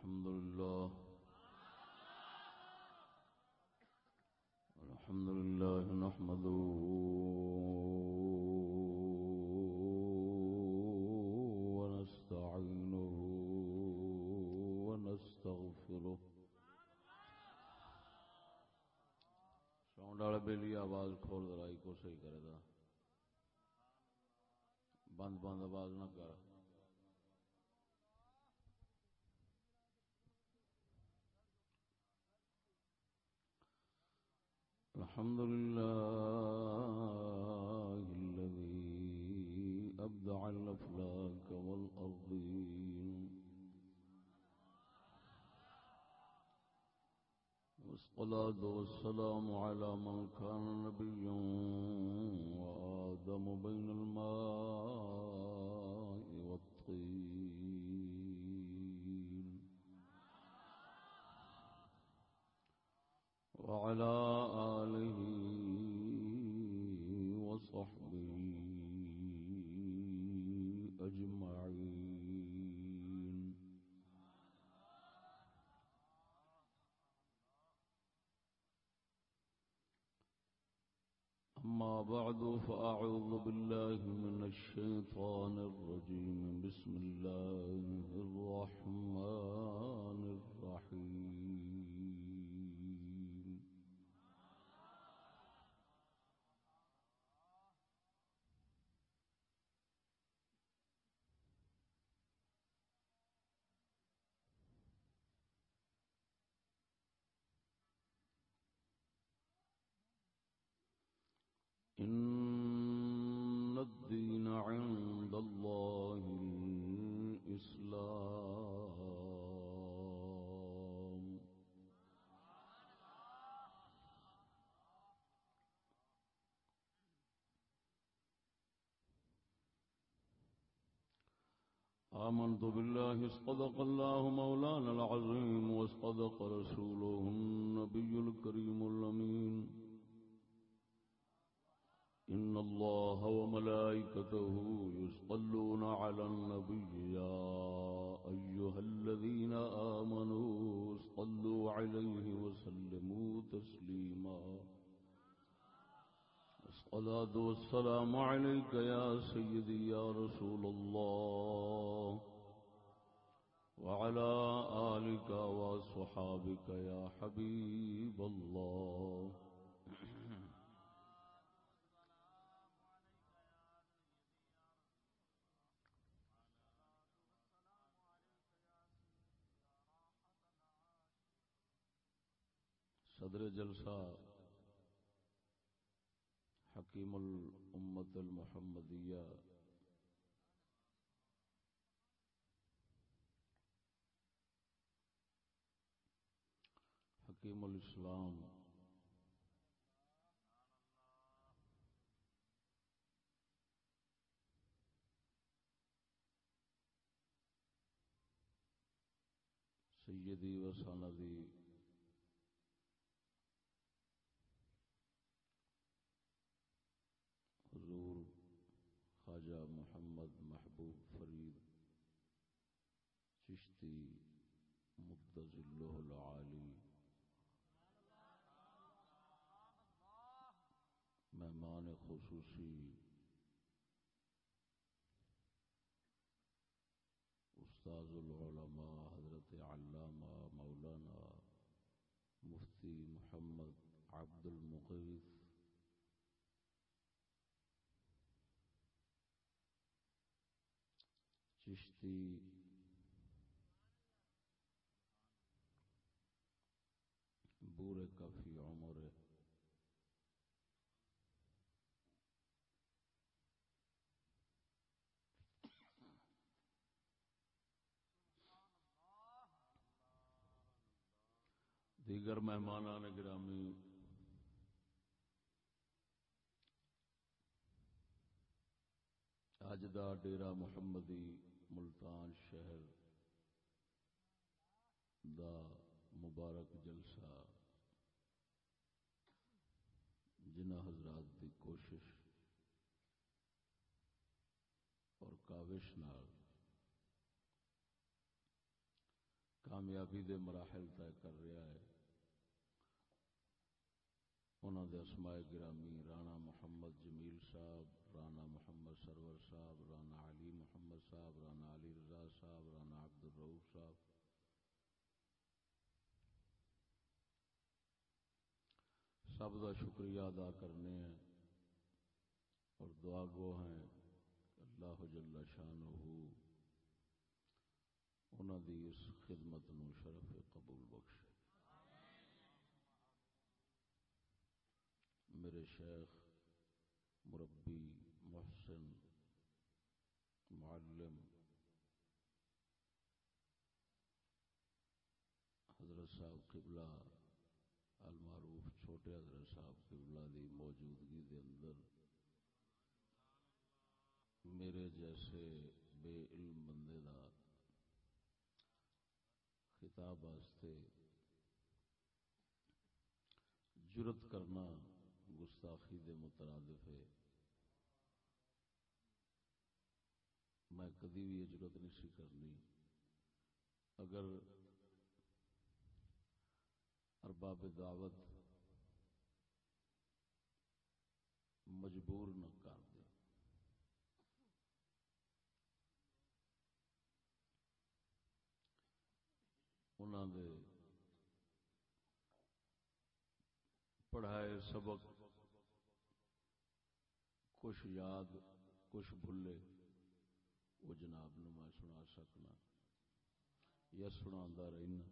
الحمد لله. الحمد لله نحمده ونستعينه ونستغفره. ساؤنڈ والے بیلی آواز کھول درائی کو صحیح کرے دا بند بند آواز نہ کر. الحمد لله الذي أبدع الأفلاك والأرضين والصلاة والسلام على من كان نبيا وآدم بين الماء وعلى آله وصحبه أجمعين. أما بعد فأعوذ بالله من الشيطان الرجيم. بسم الله الرحمن الرحيم. آمنت بالله اصطدق الله مولانا العظيم واصطدق رسوله النبي الكريم الأمين. إن الله وملائكته يصلون على النبي يا أيها الذين آمنوا صلوا عليه وسلموا تسليما. الصلاة والسلام عليك يا سيدي يا رسول الله وعلى آلك وصحابك يا حبيب الله. صدر جلسہ حکیم الامت المحمدیہ حکیم الاسلام سیدی و سندی حضور خواجہ محمد محبوب فرید، چشتی مقدس اللہ العالی، مہمان خصوصی، استاذ العلماء حضرت علامہ مولانا مفتی محمد عبد المقیف چشتی۔ بورے کافی عمر۔ دیگر مہمان گرامی۔ اج دا ڈیرا محمدی۔ ملتان شہر دا مبارک جلسہ جنہ حضرات دی کوشش اور کاوش نال کامیابی دے مراحل طے کر رہا ہے۔ انہوں دے اسماء گرامی رانا محمد جمیل صاحب، رانا محمد سرور صاحب، رانا علی محمد صاحب، رانا علی رضا صاحب، رانا عبد الروف صاحب۔ سب کا شکریہ ادا کرنے ہیں اور دعا گو ہیں اللہ جل شان ہو انہوں دی اس خدمت نو شرف قبول بخش میرے شیخ، مربی محسن، معلم، حضرت صاحب قبلہ، المعروف چھوٹے حضرت صاحب قبلہ دی موجودگی دے اندر میرے جیسے بے علم بندے دا خطاب واسطے جرت کرنا گستاخی دے مترادف ہے میں کدی بھی یہ ضرورت نہیں سی کرنی۔ اگر ارباب دعوت مجبور نہ کر دے۔ انہوں دے پڑھائے سبق کچھ یاد، کچھ بھلے وہ جناب نو میں سنا سکنا، یا سنا رہنا،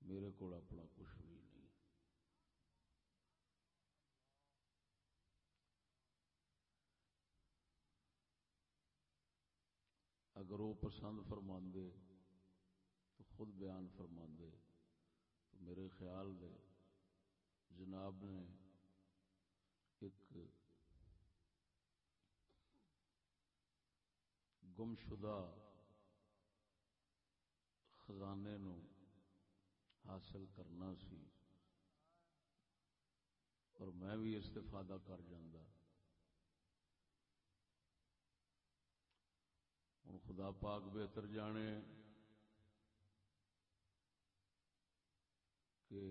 میرے کو اپنا کچھ بھی نہیں۔ اگر وہ پسند فرما تو خود بیان فرما تو میرے خیال دے جناب نے ایک گمشدہ خزانے نو حاصل کرنا سی اور میں بھی استفادہ کر جانا ہوں خدا پاک بہتر جانے کہ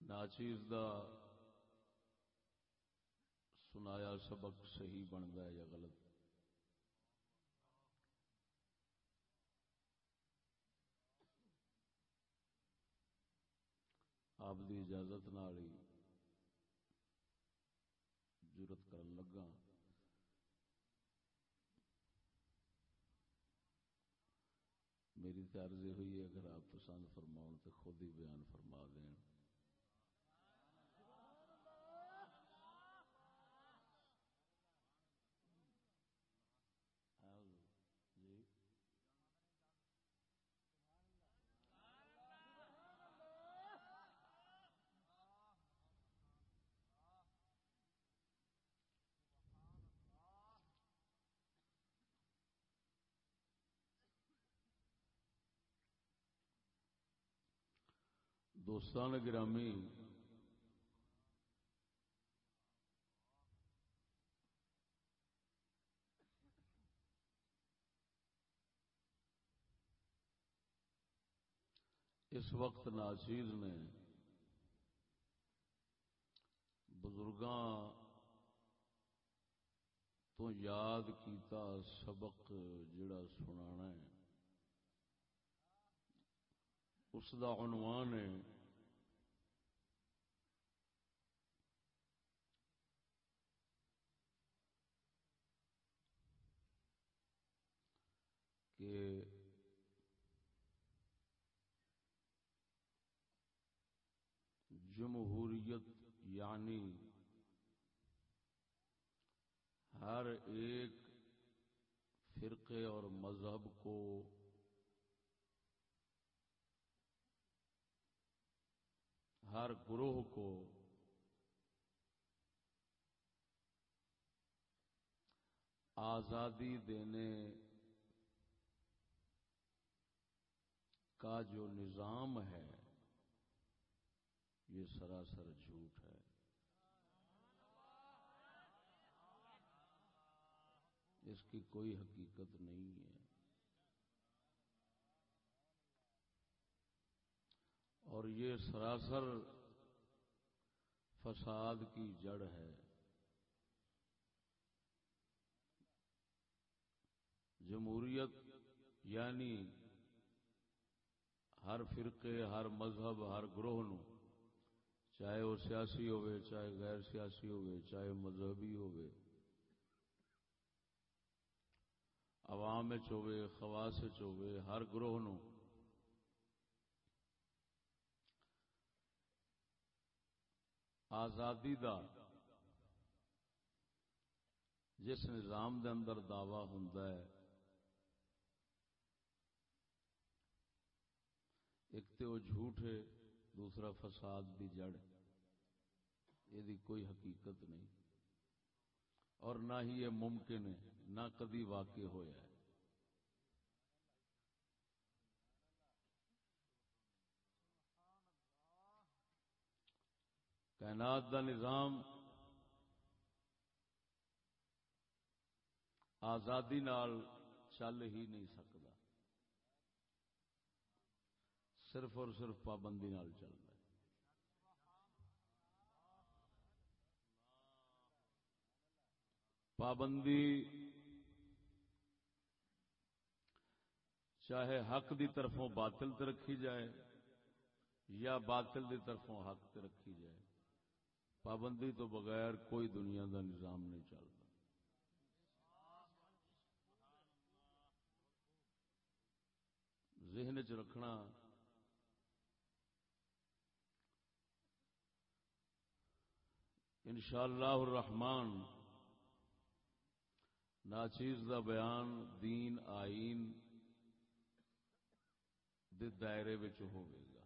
ناچیز دا سنایا سبق صحیح بنتا ہے یا غلط؟ آپ دی اجازت نال ہی جرت کرن لگا۔ میری ترجیح ہوئی ہے، اگر آپ پسند فرماؤ تو خود ہی بیان فرما دیں دوستان گرامی، اس وقت ناچیز نے بزرگاں تو یاد کیتا سبق جڑا سنا ہے۔ اس دا عنوان ہے کہ جمہوریت یعنی ہر ایک فرقے اور مذہب کو ہر گروہ کو آزادی دینے کا جو نظام ہے، یہ سراسر جھوٹ ہے۔ اس کی کوئی حقیقت نہیں ہے۔ اور یہ سراسر فساد کی جڑ ہے۔ جمہوریت یعنی ہر فرقے، ہر مذہب، ہر گروہ نو، چاہے وہ سیاسی ہوئے چاہے غیر سیاسی ہوئے چاہے مذہبی ہوئے عوام ہوئے خواس ہوئے ہر گروہ نو۔ آزادی دا جس نظام دے اندر دعوی ہوں تو وہ جھوٹ ہے دوسرا فساد دی جڑ۔ یہ کوئی حقیقت نہیں۔ اور نہ ہی یہ ممکن ہے، نہ کدی واقع ہوا ہے۔ کائنات دا نظام آزادی نال چل ہی نہیں سکتا۔ صرف اور صرف پابندی نال چل رہا ہے۔ پابندی چاہے حق دی طرفوں باطل تے رکھی جائے یا باطل دی طرفوں حق تے رکھی جائے، پابندی تو بغیر کوئی دنیا دا نظام نہیں چلتا۔ ذہن چ رکھنا انشاءاللہ الرحمن، ناچیز دا بیان دین آئین دے دائرے ہوئے گا۔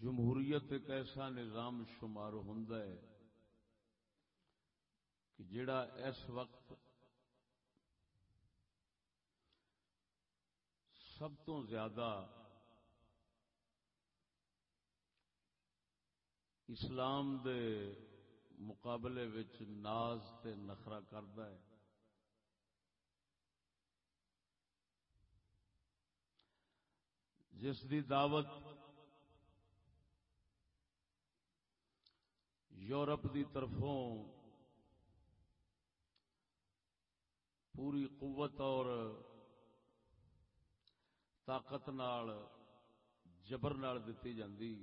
جمہوریت ایک ایسا نظام شمار ہوں کہ جڑا اس وقت سب تو زیادہ اسلام دے مقابلے وچ ناز تے نخرا کرتا ہے۔ جس دی دعوت یورپ دی طرفوں پوری قوت اور طاقت نال، جبر نال دتی جاندی۔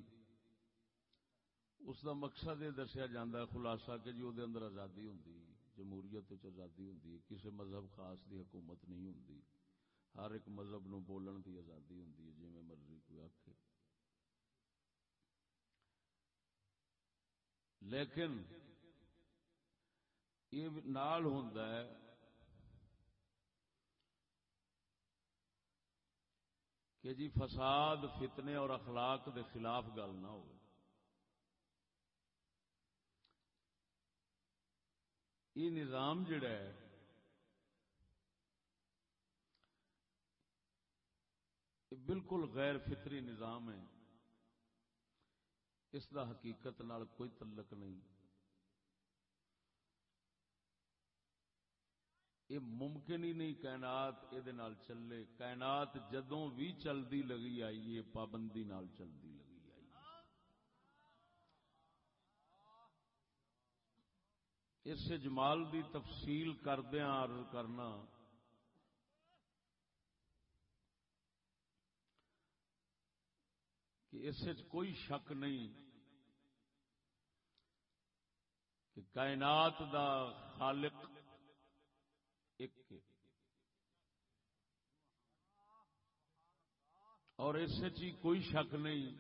اس دا مقصد یہ دسیا جا خلاصہ کہ جی وہ اندر آزادی ہوں جمہوریت آزادی ہوں کسی مذہب خاص دی حکومت نہیں ہوں ہر ایک مذہب نو بولن دی آزادی ہوں جی میں مرضی کوئی آخ لیکن یہ نال ہوں کہ جی فساد، فتنے اور اخلاق دے خلاف گل نہ ہو یہ نظام جڑا ہے بالکل غیر فطری نظام ہے۔ اس دا حقیقت نال کوئی تعلق نہیں۔ یہ ممکن ہی نہیں کائنات یہ چلے۔ کائنات جدوں بھی چلتی لگی آئی ہے پابندی نال چلتی لگی آئی۔ اس جمال دی تفصیل کردیا کرنا، کہ اس کوئی شک نہیں کہ کائنات دا خالق ایک۔ اور اس چی جی کوئی شک نہیں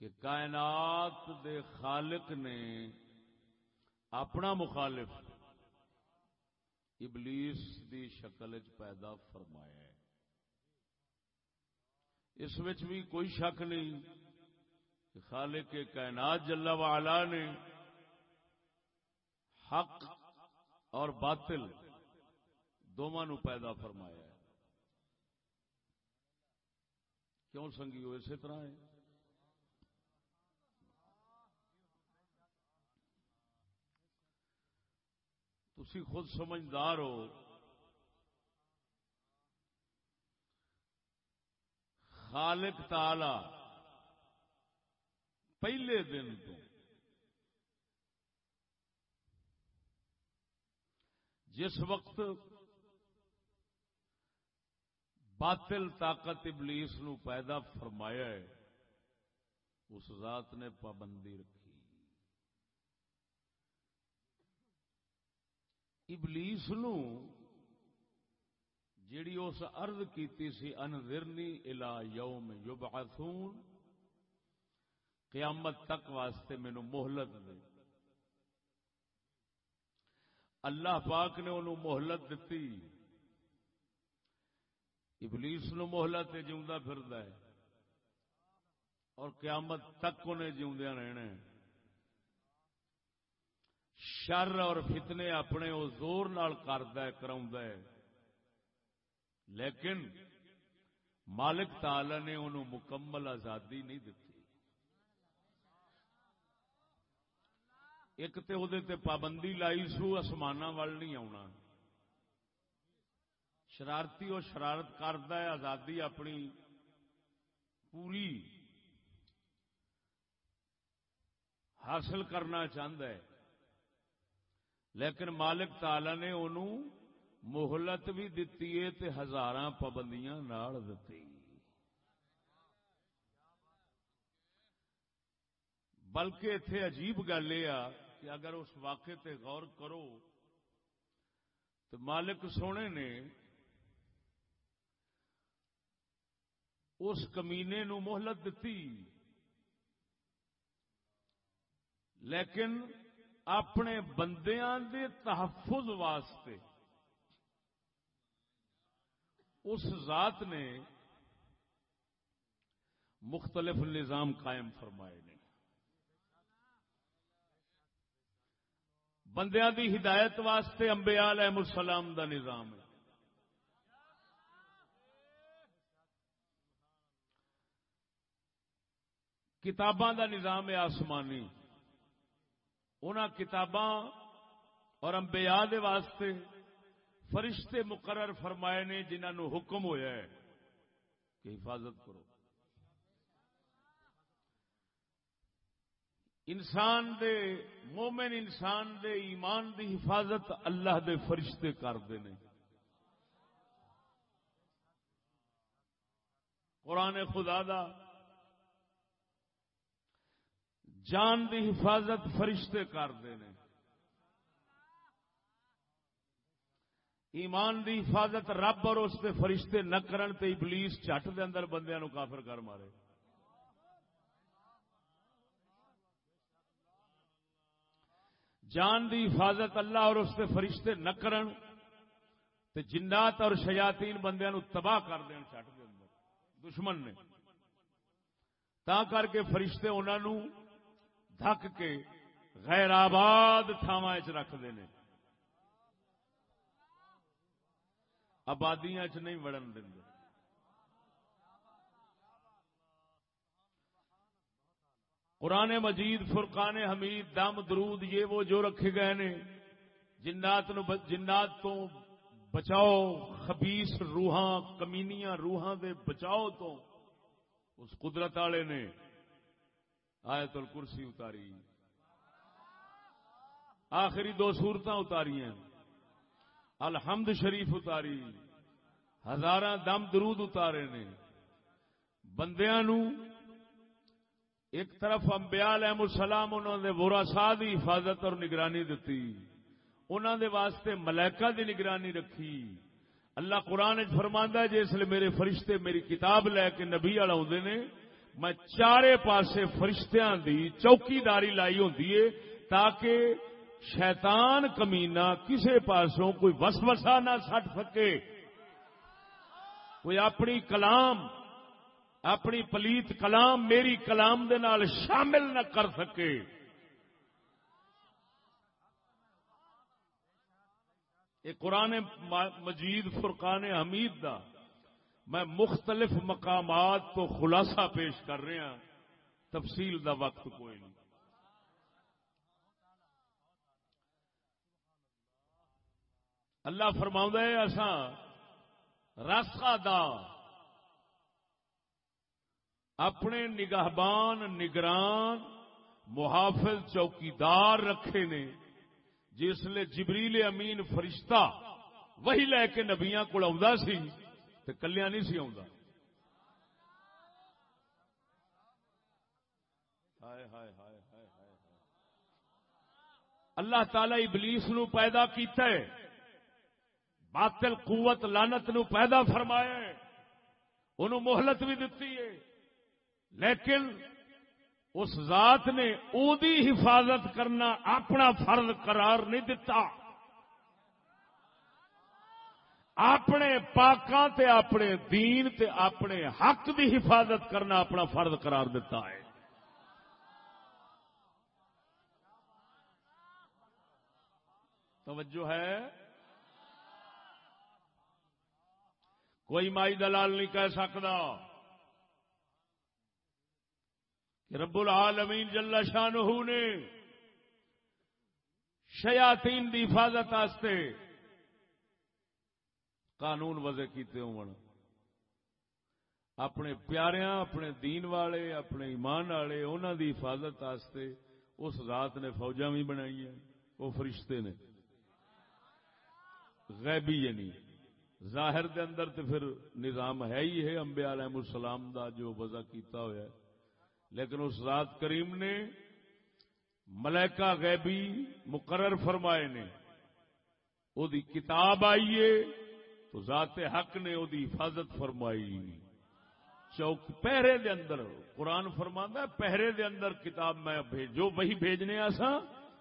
کہ کائنات دے خالق نے اپنا مخالف ابلیس دی شکل چ پیدا فرمایا ہے۔ اس بھی کوئی شک نہیں کہ خالق کائنات جلا والا نے حق اور باطل دونوں نو پیدا فرمایا ہے۔ کیوں سنگیو اسی طرح ہے؟ تھی خود سمجھدار ہو۔ خالق تالا پہلے دن تو جس وقت باطل طاقت ابلیس نو پیدا فرمایا ہے، اس ذات نے پابندی رکھی۔ ابلیس نو جیڑی اس عرض کیتی سی، انذرنی الى یوم یبعثون، قیامت تک واسطے مینو مہلت دے۔ اللہ پاک نے انہوں مہلت دیتی ابلیس نو مہلت جیوا فرد ہے۔ اور قیامت تک انہیں جیوندیا رہنا ہے۔ شر اور فتنے اپنے وہ زور نال کرد کرا لیکن مالک تعالی نے انہوں مکمل آزادی نہیں دیتی ایک تے وہ پابندی لائی سو آسمان وال نہیں آنا شرارتی اور شرارت کرتا ہے، آزادی اپنی پوری حاصل کرنا چاہتا ہے۔ لیکن مالک تالا نے انہوں مہلت بھی دتی ہے تے ہزار پابندیاں نال دتی۔ بلکہ اتے عجیب گل یہ کہ اگر اس واقعے تے غور کرو تو مالک سونے نے اس کمینے نو مہلت دتی، لیکن اپنے بندیاں دے تحفظ واسطے اس ذات نے مختلف نظام قائم فرمائے نے۔ بندیاں دی ہدایت واسطے امبیا علیہ السلام دا نظام ہے۔ کتاباں دا نظام ہے آسمانی۔ ان کتاباں اور امبیا دے واسطے فرشتے مقرر فرمائے نے جنہوں حکم ہویا ہے کہ حفاظت کرو۔ انسان دے، مومن انسان دے ایمان دی حفاظت اللہ دے فرشتے کرتے ہیں۔ قرآن خدا دا جان دی حفاظت فرشتے کرتے ہیں۔ ایمان دی حفاظت رب اور اس کے فرشتے نہ کرن تے ابلیس چٹ دے اندر بندیاں نو کافر کر مارے۔ جان دی حفاظت اللہ اور اس کے فرشتے نہ کرن، تے جنات اور شیاطین بندیاں نو تباہ کر دین چٹ دے اندر دشمن نے۔ تا کر کے فرشتے انہاں نو دھک کے غیر آباد تھاوا چ رکھتے ہیں آبادیاں چ نہیں وڑن دیں قرآن مجید، فرقان حمید دم درود، یہ وہ جو رکھے گئے نے، جنات نو جنات تو بچاؤ خبیس روحاں، کمینیاں روحاں دے بچاؤ تو، اس قدرت والے نے آیت الکرسی اتاری۔ آخری دو سورت اتاری الحمد شریف اتاری۔ ہزار دم درود اتارے نے۔ بندیا ایک طرف امبیا علیہ السلام انہوں نے وراسا دی حفاظت اور نگرانی دیتی انہوں دے واسطے ملائکہ دی نگرانی رکھی۔ اللہ قرآن فرماندہ جس لیے میرے فرشتے میری کتاب لے کے نبی والا آدھے نے، میں چارے پاسے فرشتیاں دی چوکی داری لائی ہوں تاکہ شیطان کمینا کسے پاسوں کوئی وسوسا نہ سٹ سکے۔ کوئی اپنی کلام اپنی پلیت کلام میری کلام دے نال شامل نہ کر سکے۔ یہ قرآن مجید فرقان حمید دا۔ میں مختلف مقامات تو خلاصہ پیش کر رہا تفصیل دا وقت کوئی نہیں۔ اللہ فرما ہے اساں راسا دا اپنے نگہبان، نگران، محافظ چوکیدار رکھے نے، جس لیے جبریل امین فرشتہ وہی لے کے نبیاں کو سی تو کلیا نہیں سی آ اللہ تعالی ابلیس نو پیدا کیتا ہے، باطل قوت لانت نو پیدا فرمایا انہوں مہلت بھی دیتی ہے۔ لیکن اس ذات نے او دی حفاظت کرنا اپنا فرض قرار نہیں دتا۔ اپنے پاکاں تے اپنے دین تے اپنے حق دی حفاظت کرنا اپنا فرض قرار دیتا ہے۔ توجہ ہے۔ کوئی مائی دلال نہیں کہہ سکتا۔ کہ رب العالمین جل شاہ نے شیاتین دی حفاظت آستے قانون وضع کیتے ہوں اپنے پیاریاں، اپنے دین والے، اپنے ایمان والے انہوں دی حفاظت آستے اس رات نے فوجاں بھی بنائی ہیں وہ فرشتے نے۔ غیبی یعنی ظاہر دے اندر تو پھر نظام ہے ہی ہے، انبیاء علیہ السلام دا جو وضع کیتا ہوا ہے۔ لیکن اس ذات کریم نے ملائکہ غیبی مقرر فرمائے نے، او دی کتاب آئیے تو ذات حق نے او دی حفاظت فرمائی۔ چوک پہرے دے اندر، قرآن فرما پہرے دے اندر کتاب میں جو وہی بھیجنے آسا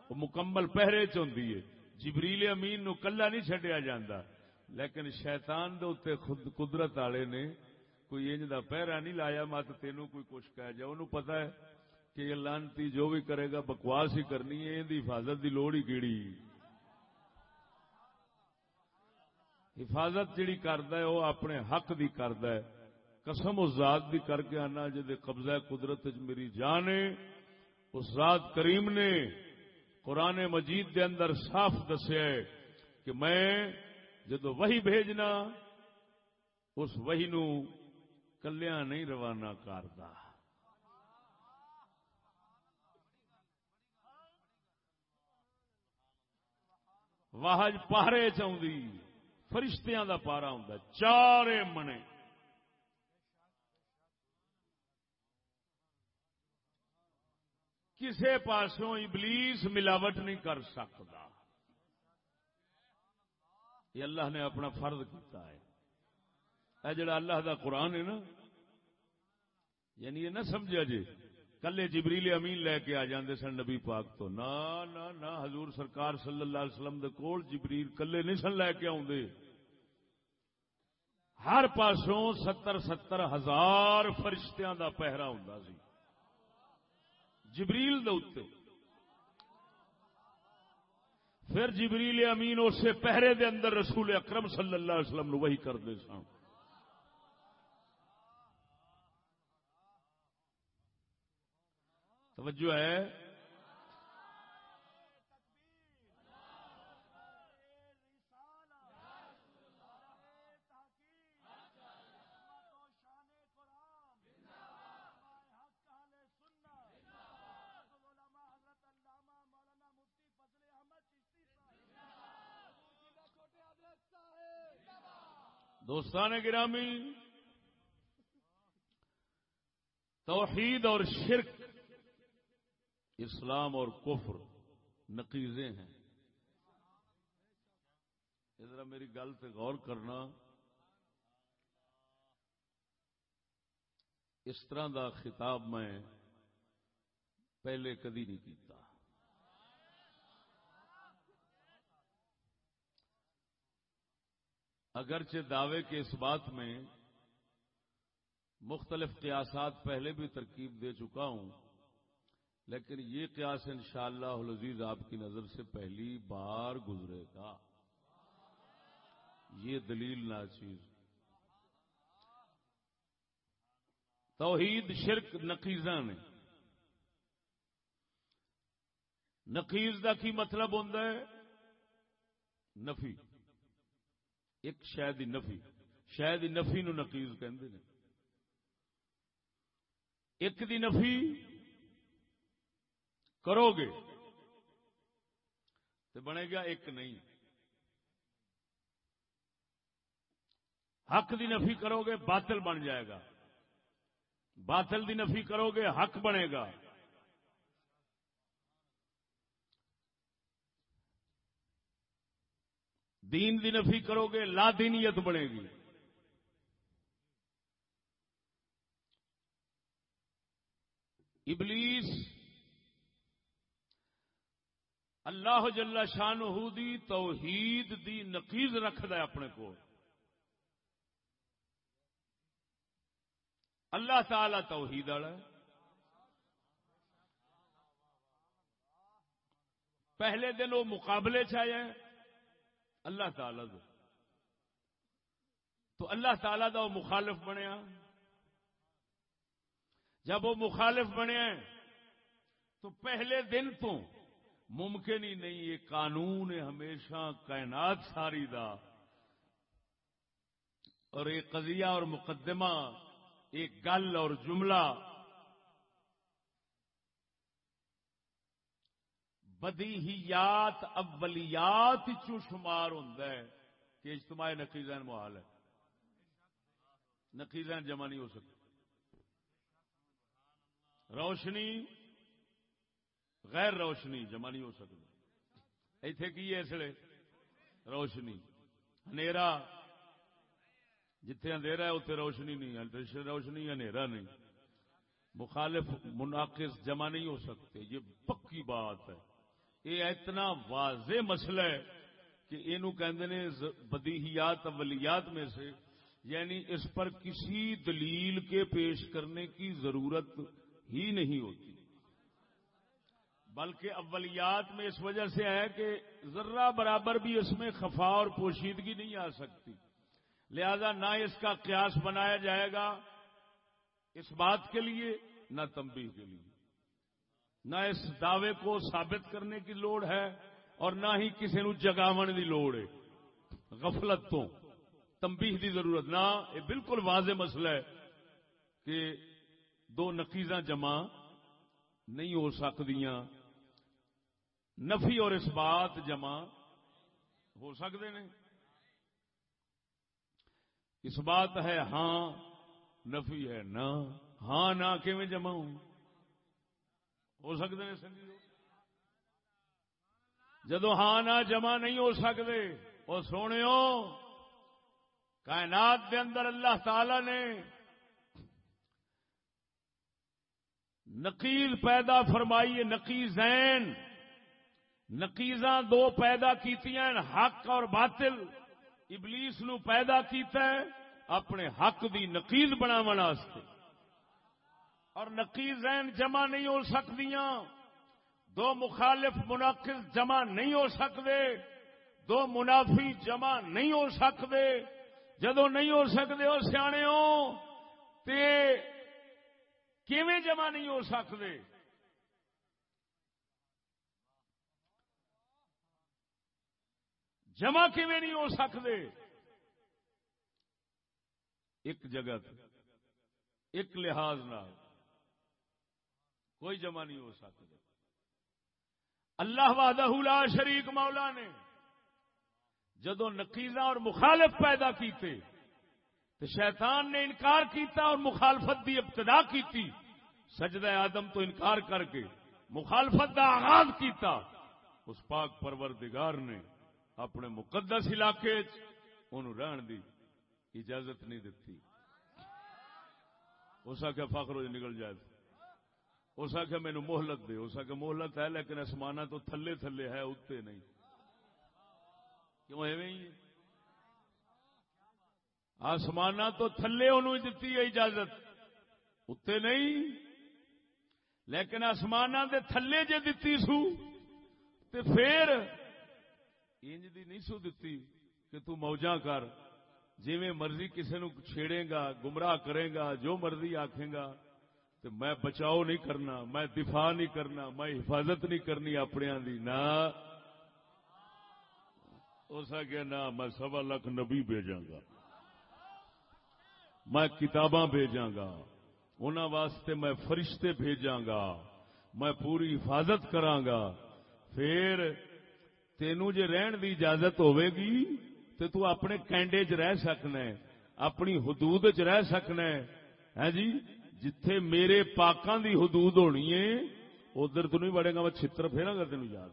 وہ مکمل پہرے چی ہے۔ جبریل امین نو کلا نہیں چڈیا جاندہ لیکن شیطان دے اتنے خود قدرت والے نے کوئی انج دا پہرا نہیں لایا مت تینوں کوئی کچھ کہہ جا انہوں پتا ہے کہ یہ لانتی جو بھی کرے گا، بکواس ہی کرنی ہے یہ حفاظت دی لوڑ ہی کیڑی۔ حفاظت جیڑی کرد ہے، وہ اپنے حق دی کرد ہے۔ قسم اس ذات دی کر کے آنا جی قبضہ قدرت میری جان ہے۔ اس ذات کریم نے قرآن مجید دے اندر صاف دسیا کہ میں جدو وہی بھیجنا، اس وہی نو کلیا نہیں روانہ کرتا واہج پارے چاہیے فرشتیاں دا پارا ہوں چارے منے۔ کسے پاسوں ابلیس ملاوٹ نہیں کر سکتا۔ یہ اللہ نے اپنا فرض کیتا ہے۔ اے جڑا اللہ دا قرآن ہے نا یعنی یہ نہ سمجھا جی کلے جبریل امین لے کے آ جاندے سن نبی پاک تو۔ نا نا نا حضور سرکار صلی اللہ علیہ وسلم دے کول جبریل کلے نہیں سن لے کے آؤں ہر پاسوں ستر ستر ہزار فرشتیاں دا پہرا ہوں سی۔ جبریل دے اتنے پھر جبریل امین اسے پہرے دے اندر رسول اکرم صلی اللہ علیہ وسلم نو وہی کر دے سن۔ توجہ ہے۔ دوستان گرامی توحید اور شرک اسلام اور کفر نقیزیں ہیں۔ ذرا میری گل سے غور کرنا۔ اس طرح دا خطاب میں پہلے کدی نہیں کیتا۔ اگرچہ دعوے کے اس بات میں مختلف قیاسات پہلے بھی ترکیب دے چکا ہوں لیکن یہ قیاس انشاءاللہ العزیز آپ کی نظر سے پہلی بار گزرے گا۔ یہ دلیل نا چیز توحید شرک نقیزہ نے۔ نقیز کا کی مطلب ہوں نفی۔ ایک شاید نفی۔ شاید نفی نو نقیز کہندے نے۔ ایک دی نفی کرو گے؟ تو بنے گا ایک نہیں۔ حق دی نفی کرو گے، باطل بن جائے گا۔ باطل دی نفی کرو گے، حق بنے گا۔ دین دی نفی کرو گے، لا دینیت بنے گی۔ ابلیس اللہ جل شان دی توحید دی نقیز رکھد اپنے کو اللہ تعالی توحید والا پہلے دن وہ مقابلے چیا اللہ تعالی دو تو اللہ تعالی دا وہ مخالف بنیا۔ جب وہ مخالف بنیا تو پہلے دن تو ممکن ہی نہیں، یہ قانون ہے ہمیشہ کائنات ساری دا۔ اور یہ قضیہ اور مقدمہ، ایک گل اور جملہ۔ بدیہیات، اولیات چو شمار ہوں کہ اجتماع نقیزین محال ہے۔ نقیزین جمع نہیں ہو سکتی روشنی غیر روشنی، جمع نہیں ہو سکتی ایتھے کی ہے اس لیے روشنی۔ ہنیرا جتھے اندھیرا ہے اتنے روشنی نہیں ہے روشنی اندھیرا نہیں۔ مخالف مناقص جمع نہیں ہو سکتے، یہ پکی بات ہے۔ یہ اتنا واضح مسئلہ ہے کہ یہ بدیہیات، اولیات میں سے یعنی اس پر کسی دلیل کے پیش کرنے کی ضرورت ہی نہیں ہوتی۔ بلکہ اولیات میں اس وجہ سے ہے کہ ذرہ برابر بھی اس میں خفا اور پوشیدگی نہیں آ سکتی۔ لہذا نہ اس کا قیاس بنایا جائے گا اس بات کے لیے، نہ تمبی کے لیے۔ نہ اس دعوے کو ثابت کرنے کی لوڑ ہے اور نہ ہی کسی نو جگاو کی لوڑ ہے۔ غفلت تو تمبی کی ضرورت۔ نہ، یہ بالکل واضح مسئلہ ہے کہ دو نقیزاں جمع نہیں ہو سکتی نفی اور اس بات جمع ہو سکتے ہیں۔ اس بات ہے ہاں نفی ہے نہ۔ ہاں نہ کہ جمع ہو سکتے ہیں سنگی جدو ہاں نہ جمع نہیں ہو سکتے وہ سونے کائنات دے اندر اللہ تعالی نے نقیز پیدا فرمائیے نقیزین نقیزاں دو پیدا کیتی ہیں، حق اور باطل۔ ابلیس نو پیدا کیتا ہے اپنے حق دی نقیز بنا واسطے۔ اور نقیزین جمع نہیں ہو سکتی دو مخالف منعقد جمع نہیں ہو سکتے دو منافی جمع نہیں ہو سکتے جدو نہیں ہو سکتے وہ سیانے کیویں جمع نہیں ہو سکتے جمع کیویں نہیں ہو سکتے ایک جگہ ایک لحاظ نہ کوئی جمع نہیں ہو سکتے اللہ وحدہ لا شریک مولا نے جدو نقیزہ اور مخالف پیدا کیتے تو شیطان نے انکار کیتا اور مخالفت دی ابتدا کی سجدہ آدم تو انکار کر کے مخالفت دا آغاز کیتا، اس پاک پروردگار نے اپنے مقدس علاقے رہن دی اجازت نہیں دیتی اس آخیا فخر نکل جائے۔ اس آخیا مینو محلت دے۔ اس آخیا محلت ہے لیکن آسمان تو تھلے تھلے ہے اتنے نہیں۔ کیوں ایویں ہی؟ آسمان تو تھلے انہوں دتی ہے اجازت۔ اتنے نہیں۔ لیکن آسمان دے تھلے جے دتی سو، تے پھر انج دی نہیں سو دتی کہ تو موجاں کر جی مرضی کسی نو چھیڑے گا، گمراہ کرے گا، جو مرضی آکھے گا تو میں بچاؤ نہیں کرنا، میں دفاع نہیں کرنا، میں حفاظت نہیں کرنی اپنے دی، نہ۔ اس آخیا نہ، میں سوا لاکھ نبی بھیجا گا۔ میں کتاباں بھیجا گا۔ انہوں واسطے میں فرشتے بھیجا گا۔ میں پوری حفاظت کرا گا۔ پھر تینوں جے رہن دی اجازت ہوے گی تو تو اپنے کینڈے چ رہ سکنا ہے، اپنی حدود چ رہ سکنا ہے۔ ہاں جی؟ جتھے میرے پاکاں دی حدود ہونی ہے ادھر تو نہیں بڑے گا، میں چھتر پھیرا گا تین یاد۔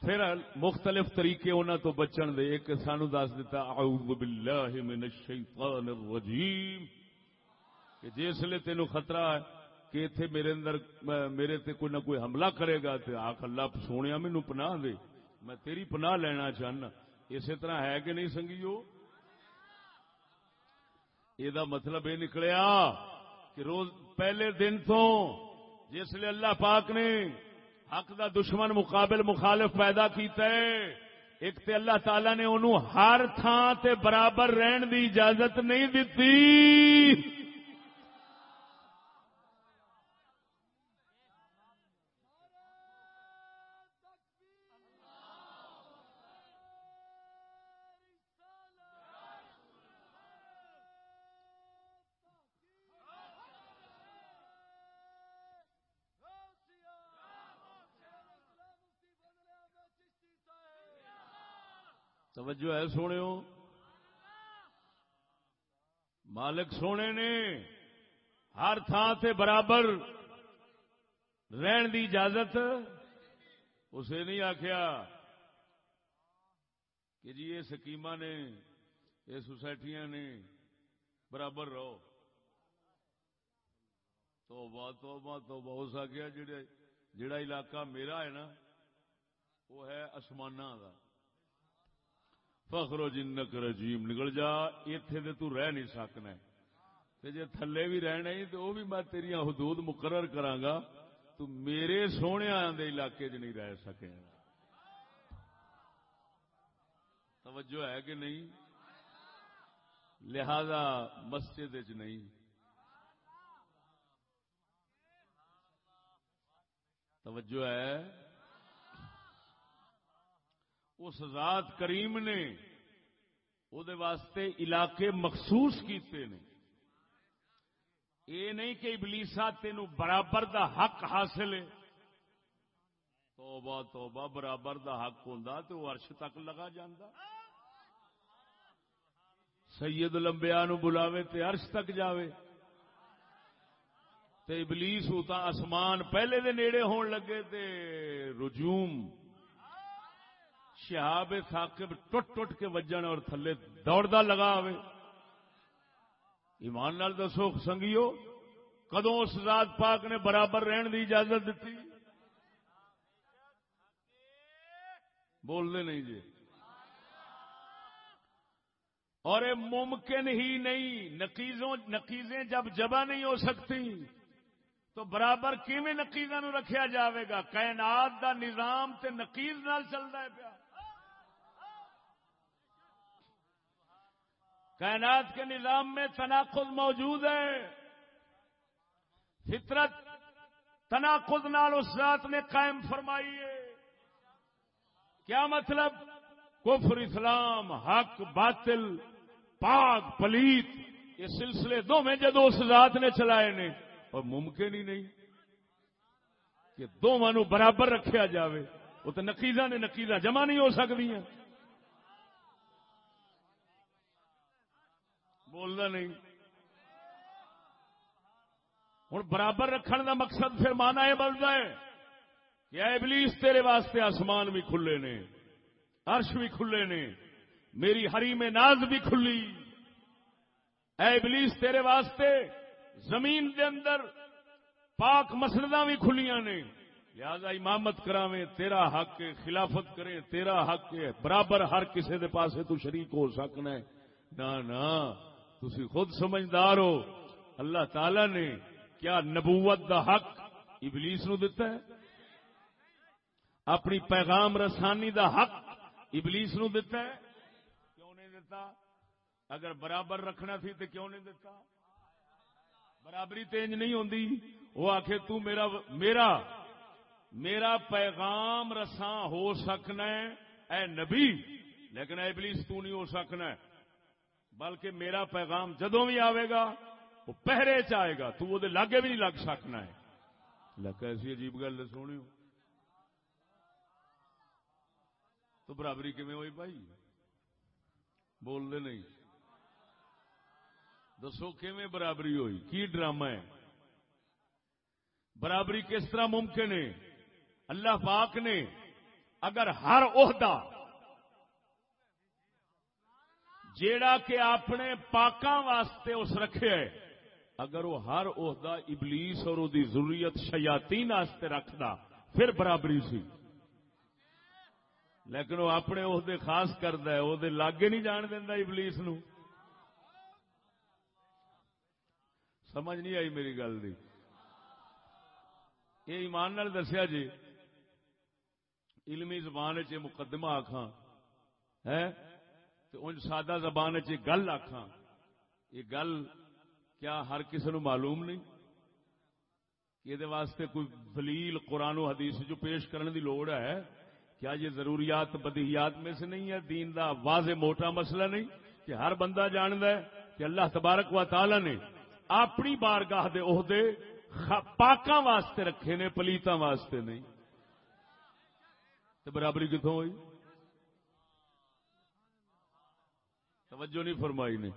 پھر مختلف طریقے انہوں تو بچن دے، ایک سانو دس دیتا اعوذ باللہ من الشیطان الرجیم۔ کہ جس لیے تینو خطرہ ہے کہ اتنے میرے اندر میرے تے کوئی نہ کوئی حملہ کرے گا تے آخ اللہ سونے مینو پناہ دے، میں تیری پناہ لینا چاہنا۔ اسی طرح ہے کہ نہیں سنگیو؟ یہ مطلب یہ نکلیا کہ روز پہلے دن تو جس لیے اللہ پاک نے حق دا دشمن مقابل مخالف پیدا کیتا ہے، ایک تے اللہ تعالی نے انہوں ہر تھان تے برابر رہن دی اجازت نہیں دیتی۔ توجہ ہے سونے مالک سونے نے ہر تھان سے برابر رہن دی اجازت اسے نہیں آخیا کہ جی یہ سکیم نے، یہ سوسائٹیاں نے برابر رہو۔ تو بہت تو بہت تو بہت سا جڑا علاقہ میرا ہے نا، وہ ہے آسمانہ کا فخرو جنک رجیم، نکل جا اتے تو رہ نہیں سکنا جی تھلے بھی رہنا ہی تو وہ بھی میں تیریا حدود مقرر کرا تو میرے سونے دے علاقے چ نہیں رہ سکے۔ توجہ ہے کہ نہیں؟ لہذا مسجد چ نہیں۔ توجہ ہے۔ اس ذات کریم نے او دے واسطے علاقے مخصوص کیتے نے۔ اے نہیں کہ ابلیسا تین برابر دا حق حاصل ہے۔ توبہ توبہ، برابر دا حق ہوں تو عرش تک لگا جاندہ سید لمبیا نو بلاوے تے عرش تک جاوے۔ تے ابلیس ہوتا آسمان پہلے دے نیڑے ہون لگے تے رجوم شہاب ثاقب ٹوٹ ٹوٹ کے وجن اور تھلے دوڑدا لگا آئے ایمان نال دسو، سنگیو، کدوں اس ذات پاک نے برابر رہن دی اجازت دیتی بول دے نہیں جی۔ اور یہ ممکن ہی نہیں، نقیزوں، نقیزیں جب جبا نہیں ہو سکتی، تو برابر کیویں نقیزاں نو رکھیا جاوے گا؟ کائنات دا نظام تے نقیز نال چلتا ہے پیا۔ کائنات کے نظام میں تناقض موجود ہے فطرت تناقض نال اس ذات نے قائم فرمائی ہے۔ کیا مطلب؟ کفر اسلام، حق، باطل، پاک، پلیت، یہ سلسلے دو میں جدو اس ذات نے چلائے نے، اور ممکن ہی نہیں کہ دو مانو برابر رکھا جاوے۔ وہ تو نقیزہ نے نقیزہ جمع نہیں ہو سکتی ہیں بولنا نہیں۔ ہوں برابر رکھنے دا مقصد پھر مانا یہ بنتا ہے کہ اے ابلیس تیرے واسطے آسمان بھی کھلے نے، عرش بھی کھلے نے، میری ہری میں ناز بھی کھلی۔ اے ابلیس تیرے واسطے زمین دے اندر پاک مسلدہ بھی کھلیاں نے۔ لہذا امامت کراویں تیرا حق خلافت کریں تیرا حق برابر ہر کسی دے پاسے تو شریک ہو سکنا ہے۔ نہ۔ نہ تھی خود سمجھدار ہو۔ اللہ تعالی نے کیا نبوت دا حق ابلیس نو دیتا ہے؟ اپنی پیغام رسانی دا حق ابلیس نو دیتا ہے؟ کیوں نہیں دیتا اگر برابر رکھنا تھی تو کیوں نہیں دیتا برابری تینج نہیں ہوندی۔ وہ آخے تو میرا میرا میرا پیغام رساں ہو سکنا ہے، اے نبی، لیکن اے ابلیس تو نہیں ہو سکنا ہے۔ بلکہ میرا پیغام جدوں بھی آئے گا، وہ پہرے چاہے گا، تو وہ لاگے بھی نہیں لگ سکنا ہے۔ لگ ایسی عجیب گل سونی تو برابری کیون ہوئی بھائی؟ بول دے نہیں۔ دسو کیویں برابری ہوئی؟ کی ڈرامہ ہے؟ برابری کس طرح ممکن ہے؟ اللہ پاک نے اگر ہر عہدہ جیڑا کہ اپنے پاکاں واسطے اس رکھے ہے، اگر وہ ہر عہدہ ابلیس اور دی ضروریت شیاتی واسطے رکھدا، پھر برابری سی۔ لیکن وہ اپنے عہدے خاص کرد ہے، وہ لاگے نہیں جان دینا ابلیس نو۔ سمجھ نہیں آئی میری گل دی۔ یہ ایمان نال دسیا جی علمی زبان چ مقدمہ آخا ہے ان سادہ زبان چ گل آخا یہ گل کیا ہر کسی نو معلوم نہیں یہ واسطے کوئی دلیل قرآن و حدیث جو پیش کرنے دی لوڑ ہے کیا یہ ضروریات بدیہیات میں سے نہیں ہے دین دا واضح موٹا مسئلہ نہیں کہ ہر بندہ جاند ہے کہ اللہ تبارک و تعالی نے اپنی بارگاہ دے عہدے پاکاں واسطے رکھے نے پلیتاں واسطے نہیں تو برابری کتوں ہوئی توجہ نہیں فرمائی نے۔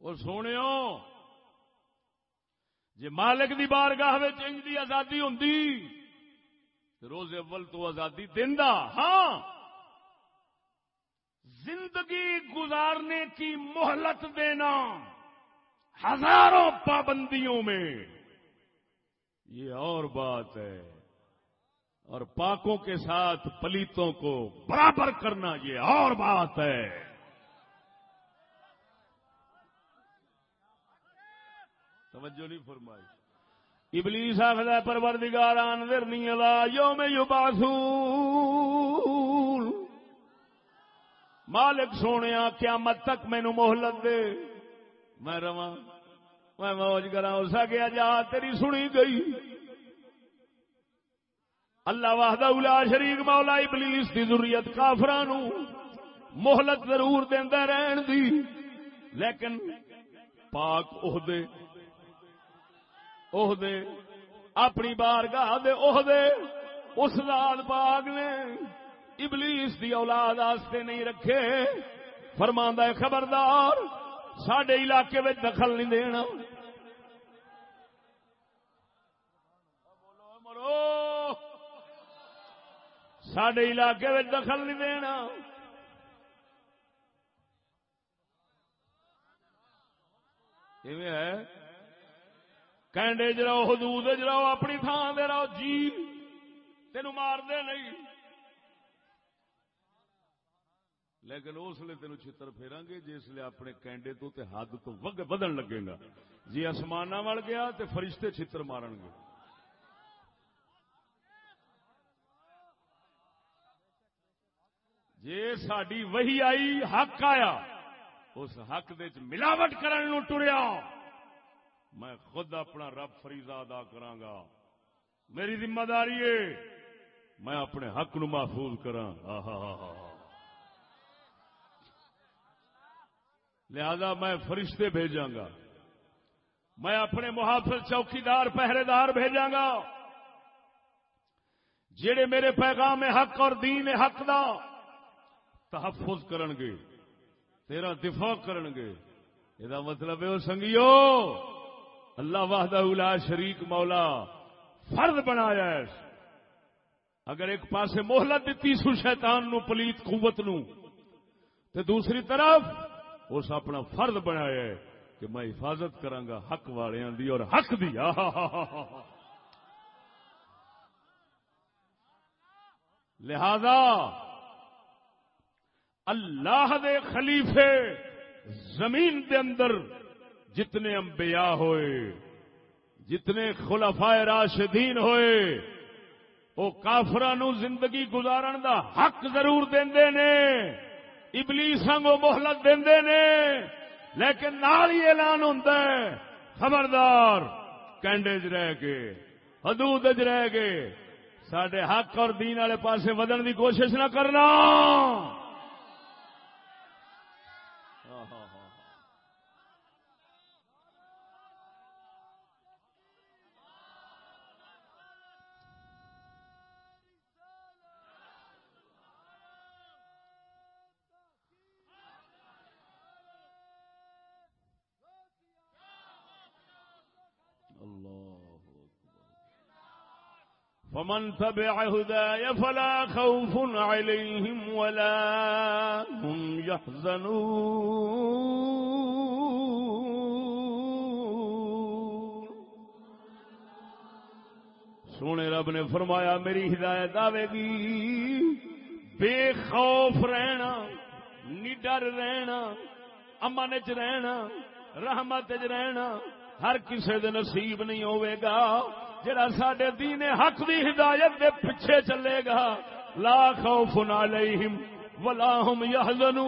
اور سونے جی مالک دی بارگاہ انج دی آزادی ہوں روز اول تو آزادی دینا ہاں زندگی گزارنے کی مہلت دینا ہزاروں پابندیوں میں، یہ اور بات ہے۔ اور پاکوں کے ساتھ پلیتوں کو برابر کرنا یہ اور بات ہے۔ توجہ نہیں فرمائی۔ ابلیس آخر پروردگار آنر نہیں الا یوم یبعثون۔ مالک سونے، قیامت تک مینو محلت دے۔ میں رواں، میں موج کرا ہو سکیا جا، تیری سنی گئی۔ اللہ واہدہ الا شریک مولا ابلیس دی ضروریت کافران محلت ضرور دینا رہن دی۔ لیکن پاک عہدے عہدے، اپنی بارگاہ دے عہدے اس ذات پاک نے ابلیس دی اولاد آستے نہیں رکھے۔ فرماندہ خبردار سڈے علاقے میں دخل نہیں دینا مرو سڈے علاقے میں دخل نہیں دینا۔ ہے؟ کینڈے چ رہو حدود چ رہو اپنی تھان دے رہو جی تین مار دے نہیں۔ لیکن اس لیے تین چھتر پھیرا گے جس لیے اپنے کینڈے تو تے حد تو بدن لگے گا۔ جی آسمان وال گیا تو فرشتے چھتر مارن گے جی ساری وہی آئی، حق آیا، اس حق دے ملاوٹ کرن ٹریا، میں خود اپنا رب فریضہ ادا کرا میری ذمہ داری ہے میں اپنے حق نو محفوظ کرا لہذا میں فرشتے بھیجا گا میں اپنے محافظ چوکی دار پہرے دار بھیجا گا جڑے میرے پیغام حق اور دین حق دا تحفظ کرن گے تیرا دفاع کرن گے یہ مطلب ہے سنگیو، اللہ واہدہ الا شریک مولا فرد بنایا ہے۔ اگر ایک پاسے محلت دیتی سو شیطان نو، پلیت قوت نو، تے دوسری طرف اس اپنا فرد بنایا ہے کہ میں حفاظت کرا حق والوں دی اور حق دی۔ لہذا اللہ دے خلیفے زمین دے اندر جتنے انبیاء ہوئے، جتنے خلفائے راشدین ہوئے، وہ کافران زندگی گزارن دا حق ضرور دے نے، ابلیساں کو محلت دے نے، لیکن نال ہی اعلان ہوتا ہے، خبردار کینڈے چ رہ کے، حدود چ رہ کے سڈے حق اور دین والے پاسے ودن کی کوشش نہ کرنا۔ فمن تبع هداي فلا خوف عليهم ولا هم يحزنون. سونے رب نے فرمایا، میری ہدایت آئے گی۔ بے خوف رہنا نڈر رہنا، امن چ رہنا، رحمت چ رہنا، ہر کسی دے نصیب نہیں ہوئے گا۔ جڑا سڈے دین حق دی ہدایت دے پیچھے چلے گا، لا خوف علیہم ولا هم يحزنون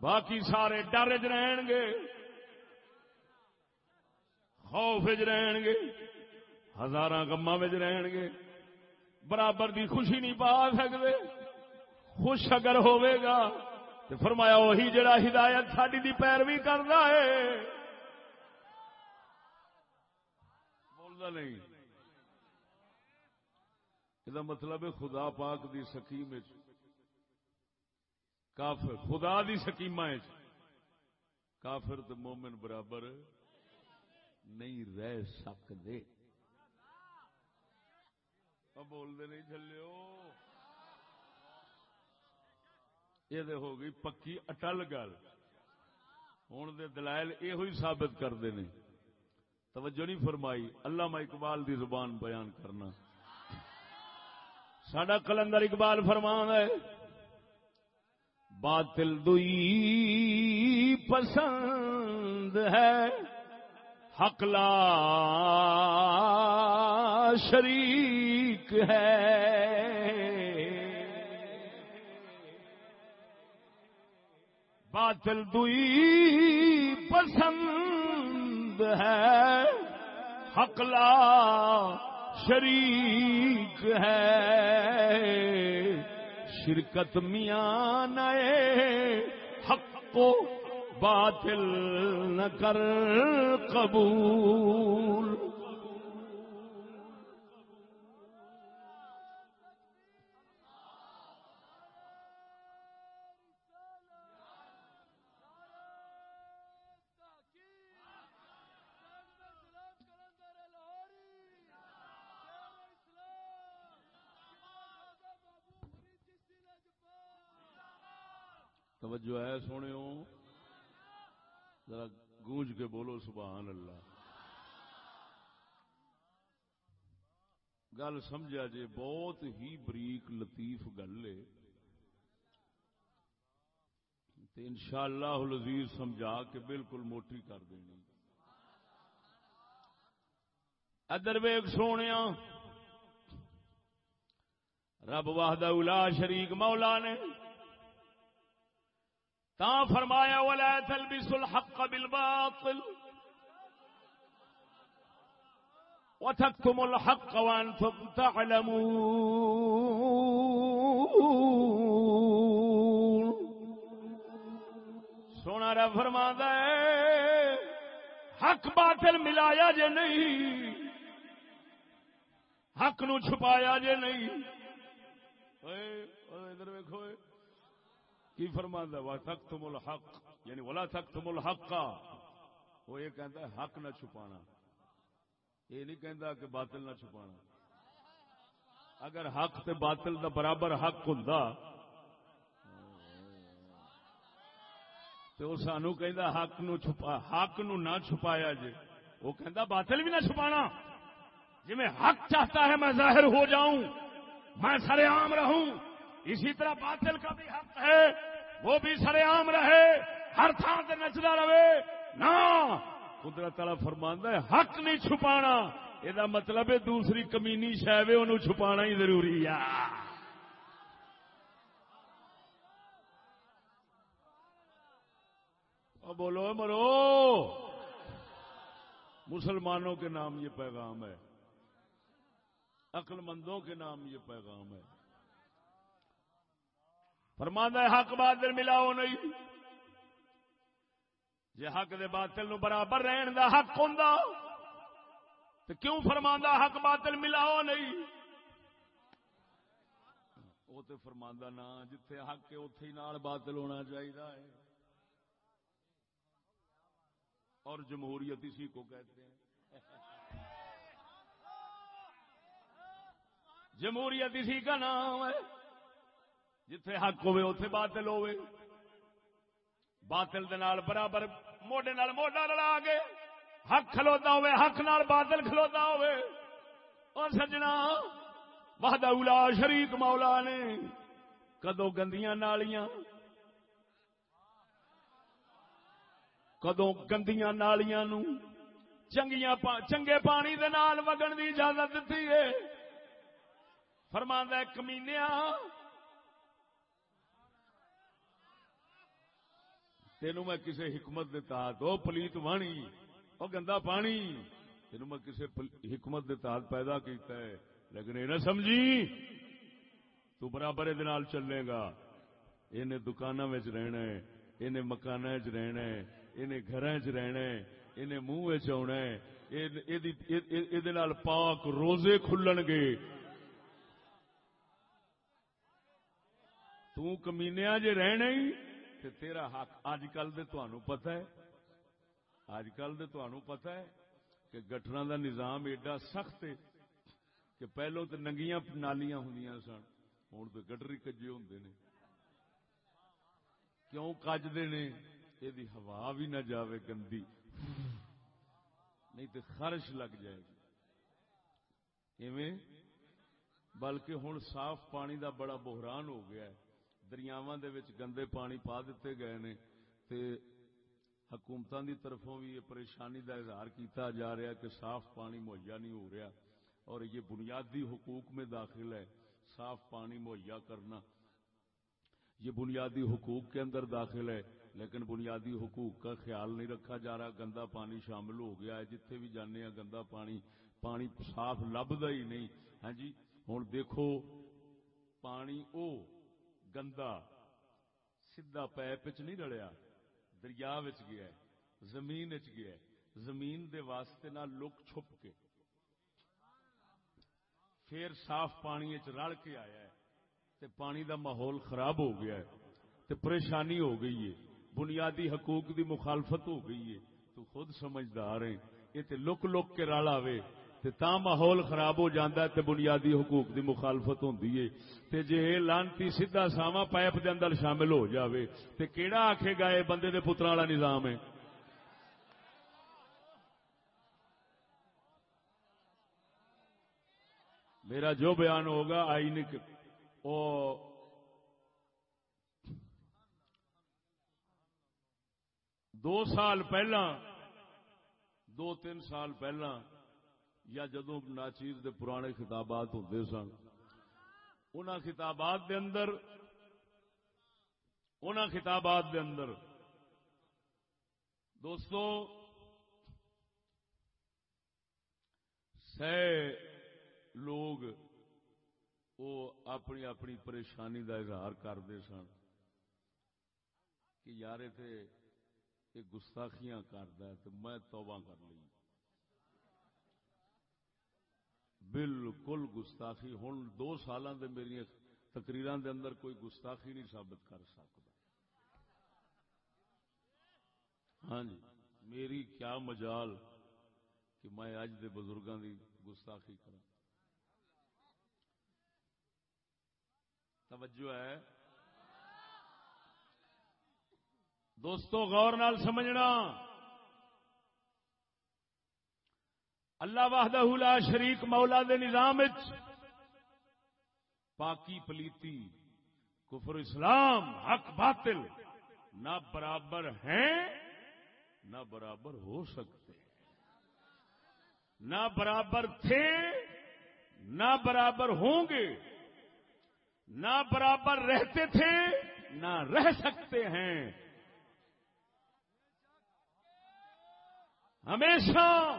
باقی سارے ڈر چ رہن گے، خوف چ رہن گے ہزار گما رہن گے۔ برابر دی خوشی نہیں پا سکتے خوش اگر ہوئے گا۔ تو فرمایا وہی جڑا ہدایت ساری دی پیروی کرتا ہے۔ بولتا نہیں۔ یہ مطلب ہے خدا پاک دی سکیم کافر، خدا دی سکیم کافر تو مومن برابر نہیں رہ سکتے بولتے نہیں چلو یہ ہو گئی پکی اٹل گل۔ ہوں دلائل یہ ثابت کرتے ہیں توجہ نہیں فرمائی۔ اللہ اقبال دی زبان بیان کرنا۔ سڈا کلندر اقبال فرمان ہے، باطل دئی پسند ہے حقلا شریک ہے۔ باطل دئی پسند ہے۔ حقلا شریک ہے۔ شرکت میاں نئے حق کو باطل نہ کر قبول توجہ ہے سونے ذرا گونج کے بولو سبحان اللہ گل سمجھا جی بہت ہی بریک لطیف گل ہے۔ ان شاء اللہ لذیذ سمجھا کے بالکل موٹی کر دینی۔ ادر ویگ سونے رب واہد الا شریک مولا نے تا فرمایا، ولا تلبس الحق بالباطل۔ وتكتم الحق وأنتم تعلمون. سونا را فرما ہے حق باطل ملایا جے نہیں حق نو چھپایا جے نہیں۔ ادھر ویکو کی فرما وا تک الحق یعنی ولا تک الحق۔ وہ یہ کہتا ہے حق نہ چھپانا۔ یہ نہیں کہتا کہ باطل نہ چھپانا۔ اگر حق تے باطل دا برابر حق ہوں تو سانو کہ حق نو چھپا، حق نو نہ چھپایا جے وہ کہتا باطل بھی نہ چھپانا۔ جی میں حق چاہتا ہے، میں ظاہر ہو جاؤں، میں سر عام رہوں۔ اسی طرح باطل کا بھی حق ہے، وہ بھی سر عام رہے، ہر تھان سے نچتا رہے۔ نہ! قدرت والا فرماندہ ہے، حق نہیں چھپانا۔ یہ مطلب ہے دوسری کمینی شہ ان چھپانا ہی ضروری ہے۔ بولو مرو۔ مسلمانوں کے نام یہ پیغام ہے۔ عقل مندوں کے نام یہ پیغام ہے۔ فرماندہ حق بادل ملاؤ نہیں۔ جی حق دے باطل نو برابر رہن دا حق ہوں تو کیوں فرماندہ حق باطل ملاؤ نہیں؟ وہ تو فرماندہ نہ جتھے حق ہے اتے ہی نال باطل ہونا چاہیے اور جمہوریت اسی کو کہتے ہیں۔ جمہوریت اسی کا نام ہے۔ جتھے حق ہوے اتے باطل ہوے باطل دے نال برابر موڈے نال موڈا لڑا کے حق کھلوتا ہوے حق نال باطل کھلوتا ہوے اور سجنا، وحدہ اولا شریک مولا نے کدو گندیاں نالیاں کدو گندیاں نالیاں نو چنگیاں چنگے پانی دے نال وگن دی اجازت دیتی ہے۔ فرماندا ہے کمینیا تینوں میں کسی حکمت دے تحت، او پلیت وانی، او گندا پانی، تینوں میں کسی حکمت دے تحت پیدا کیتا ہے۔ لیکن یہ نہ سمجھی، تو برابر دنال چلے گا۔ انہیں دکانوں میں رہنا ہے انہیں مکانوں چ رہنا ہے انہیں گھر چ رہنا ہے انہیں منہ چنا ہے۔ یہ پاک روزے کھلن گے۔ تو تمینیا جے رہنا ہی تے تیرا حق اج کل دے تانوں پتہ ہے اج کل دے تانوں پتہ ہے کہ گٹراں دا نظام ایڈا سخت ہے کہ پہلو تے ننگیاں نالیاں ہوندیاں سن ہن تے گٹری کجے ہوندے نے۔ کیوں کجدے نے؟ یہ ہوا بھی نہ جاوے گندی۔ نہیں تے خرش لگ جائے گی۔ ایویں؟ بلکہ ہن صاف پانی دا بڑا بحران ہو گیا ہے۔ دریاواں دے وچ گندے پانی پا دیتے گئے نے، تے حکومتاں دی طرفوں بھی یہ پریشانی دا اظہار کیتا جا رہا ہے کہ صاف پانی مہیا نہیں ہو رہا۔ اور یہ بنیادی حقوق میں داخل ہے، صاف پانی مہیا کرنا۔ یہ بنیادی حقوق کے اندر داخل ہے، لیکن بنیادی حقوق کا خیال نہیں رکھا جا رہا۔ گندا پانی شامل ہو گیا ہے، جتھے بھی جانے ہیں گندا پانی پانی صاف لبدا ہی نہیں۔ ہاں جی ہوں دیکھو، پانی او گندا سیدا پیپ چ نہیں رلیا، دریا گیا ہے زمین گیا ہے زمین دے واسطے نہ لک چھپ کے۔ پھر صاف پانی رل کے آیا ہے، تے پانی دا ماحول خراب ہو گیا ہے، تے پریشانی ہو گئی ہے، بنیادی حقوق دی مخالفت ہو گئی ہے۔ تو خود سمجھدار ہیں، یہ تے لک لک کے رل آئے تے تا ماحول خراب ہو جاندہ ہے تے بنیادی حقوق دی مخالفت ہوندی ہے۔ تے جے لانتی سیدھا ساواں پائپ دے اندر شامل ہو جاوے، تے کیڑا آکھے گا اے بندے دے پتراں والا نظام ہے؟ میرا جو بیان ہوگا آئین او دو سال پہلا دو تین سال پہلا یا جدو ناچیز دے پرانے خطابات ہوتے سن ان خطابات دے اندر ان خطابات دے اندر، دوستو، سہ لوگ وہ اپنی اپنی پریشانی دا اظہار کرتے سن کہ یار تھے یہ گستاخیاں کرتا ہے تو میں توبہ کر لی بالکل گستاخی ہوں دو سال میری تقریر دے اندر کوئی گستاخی نہیں ثابت کر سکتا۔ ہاں جی میری کیا مجال کہ میں اج دے بزرگاں دی گستاخی کرا توجہ ہے۔ دوستو، غور نال سمجھنا۔ اللہ وحدہ لا شریک مولا دے نظام پاکی پلیتی، کفر اسلام، حق باطل نہ برابر ہیں، نہ برابر ہو سکتے۔ نہ برابر تھے، نہ برابر ہوں گے۔ نہ برابر رہتے تھے، نہ رہ سکتے ہیں۔ ہمیشہ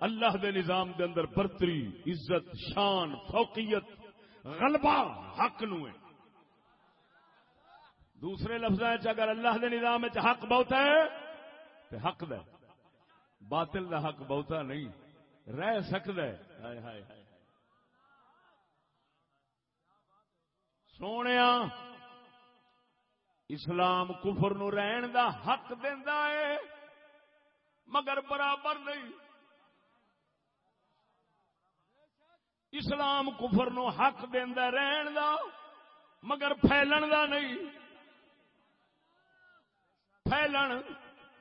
اللہ دے نظام دے اندر برتری، عزت، شان، فوقیت، غلبہ حق نو ہے۔ دوسرے لفظ اگر اللہ دے نظام حق بہت ہے تو حق دے۔ باطل دا حق بہتا نہیں۔ رہ سکتا ہے سونے اسلام کفر نو رہن دا حق دینا ہے، مگر برابر نہیں۔ اسلام کفر نو حق دینا رہن دا، مگر پھیلن دا نہیں۔ پھیلن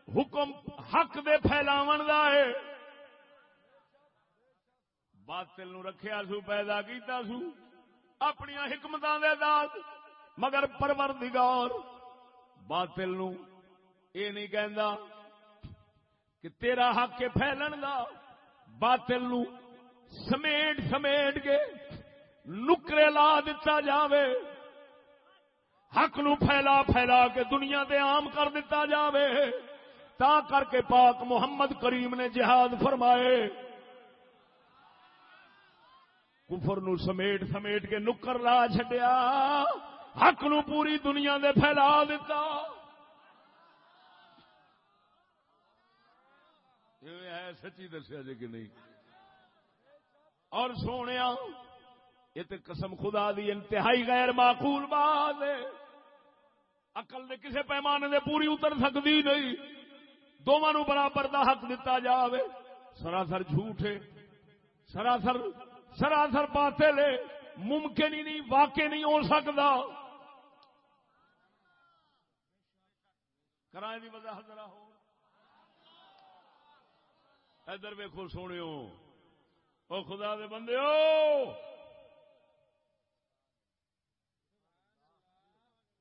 حکم حق دے پھیلاون دا ہے۔ باطل نو رکھیا سو، پیدا کیتا سو اپنی حکمتاں دے داد مگر پروردگار باطل نو اے نہیں کہندا کہ تیرا حق کے پھیلن دا، باطل نو سمیٹ سمیٹ کے نکرے لا دتا جاوے، حق نو پھیلا پھیلا کے دنیا دے عام کر دیتا جاوے۔ تا کر کے پاک محمد کریم نے جہاد فرمائے۔ کفر نو سمیٹ سمیٹ کے نکر لا چڈیا حق نو پوری دنیا دے پھیلا دیتا سچی دسیا جی کہ نہیں؟ اور سونے یہ تو قسم خدا دی انتہائی غیر معقول بات ہے۔ اقل نے کسے پیمانے دے پوری اتر سکتی نہیں۔ دونوں برابر دا حق دتا جاوے۔ سراسر جھوٹ ہے سراسر سراسر باطل ہے ممکن ہی نہیں، واقع نہیں ہو سکتا۔ کرائے کی وضاحت ذرا ہو۔ ادھر ویکو سونے او خدا دے بندے او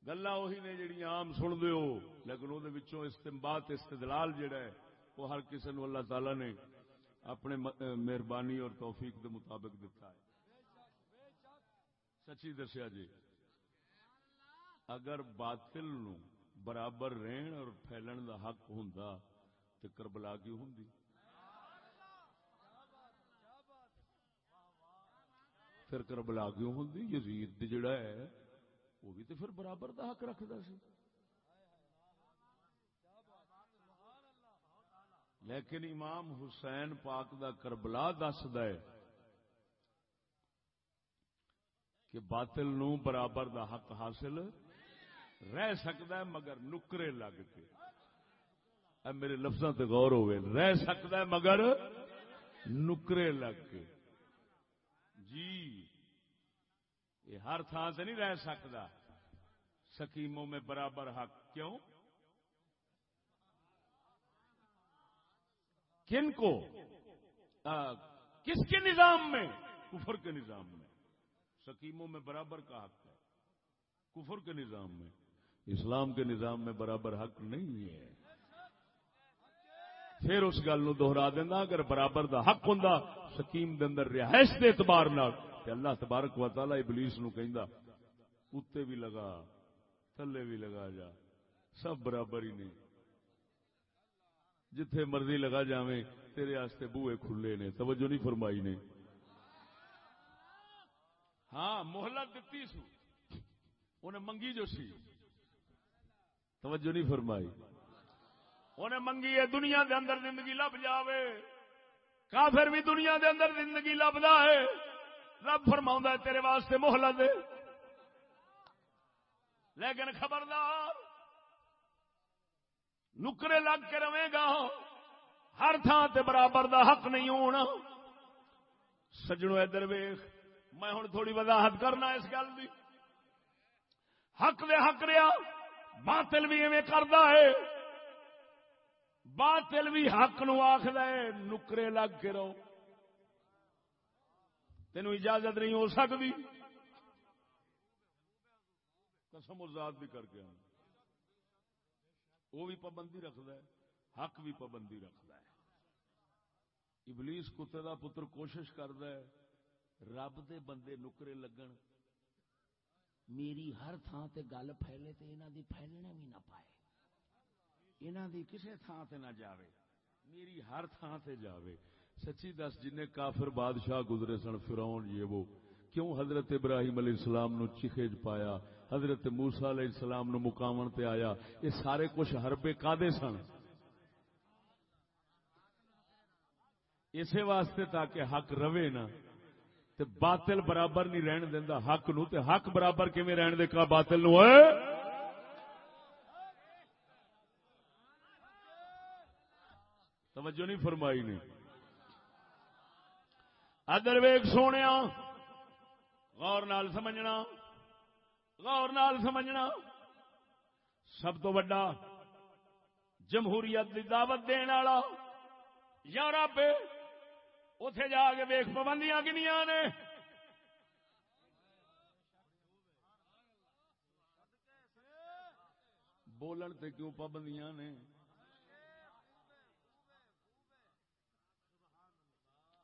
گلا اہی نے جڑی عام سن دو لیکن وہ استمبات استدلال جڑا ہے، وہ ہر کسی نو اللہ تعالی نے اپنے مہربانی اور توفیق دے مطابق دتا ہے۔ سچی دسیا جی اگر باطل نو برابر رہن اور پھیلن دا حق ہوں تو کربلا کی ہوں پھر کربلا کیوں ہوں یزید جڑا ہے، وہ بھی تو پھر برابر دا حق رکھتا سی۔ لیکن امام حسین پاک دا کربلا دس کہ باطل نو برابر دا حق حاصل رہ سکتا ہے، مگر نکرے لگ کے۔ اے میرے لفظوں تے غور ہوئے، رہ سکتا ہے، مگر نکرے لگ کے۔ جی۔ یہ ہر تھان سے نہیں رہ سکتا سکیموں میں برابر حق کیوں؟ کن کو؟ آ, کس کے نظام میں؟ کفر کے نظام میں۔ سکیموں میں برابر کا حق ہے۔ کفر کے نظام میں۔ اسلام کے نظام میں برابر حق نہیں ہے۔ پھر اس گل نو دوہرا دینا اگر برابر دا حق ہوں سکیم دے اندر رہائش کے اعتبار اللہ تبارک و تعالی ابلیس نو کہندا بھی لگا، تھلے بھی لگا جا، سب برابر ہی نہیں جتھے مرضی لگا جاویں، تیرے آستے بوئے کھلے نے، توجہ نہیں فرمائی نے۔ ہاں محلت دتی سو۔ انہیں منگی جو سی۔ توجہ نہیں فرمائی۔ انہیں منگی ہے، دنیا دے اندر زندگی لب جاوے۔ کافر بھی دنیا دے اندر زندگی لبدا ہے۔ رب فرما تیرے واسطے محلت لیکن خبردار، نکرے لگ کے رہے گا۔ ہر تھان تے برابر دا حق نہیں ہونا۔ سجنوں ادھر ویخ میں ہوں تھوڑی وضاحت کرنا اس گل کی حق دے حق رہا باطل بھی ایویں کرتا ہے۔ باطل بھی حق نو آخر نکرے لگ کے رہو۔ تینوں اجازت نہیں ہو سکتی۔ قسم ذات بھی کر کے وہ بھی پابندی رکھد ہے، حق بھی پابندی رکھد ہے۔ ابلیس کتے دا پتر کوشش کرد ہے، رب دے بندے نکرے لگن۔ میری ہر تھان تے گل پھیلے تے انہاں دی پھیلنے بھی نہ پائے۔ انہاں دی کسے تھان تے نہ جاوے۔ میری ہر تھان سے جاوے۔ سچی دس جن کافر بادشاہ گزرے سن، فرعون یہ وہ۔ کیوں حضرت ابراہیم علیہ السلام نو چیخے پایا؟ حضرت موسا علیہ السلام نو مقامن تے آیا۔ یہ سارے کچھ حربے کادے سن؟ اسی واسطے تاکہ حق روے نا۔ تے باطل برابر نہیں رہن دیندا۔ حق نو تے حق برابر کیویں رہن دے کا باطل نو؟ اے! توجہ نہیں فرمائی نے۔ ادر ویگ سونے غور نال سمجھنا، غور نال سمجھنا۔ سب تو بڑا جمہوریت کی دعوت دین والا یورپ اتے جا کے ویخ پابندیاں کنیا نے۔ بولن تے کیوں پابندیاں نے؟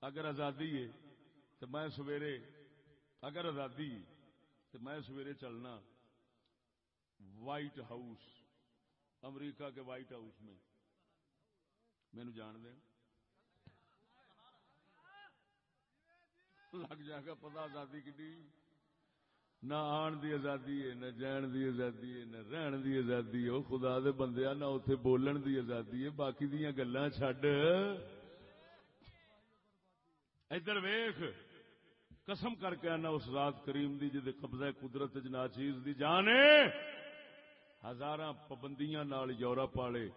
اگر آزادی ہے تو میں سویرے، اگر آزادی تو میں سویرے چلنا۔ وائٹ ہاؤس امریکہ کے وائٹ ہاؤس میں۔ مینو جان دیں۔ لگ جائے گا پتا آزادی کی نہ آن دی آزادی ہے، نہ جان دی آزادی ہے، نہ رہن دی آزادی ہے۔ خدا دے بندے، نہ اتے بولن دی آزادی ہے۔ باقی دیا گلا چڈ ادھر ویخ قسم کر کے آنا اس رات کریم دی جدے قبضہ قدرت جنا چیز دی جانے ہزار پابندیاں نال یورپ والے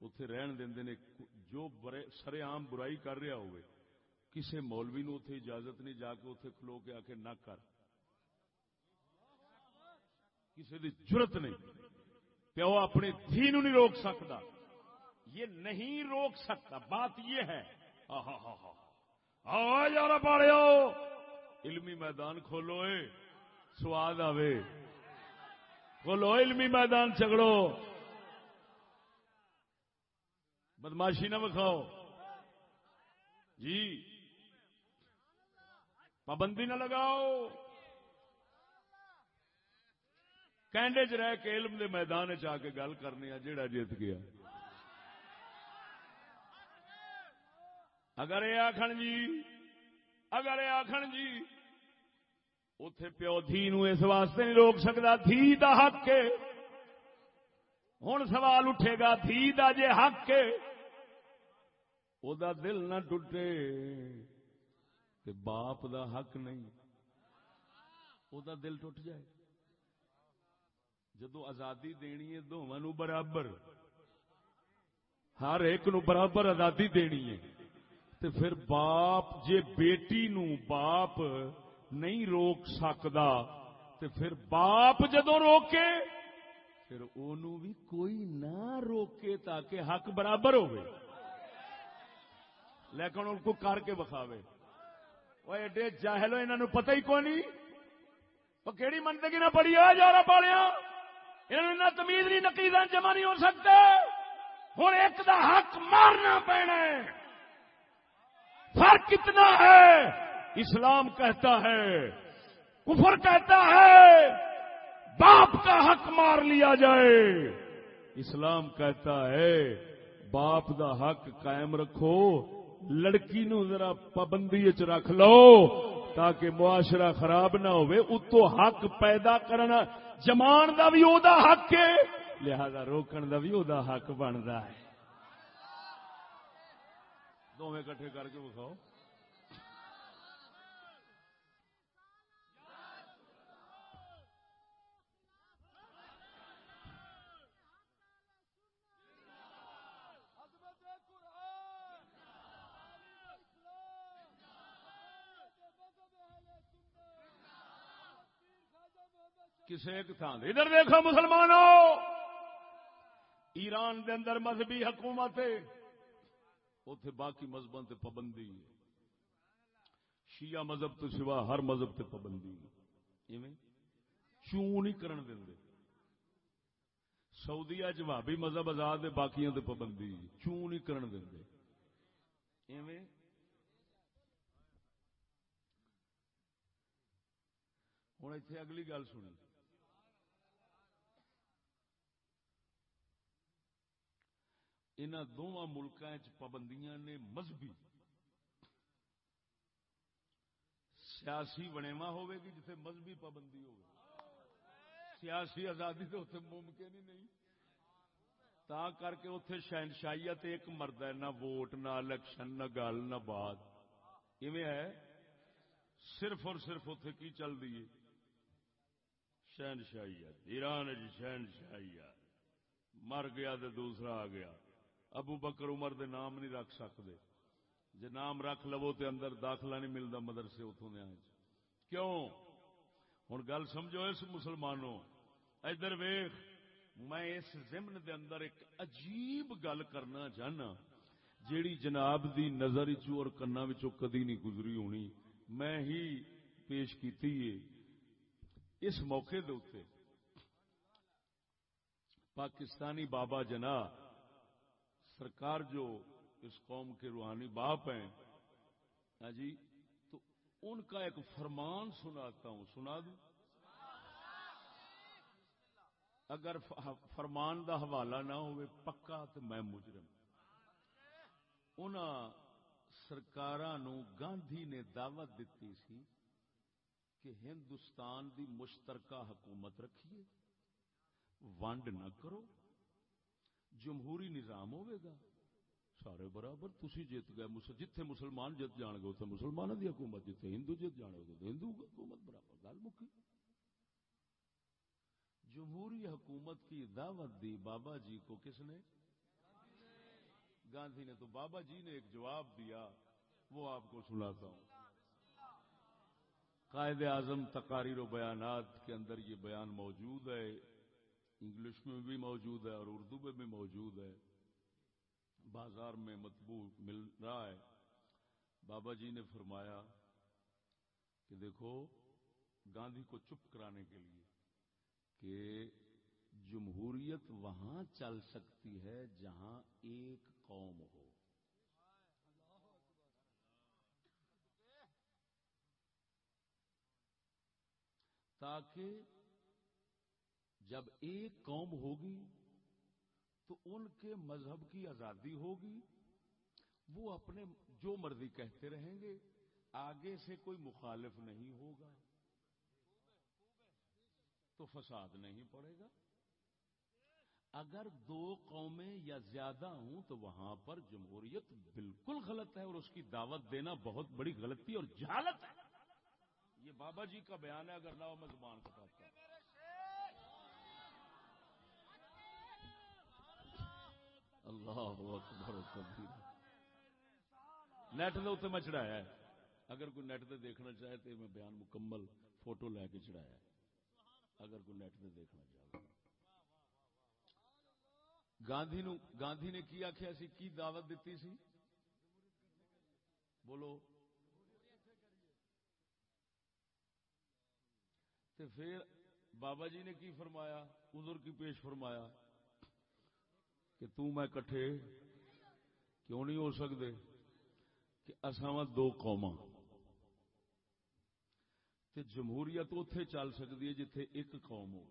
اتے رہن دے نے، جو سر عام برائی کر رہا ہوئے، کسے مولوی نو اتے اجازت نہیں، جا کے اتے کھلو کے آ کے نہ کر۔ کسی دی جرت نہیں۔ پیو اپنے دھی نو نہیں روک سکتا۔ یہ نہیں روک سکتا، بات یہ ہے۔ ہاں ہاں ہاں یار پاڑو علمی میدان کھولو سواد آوے۔ کھولو، علمی میدان چگڑو بدماشی نہ بکھاؤ جی۔ پابندی نہ لگاؤ۔ کینڈے چ رہ کے علم دے میدان چ کے گل کرنی ہے جیڑا جیت گیا۔ اگر یہ آخ جی اگر یہ آخ جی اتے پیو دھی نو اس واسطے نہیں روک سکتا، دھی دا حق ہے۔ ہوں سوال اٹھے گا، دھی دا جے حق ہے۔ او دا دل نہ ٹوٹے تے باپ دا حق نہیں۔ او دا دل ٹوٹ جائے۔ جدو آزادی دینی ہے، دونوں برابر۔ ہر ایک نو برابر آزادی دینی ہے۔ تے پھر باپ جے بیٹی نو باپ نہیں روک سکتا تے پھر باپ جدو روکے پھر اونوں بھی کوئی نہ روکے تاکہ حق برابر ہوئے لیکن ان کو کر کے بخاوے وہ ایڈے جاہل ہو انہوں پتہ ہی کوئی نہیں وہ کہڑی منتگی نہ پڑی ہے جارا پالیا انہوں نے تمیز نہیں نقیدہ جمع نہیں ہو سکتے ہوں ایک دا حق مارنا پینا فرق کتنا ہے؟ اسلام کہتا ہے، کفر کہتا ہے، باپ کا حق مار لیا جائے۔ اسلام کہتا ہے، باپ دا حق قائم رکھو، لڑکی نو ذرا پابندی چ رکھ لو، تاکہ معاشرہ خراب نہ ہوئے۔ اتو حق پیدا کرنا، جمان دا بھی او دا حق ہے، لہذا روکن دا بھی او دا حق بنتا ہے۔ دونوں کٹھے کر کے بکھاؤ کسی ایک تھان ادھر دیکھو مسلمانوں۔ ایران دے اندر مذہبی حکومت اتے باقی مذہب تے پابندی شیعہ مذہب تو سوا ہر مذہب تے پابندی چوں نہیں کرن دے سعودیا جوابی مذہب آزاد باقیوں تے پابندی چوں نہیں کرن دے ہوں اتنے اگلی گل سنی۔ ان دونوں ملکوں پابندیاں نے مذہبی سیاسی بنےوا ہوے گی جتھے مذہبی پابندی ہوگی سیاسی آزادی تو اتنے ممکن ہی نہیں۔ تا کر کے اتے شہنشائیت ایک مرد ہے، نہ ووٹ، نہ الیکشن، نہ گل، نہ بات۔ ایویں ہے؟ صرف اور صرف اتے کی چل رہی ہے؟ شہنشائیت ایران جی شہنشائیت مر گیا تو دوسرا آ گیا۔ ابو بکر عمر دے نام نہیں رکھ سکتے۔ جی نام رکھ لو تو اندر داخلہ نہیں ملتا مدرسے اتوں دیا کیوں؟ ہوں گل سمجھو اس مسلمانوں۔ ادھر ویخ میں اس ضمن دے اندر ایک عجیب گل کرنا چاہنا۔ جیڑی جناب دی نظر اور کنا کدی نہیں گزری ہونی۔ میں ہی پیش کیتی ہے۔ اس موقع دے پاکستانی بابا جنا سرکار جو اس قوم کے روحانی باپ ہیں ہاں جی تو ان کا ایک فرمان سناتا ہوں، سنا دوں؟ اگر فرمان دا حوالہ نہ ہوئے، پکا تو میں مجرم۔ ان سرکار گاندھی نے دعوت دیتی سی کہ ہندوستان دی مشترکہ حکومت رکھیے، ونڈ نہ کرو۔ جمہوری نظام ہوئے گا؟ سارے برابر تھی جیت گئے جتھے مسلمان جیت جان گے اتنے مسلمانوں دی حکومت، جتھے ہندو جیت جان گے ہندو حکومت برابر۔ گل مکی۔ جمہوری حکومت کی دعوت دی بابا جی کو کس نے؟ گاندھی نے۔ تو بابا جی نے ایک جواب دیا، وہ آپ کو سناتا ہوں۔ قائد اعظم تقاریر و بیانات کے اندر یہ بیان موجود ہے۔ انگلش میں بھی موجود ہے اور اردو میں بھی موجود ہے۔ بازار میں مطبوع مل رہا ہے۔ بابا جی نے فرمایا کہ دیکھو، گاندھی کو چپ کرانے کے لیے کہ جمہوریت وہاں چل سکتی ہے جہاں ایک قوم ہو۔ تاکہ جب ایک قوم ہوگی تو ان کے مذہب کی آزادی ہوگی، وہ اپنے جو مرضی کہتے رہیں گے، آگے سے کوئی مخالف نہیں ہوگا۔ تو فساد نہیں پڑے گا۔ اگر دو قومیں یا زیادہ ہوں تو وہاں پر جمہوریت بالکل غلط ہے اور اس کی دعوت دینا بہت بڑی غلطی اور جہالت ہے۔ یہ بابا جی کا بیان ہے، اگر نہ ہو میں زبان کٹاتا ہوں۔ اللہ نیٹ کے اتنے میں چڑھایا ہے۔ اگر کوئی نیٹ سے دیکھنا چاہے تو میں بیان مکمل فوٹو لے کے چڑھایا ہے۔ اگر کوئی نیٹ سے دیکھنا چاہے۔ گاندھی نو، گاندھی نے کی آخیا سی؟ کی دعوت دیتی سی؟ بولو۔ تے پھر بابا جی نے کی فرمایا؟ ادھر کی پیش فرمایا۔ کہ تو میں کٹھے کیوں نہیں ہو سکتے کہ اصا دو قوما جمہوریت اتے چل سکتی ہے جتھے ایک قوم ہو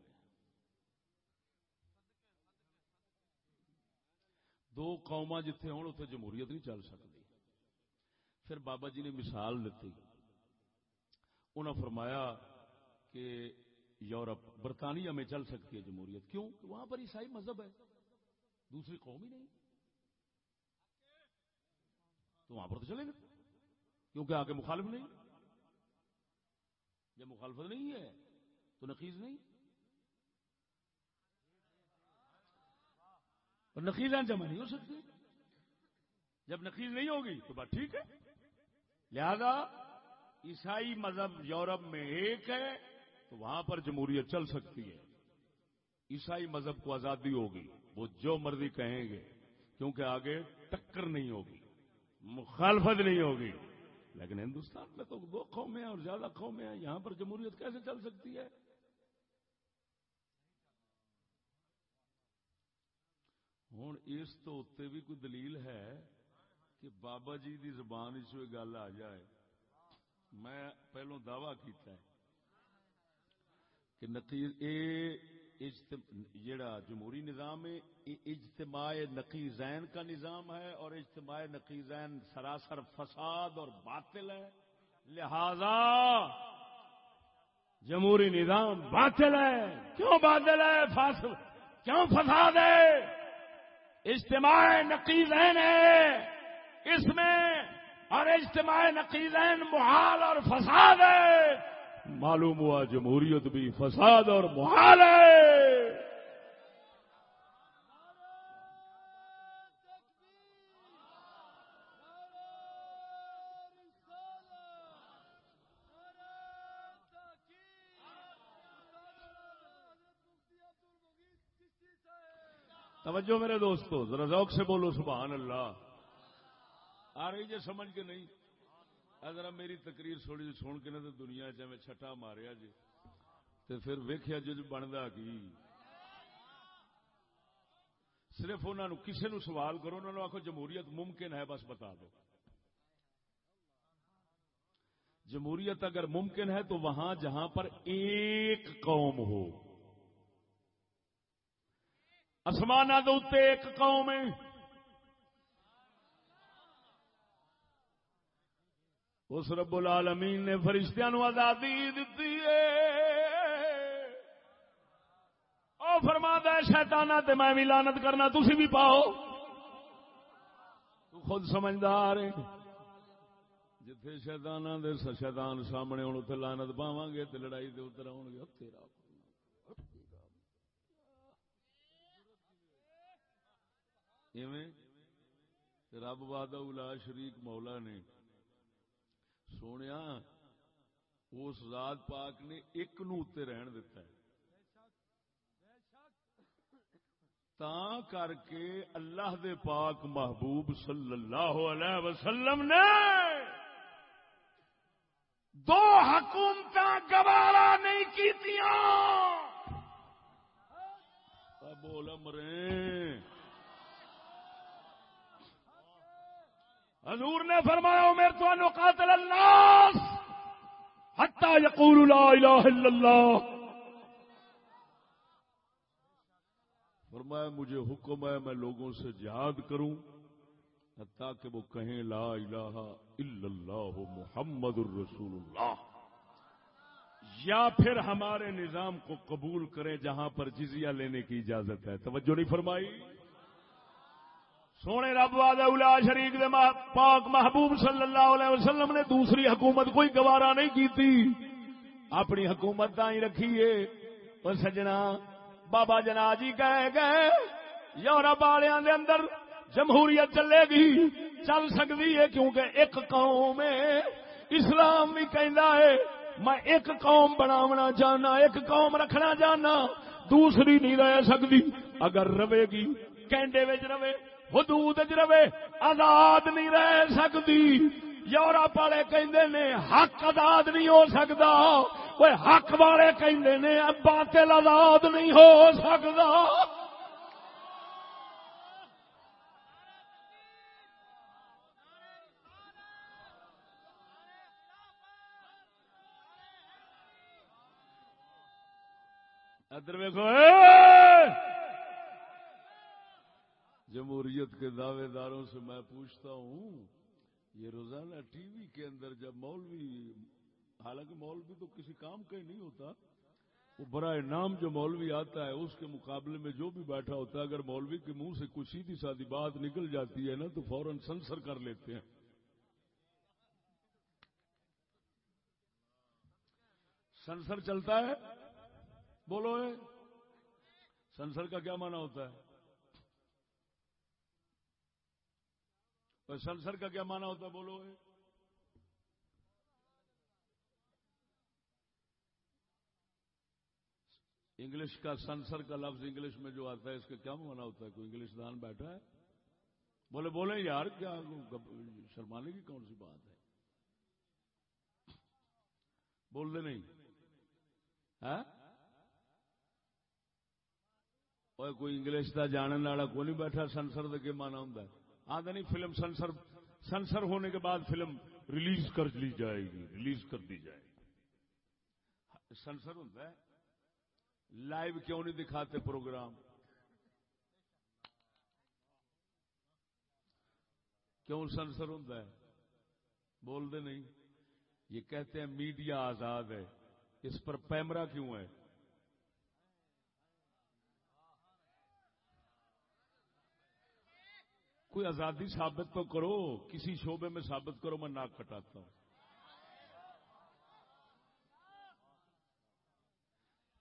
دو قوما جتھے ہون اتے جمہوریت نہیں چل سکتی پھر بابا جی نے مثال دیتی انہوں نے فرمایا کہ یورپ برطانیہ میں چل سکتی ہے جمہوریت۔ کیوں؟ وہاں پر عیسائی مذہب ہے۔ دوسری قوم ہی نہیں۔ تو وہاں پر تو چلے گا کیونکہ آگے مخالف نہیں۔ جب مخالفت نہیں ہے، تو نقیز نہیں۔ اور نقیز جمع نہیں ہو سکتی جب نقیز نہیں ہوگی، تو بات ٹھیک ہے۔ لہذا، عیسائی مذہب یورپ میں ایک ہے، تو وہاں پر جمہوریت چل سکتی ہے۔ عیسائی مذہب کو آزادی ہوگی۔ وہ جو مرضی کہیں گے، کیونکہ آگے ٹکر نہیں ہوگی، مخالفت نہیں ہوگی۔ لیکن ہندوستان میں تو دو قومیں اور زیادہ قومیں ہیں، یہاں پر جمہوریت کیسے چل سکتی ہے؟ ہوں اس تو اتنے بھی کوئی دلیل ہے کہ بابا جی کی زبان گل آ جائے۔ میں پہلو دعوی کیتا ہے کہ نتیج جڑا جمہوری نظام ہے یہ اجتماع نقیزین کا نظام ہے اور اجتماع نقیزین سراسر فساد اور باطل ہے۔ لہذا جمہوری نظام باطل ہے۔ کیوں باطل ہے؟ فاصل کیوں فساد ہے؟ اجتماع نقیزین ہے۔ اس میں اور اجتماع نقیزین محال اور فساد ہے۔ معلوم ہوا جمہوریت بھی فساد اور محال ہے۔ توجہ میرے دوستو، ذرا ذوق سے بولو، سبحان اللہ۔ آ رہی جی سمجھ کے نہیں؟ ذرا میری تقریر تھوڑی جی سن کے نہ دنیا چ میں چھٹا ماریا جی۔ تو پھر ویخیا جی بنتا کی۔ صرف انہوں کسی نو سوال کرو انہوں نے آخو جمہوریت ممکن ہے، بس بتا دو۔ جمہوریت اگر ممکن ہے تو وہاں جہاں پر ایک قوم ہو۔ آسمان ایک قوم ہے۔ اس رب العالمین نے فرشتیاں نو آزادی دیتی ہے۔ او فرما ہے شیطانہ تے میں بھی لانت کرنا، تسی بھی پاؤ۔ تو خود سمجھدار ہے۔ جتھے شیطانہ دے شیطان سامنے ہوں اتنے لانت پاواں گے، تے لڑائی دے اتر آؤ گے۔ تیرا رب واد شریک مولا نے سونے اس ذات پاک نے ایک نو اتنے رہن دیتا ہے۔ تا کر کے اللہ دے پاک محبوب صلی اللہ علیہ وسلم نے دو حکومت گوارا نہیں کی بول مرے حضور نے فرمایا، عمر تو قاتل الناس حتی یقول لا الہ الا اللہ. فرمایا، مجھے حکم ہے، میں لوگوں سے جہاد کروں تاکہ وہ کہیں لا الہ الا اللہ محمد الرسول اللہ. یا پھر ہمارے نظام کو قبول کریں جہاں پر جزیہ لینے کی اجازت ہے۔ توجہ نہیں فرمائی؟ سونے رب اولا شریف دے پاک محبوب صلی اللہ علیہ وسلم نے دوسری حکومت کوئی گوارا نہیں کی تھی اپنی حکومت ہی رکھیے۔ اور سجنا، بابا جنا جی کہہ گئے یورپ والوں دے اندر جمہوریت چلے گی، چل سکتی ہے کیونکہ ایک قوم ہے۔ اسلام بھی کہہ ہے، میں ایک قوم بناونا چاہنا، ایک قوم رکھنا چاہنا، دوسری نہیں رہ سکتی۔ اگر رہے گی، کینڈے رہے حدود رہے، آزاد نہیں رہ سکتی۔ یورپ والے کہ حق آزاد نہیں ہو سکتا۔ وہ حق والے کہ باطل آزاد نہیں ہو سکتا۔ ادھر ویکو جمہوریت کے دعوے داروں سے میں پوچھتا ہوں، یہ روزانہ ٹی وی کے اندر جب مولوی، حالانکہ مولوی تو کسی کام کا ہی نہیں ہوتا، وہ برائے نام جو مولوی آتا ہے، اس کے مقابلے میں جو بھی بیٹھا ہوتا ہے، اگر مولوی کے منہ سے کچھ سیدھی سادی بات نکل جاتی ہے نا، تو فوراً سنسر کر لیتے ہیں۔ سنسر چلتا ہے؟ بولو سنسر کا کیا مانا ہوتا ہے؟ سنسر کا کیا مانا ہوتا ہے؟ بولو انگلش کا سنسر کا لفظ انگلش میں جو آتا ہے، اس کا کیا مانا ہوتا ہے؟ کوئی انگلش دان بیٹھا ہے؟ بولے بولے یار، کیا شرمانے کی کون سی بات ہے؟ بول دے نہیں۔ ہاں؟ کوئی انگلش کا جاننے والا کوئی نہیں بیٹھا سنسر کا کیا مانا ہوں آدھا نہیں، فلم سنسر سنسر ہونے کے بعد فلم ریلیز کر لی جائے گی، ریلیز کر دی جائے گی۔ سنسر ہوتا ہے، لائیو کیوں نہیں دکھاتے پروگرام؟ کیوں سنسر ہوں بول دے نہیں۔ یہ کہتے ہیں میڈیا آزاد ہے۔ اس پر پیمرا کیوں ہے؟ کوئی آزادی ثابت تو کرو، کسی شعبے میں ثابت کرو، میں ناک کٹاتا ہوں۔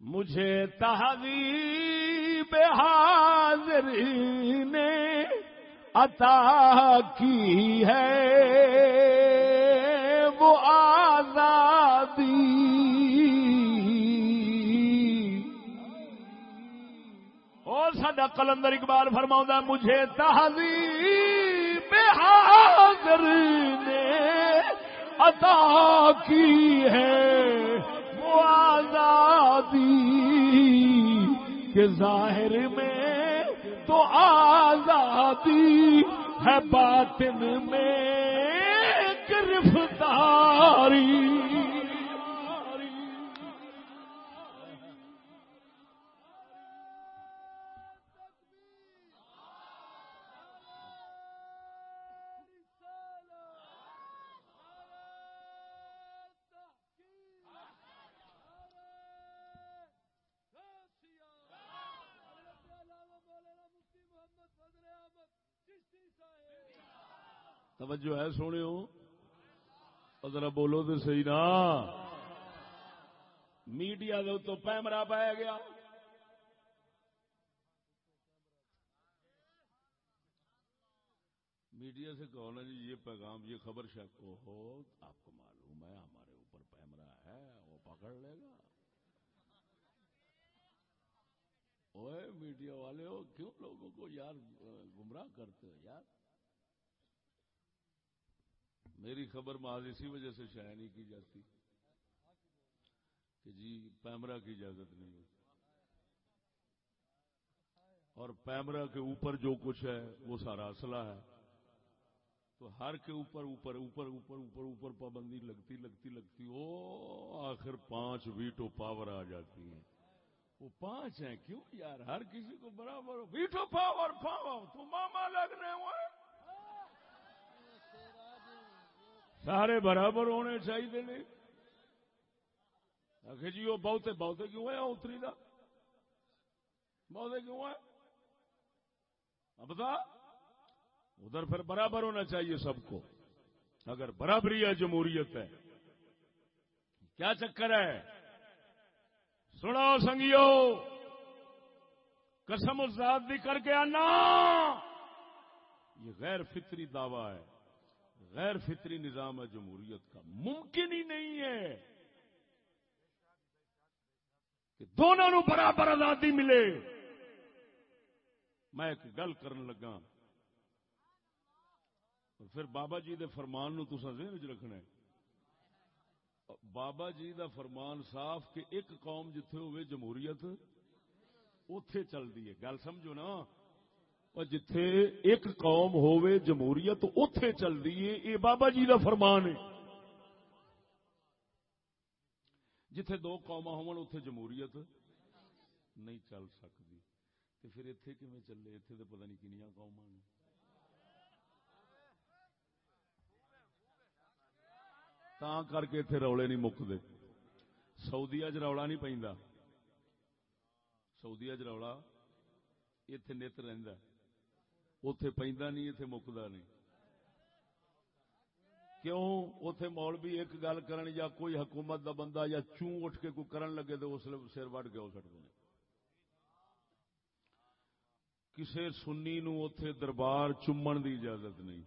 مجھے تحریب حاضری نے عطا کی ہے، وہ آزادی سڈا کلندر اقبال فرما مجھے تحریب حاضر نے عطا کی ہے، وہ آزادی کے ظاہر میں تو آزادی ہے باطن میں گرفتاری توجہ ہے سونے ذرا بولو تو صحیح نا۔ میڈیا تو پیمرا پایا گیا۔ میڈیا سے کہو نا جی یہ پیغام، یہ خبر شک ہو آپ کو معلوم ہے، ہمارے اوپر پیمرا ہے، وہ پکڑ لے گا۔ میڈیا والے ہو، کیوں لوگوں کو یار، گمراہ کرتے ہو یار؟ میری خبر محض اسی وجہ سے شائع نہیں کی جاتی کہ جی پیمرا کی اجازت نہیں ہوتی۔ اور پیمرا کے اوپر جو کچھ ہے، وہ سارا اسلحہ ہے۔ تو ہر کے اوپر اوپر اوپر اوپر اوپر اوپر پابندی لگتی لگتی لگتی، او آخر پانچ ویٹو پاور آ جاتی ہیں۔ وہ پانچ ہیں، کیوں یار؟ ہر کسی کو برابر ویٹو پاور پاور، تو ماما لگنے ہوئے سارے برابر ہونے چاہیے نہیں آخر جی وہ بہتے بہتے کیوں ہے اتری دا؟ بہتے کیوں ہے بتا، ادھر پھر برابر ہونا چاہیے سب کو۔ اگر برابری ہے جمہوریت ہے، کیا چکر ہے؟ سنو سنگیو، قسم ازاد بھی کر کے آنا۔ یہ غیر فطری دعویٰ ہے۔ غیر فطری نظام ہے جمہوریت کا۔ ممکن ہی نہیں ہے کہ دونوں نو برابر آزادی ملے۔ میں ایک گل کرن لگا۔ اور پھر بابا جی دے فرمان نو تسا ذہن چ رکھنا ہے۔ بابا جی دا فرمان صاف کہ ایک قوم جتھے ہوئے جمہوریت اتے چلتی ہے۔ گل سمجھو نا؟ جتھے ایک قوم ہووے جمہوریت اتے چل رہی ہے، یہ بابا جی کا فرمان ہے۔ جتھے دو قوم ہو جمہوریت نہیں چل سکتی تو پھر اتے کھے چلے؟ اتے تو پتہ نہیں کنیا قوم کر کے اتے روڑے نہیں مکتے سعودیا چ رولا نہیں پہ سعودیا چ رولا اتے نت رہ اتے پہ نہیں اتے مکتا نہیں۔ کیوں؟ اتے مول بھی ایک گل کرن یا کوئی حکومت دا بندہ یا چوں اٹھ کے کوئی کرن لگے تو اس لیے سر وڈ کے سکتے ہیں کسی سنی نو اتے دربار چومن دی اجازت نہیں۔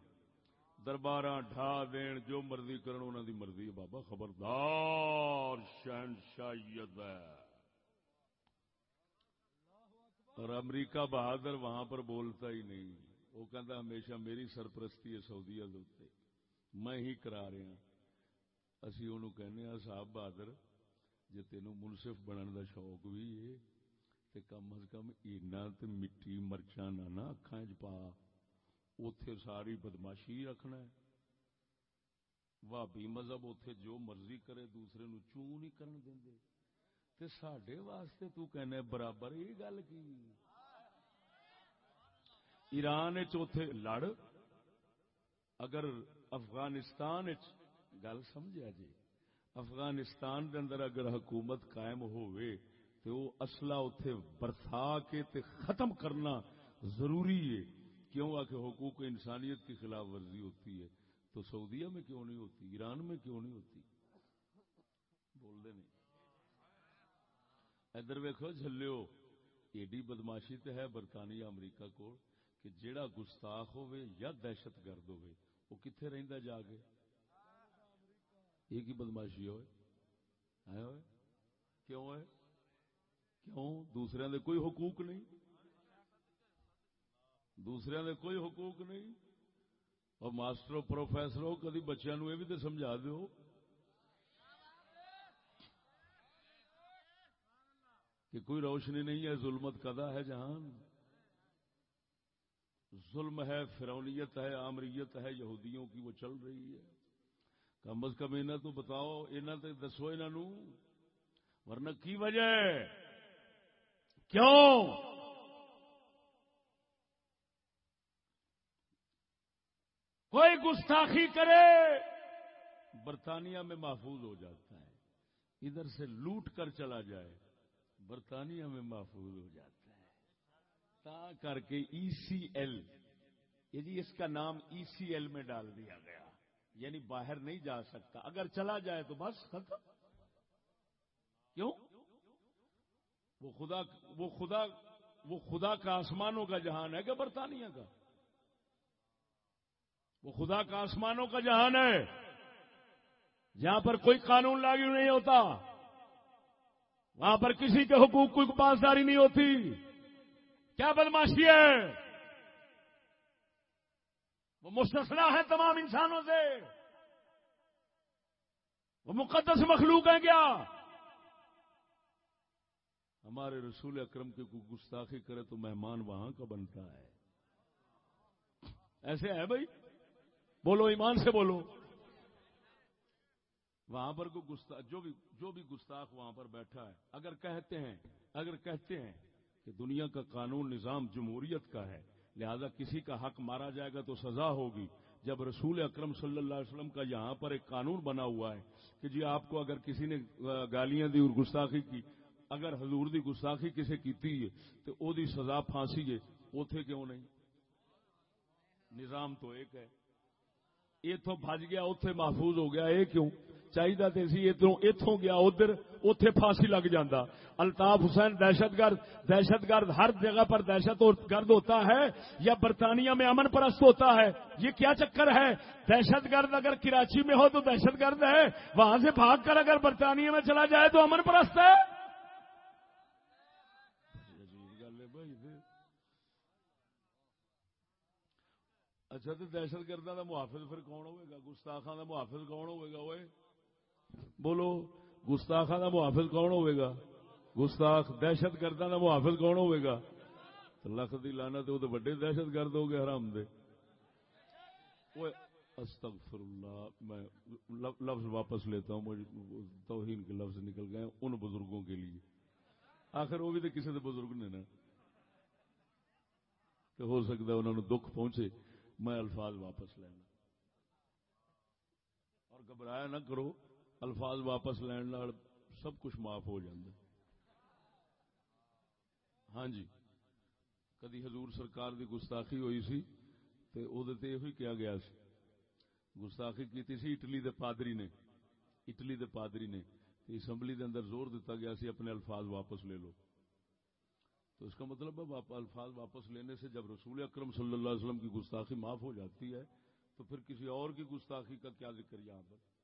دربار ڈھا دین جو مرضی کرن انہوں دی مرضی بابا خبردار شہنشاہیت ہے۔ اور امریکہ بہادر وہاں پر بولتا ہی نہیں۔ وہ کہتا ہمیشہ میری سرپرستی ہے سعودی ادوتے میں ہی کرا رہا اسی انہوں کہنے ہیں، صاحب بہادر جی تینوں منصف بننے دا شوق بھی ہے، تے کم از کم اینا تے مٹی مرچاں نہ نا اکھاں وچ پا۔ اوتھے ساری بدماشی رکھنا ہے۔ وہابی مذہب اوتھے جو مرضی کرے، دوسرے نو چوں نہیں کرن دیندے تے ساڈے واسطے تو کہنے برابر یہ گل کی؟ ایران چوتھے لڑ، اگر افغانستان گل سمجھا جی افغانستان دے اندر اگر حکومت قائم ہوئے تو وہ اصلا اتے برسا کے تے ختم کرنا ضروری ہے، کیوں؟ آ کہ حقوق انسانیت کی خلاف ورزی ہوتی ہے۔ تو سعودیہ میں کیوں نہیں ہوتی؟ ایران میں کیوں نہیں ہوتی؟ بول دے نہیں۔ ادھر ویکو جلو ایڈی بدماشی تو ہے برطانیہ امریکہ کو کہ جیڑا گستاخ ہوئے یا دہشت گرد ہوئے وہ کتنے رہندا جا کے؟ یہ کی بدماشی ہوئے ہوئے کیوں ہے؟ کیوں؟ دوسرے دے کوئی حقوق نہیں؟ دوسرے دے کوئی حقوق نہیں؟ اور ماسٹر پروفیسر کدی بچوں یہ بھی تو سمجھا دو کہ کوئی روشنی نہیں ہے، ظلمت کدا ہے جہان؟ ظلم ہے فرونیت ہے، آمریت ہے، یہودیوں کی وہ چل رہی ہے۔ کم از کم انہیں تو بتاؤ انہیں تو دسو انہوں ورنہ کی وجہ ہے؟ کیوں؟ کوئی گستاخی کرے، برطانیہ میں محفوظ ہو جاتا ہے، ادھر سے لوٹ کر چلا جائے۔ برطانیہ میں محفوظ ہو جاتا ہے۔ تا کر کے ای سی ایل یہ جی اس کا نام ای سی ایل میں ڈال دیا گیا۔ یعنی باہر نہیں جا سکتا۔ اگر چلا جائے تو بس ختم۔ کیوں؟ وہ خدا وہ خدا وہ خدا کا آسمانوں کا جہان ہے کہ برطانیہ کا؟ وہ خدا کا آسمانوں کا جہان ہے۔ جہاں پر کوئی قانون لاگو نہیں ہوتا۔ وہاں پر کسی کے حقوق کی پاسداری نہیں ہوتی۔ کیا بدماشی ہے؟ وہ مستثنا ہے تمام انسانوں سے۔ وہ مقدس مخلوق ہیں کیا؟ ہمارے رسول اکرم کے کوئی گستاخی کرے تو مہمان وہاں کا بنتا ہے۔ ایسے ہے بھائی؟ بولو، ایمان سے بولو۔ وہاں پر کوئی گستاخ جو بھی جو بھی گستاخ وہاں پر بیٹھا ہے، اگر کہتے ہیں، اگر کہتے ہیں کہ دنیا کا قانون نظام جمہوریت کا ہے، لہذا کسی کا حق مارا جائے گا تو سزا ہوگی۔ جب رسول اکرم صلی اللہ علیہ وسلم کا یہاں پر ایک قانون بنا ہوا ہے کہ جی آپ کو اگر کسی نے گالیاں دی اور گستاخی کی، اگر حضور دی گستاخی کسی کیتی ہے، تو او دی سزا پھانسی ہے اوتھے کیوں نہیں؟ نظام تو ایک ہے۔ اتوں بج گیا اتے محفوظ ہو گیا، یہ کیوں؟ چاہیے اتوں گیا، ادھر اتے پھانسی لگ جاتا الطاف حسین دہشت گرد دہشت گرد ہر جگہ پر دہشت گرد ہوتا ہے، یا برطانیہ میں امن پرست ہوتا ہے۔ یہ کیا چکر ہے؟ دہشت گرد اگر کراچی میں ہو تو دہشت گرد ہے۔ وہاں سے بھاگ کر اگر برطانیہ میں چلا جائے تو امن پرست ہے۔ اچھا تو دہشت گردوں کا محافظ پھر کون ہوئے گا؟ گستاخا کا محافظ کون ہوئے گا وہ بولو گستاخا کا محافظ کون ہوئے گا؟ گستاخ دہشت گردوں کا محافظ کون ہوئے گا؟ لکھ دی لانا تو وڈے دہشت گرد ہو گئے حرام دے۔ استغفر اللہ میں لفظ واپس لیتا ہوں توہین کے لفظ نکل گئے ان بزرگوں کے لیے۔ آخر وہ بھی تو کسی بزرگ نے نا۔ کہ ہو سکتا ہے انہوں نے دکھ پہنچے، میں الفاظ واپس لینا۔ اور گھبرایا نہ کرو الفاظ واپس لین سب کچھ معاف ہو جائے ہاں جی کدی حضور سرکار دی گستاخی ہوئی سی تے او دے یہ کیا گیا سی۔ گستاخی کی سی اٹلی دے پادری نے، اٹلی دے پادری نے تے اسمبلی دے اندر زور دیتا گیا سی اپنے الفاظ واپس لے لو۔ تو اس کا مطلب ہے الفاظ واپس لینے سے جب رسول اکرم صلی اللہ علیہ وسلم کی گستاخی معاف ہو جاتی ہے تو پھر کسی اور کی گستاخی کا کیا ذکر یہاں پر؟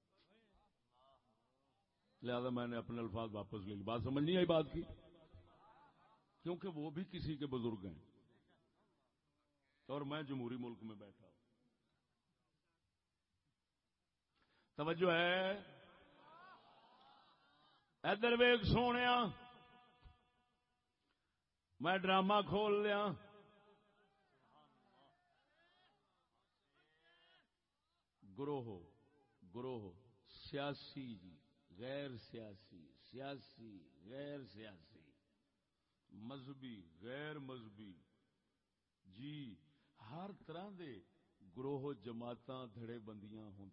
لہذا میں نے اپنے الفاظ واپس لے لی بات سمجھ نہیں آئی بات کی؟ کیونکہ وہ بھی کسی کے بزرگ ہیں۔ اور میں جمہوری ملک میں بیٹھا ہوں۔ توجہ ہے؟ ادھر ویگ سونے میں ڈرامہ کھول لیا۔ گروہ گروہ سیاسی جی۔ غیر سیاسی سیاسی، غیر سیاسی، مذہبی، غیر مذہبی۔ جی ہر طرح دے گروہ جماعت دھڑے بندیاں ہوں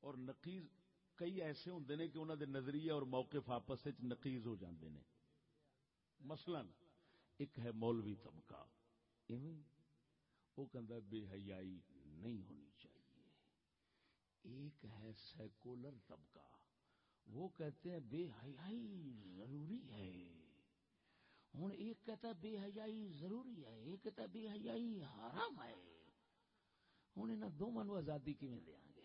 اور نقیز، کئی ایسے ہوں نے کہ انہوں دے نظریے اور موقف آپس نقیز ہو جاندے نے۔ مثلا، ایک ہے مولوی طبقہ۔ وہ کہ بے حیائی نہیں ہونی چاہیے۔ ایک ہے سیکولر طبقہ۔ وہ کہتے ہیں بے حیائی ضروری ہے۔ ہوں ایک کہتا بے حیائی ضروری ہے ایک کہتا بے حیائی حرام ہے۔ ہوں انہوں دونوں آزادی کیون دیا گے۔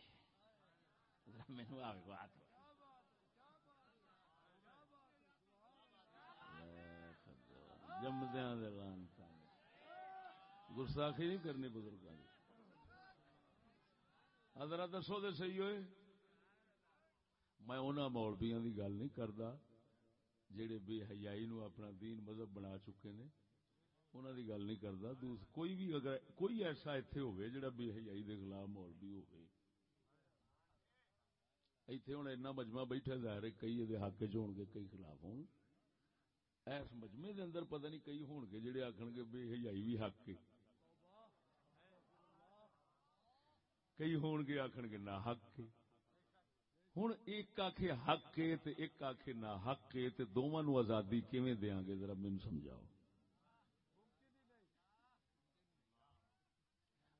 مینو بات جمدیا گستاخی نہیں کرنی بزرگ حضرت دسو دے صحیح ہوئے۔ میں انہوں مولبیاں کی گل نہیں کرتا جہے بے حیائی نو اپنا دین مذہب بنا چکے نے انہوں کی گل نہیں کرتا کوئی بھی اگر کوئی ایسا اتنے ہوئے جڑا بے حیائی دے خلاف مولوی ہوئے اتنے ہوں اینا مجمع بیٹھا ظاہر ہے، کئی یہ حق چ ہو گے کئی خلاف ہون۔ ایس مجمے دے اندر پتہ نہیں کئی ہون گے جڑے آخن گے بے حیائی بھی حق کے کئی ہون گے آخن گے نہ حق کے ہوں ایک آخ حق کے تے ایک آخ نہ حق کے تے دونوں نو آزادی کیویں دیاں گے؟ ذرا مین سمجھاؤ۔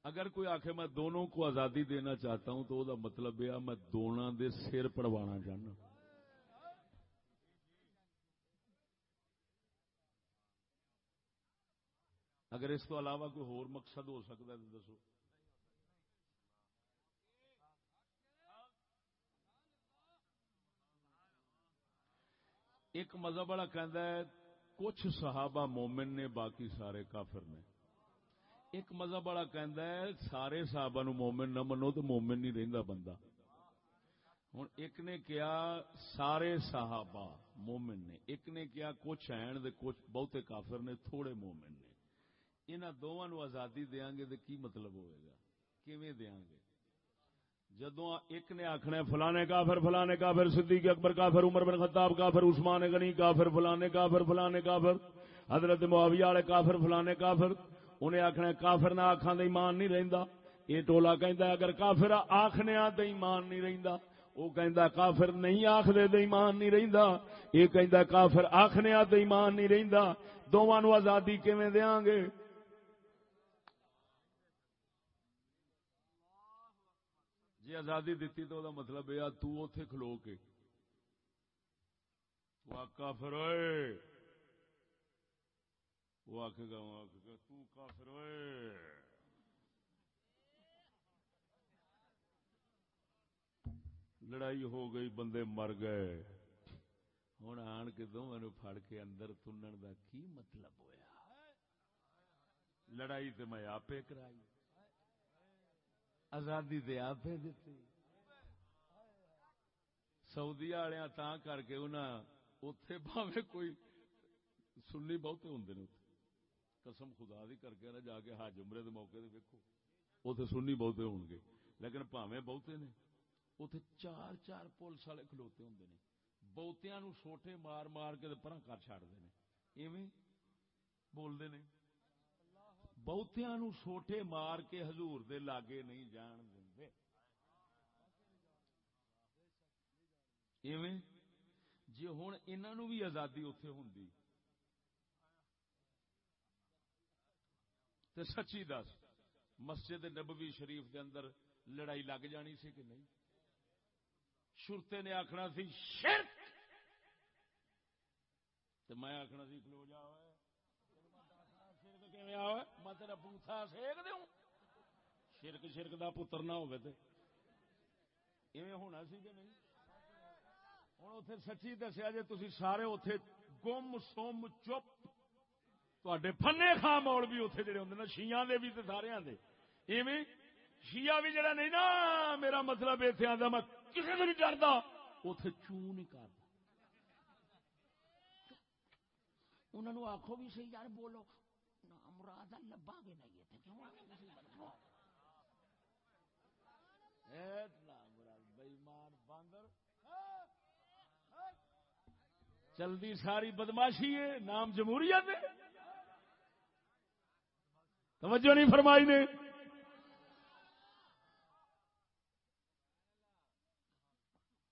اگر کوئی آخ میں دونوں کو آزادی دینا چاہتا ہوں تو وہ مطلب یہ میں دونوں دے سر پڑوانا چاہنا۔ اگر اس تو علاوہ کوئی ہور مقصد ہو سکتا ہے تو دسو۔ ایک مذہب والا ہے، کچھ صحابہ مومن نے، باقی سارے کافر نے۔ ایک مذہب والا ہے، سارے صحابہ نو مومن نہ منو تو مومن نہیں رہندا بندہ۔ ہوں ایک نے کیا سارے صحابہ مومن نے۔ ایک نے کیا کچھ ہیں کچھ بہتے کافر نے، تھوڑے مومن نے۔ انہوں دونوں آزادی دیا گے تو کی مطلب ہوئے گا؟ کیویں دیا گے جدو ایک نے آخنا فلانے کافر فلانے کافر، صدیق اکبر کافر، عمر بن خطاب کافر، عثمان غنی کافر، فلانے کافر فلانے کافر، حضرت معاویہ والے کافر، فلانے کافر۔ انہیں آخنا کافر نہ آخان ایمان نہیں رہندا۔ یہ ٹولا کہندا اگر کافر آخنے تو ایمان نہیں رہندا۔ وہ کہندا کافر نہیں آخدے تو ایمان نہیں رہندا۔ یہ کہندا کافر آخنے تو ایمان نہیں رہندا۔ دونوں آزادی کیویں دیاں گے جی آزادی دیتی تو دا مطلب یہ تو اتے کھلو کے۔ وہ کافر ہوئے وہ آخ گا، تو کافر ہوئے لڑائی ہو گئی، بندے مر گئے۔ ہوں آن کے دونوں پھڑ کے اندر تنن دا کی مطلب ہویا؟ لڑائی تو میں آپ کرائی آزادی دے آپ دیتی سعودی والے تا کر کے اتے پاوے کوئی سننی بہتے ہوں نے قسم خدا دی کر کے نہ جا کے حج عمرے دے موقع دے ویکو اتے سننی بہتے ہون گے، لیکن پاوے بہتے نے۔ اتے چار چار پولیس والے کھلوتے ہوں نے۔ بہتیا نو سوٹے مار مار کے پرا کر چڑھتے ہیں ایویں بولتے ہیں بہتیا نو سوٹے مار کے حضور دے لاگے نہیں جان دے جی ہوں انہوں بھی آزادی اتے ہوں تو سچی دس مسجد نبوی شریف دے اندر لڑائی لگ جانی سی کہ نہیں شرتے نے آخنا سی شرک تو میں آخنا سی کلو جا میں تیرا بوتھا سیک دوں۔ شرک شرک دا پتر نہ ہوئے تے۔ ایویں ہونا سی کہ نہیں؟ ہوں اتے سچی دسیا جی تھی سارے اتے گم، سم، چپ تے فنے خان موڑ بھی اتنے جڑے ہوں شیاں دے بھی سارے دے۔ ایویں شیعہ بھی جڑا نہیں نا، میرا مطلب اتنے آتا میں کسی سے نہیں ڈردا اتے چون نہیں کرتا انہوں آخو بھی صحیح، یار بولو۔ مراد لبا گے نہیں مراد بےمان باندر۔ چلتی ساری بدماشی ہے، نام جمہوریت ہے۔ توجہ نہیں فرمائی نے۔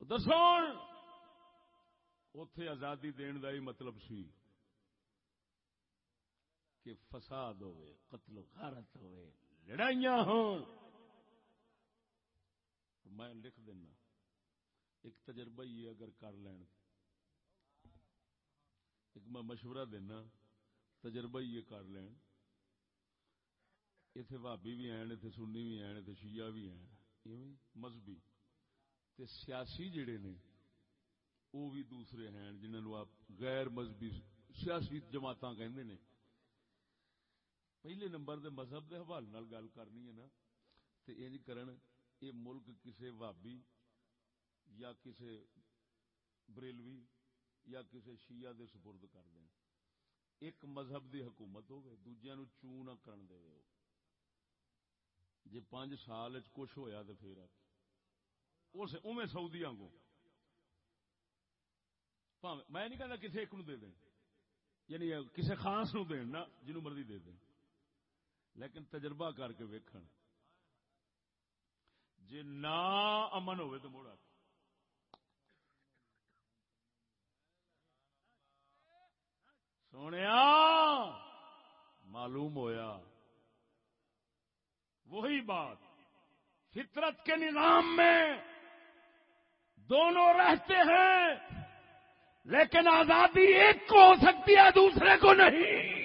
دسو اتے آزادی دن کا ہی مطلب سی۔ کہ فساد ہوئے، قتل و غارت ہوئے، لڑائیاں ہوں۔ میں لکھ دینا، ایک تجربہ ہی اگر کر لین۔ ایک میں مشورہ دینا، تجربہ ہی کر لین۔ اتنے بھابی بھی ہیں اتنے سنی بھی ہیں اتنے شیعہ بھی ہیں مذہبی۔ تے سیاسی جڑے نے وہ بھی دوسرے ہیں جنہوں آپ غیر مذہبی سیاسی جماعت کہندے نے۔ پہلے نمبر دے مذہب دے حوالے نال گل کرنی ہے نا، تے انج کرن، اے ملک کسے وابی یا کسے بریلوی یا کسے شیعہ دے سپرد کر دیں ایک مذہب دی حکومت ہوگی دوجیا نو چون نہ کرن دے ہو جی پانچ سال کچھ ہویا تو پھر اس اوے سعودی آنگوں۔ میں نہیں کہنا کسی ایک نو دے دیں یعنی کسی خاص نو دین نا جنو مرضی دے دیں لیکن تجربہ کر کے ویکھن۔ جی نہ امن ہوئے تو موڑا۔ سونے معلوم ہویا۔ وہی بات، فطرت کے نظام میں دونوں رہتے ہیں، لیکن آزادی ایک کو ہو سکتی ہے، دوسرے کو نہیں۔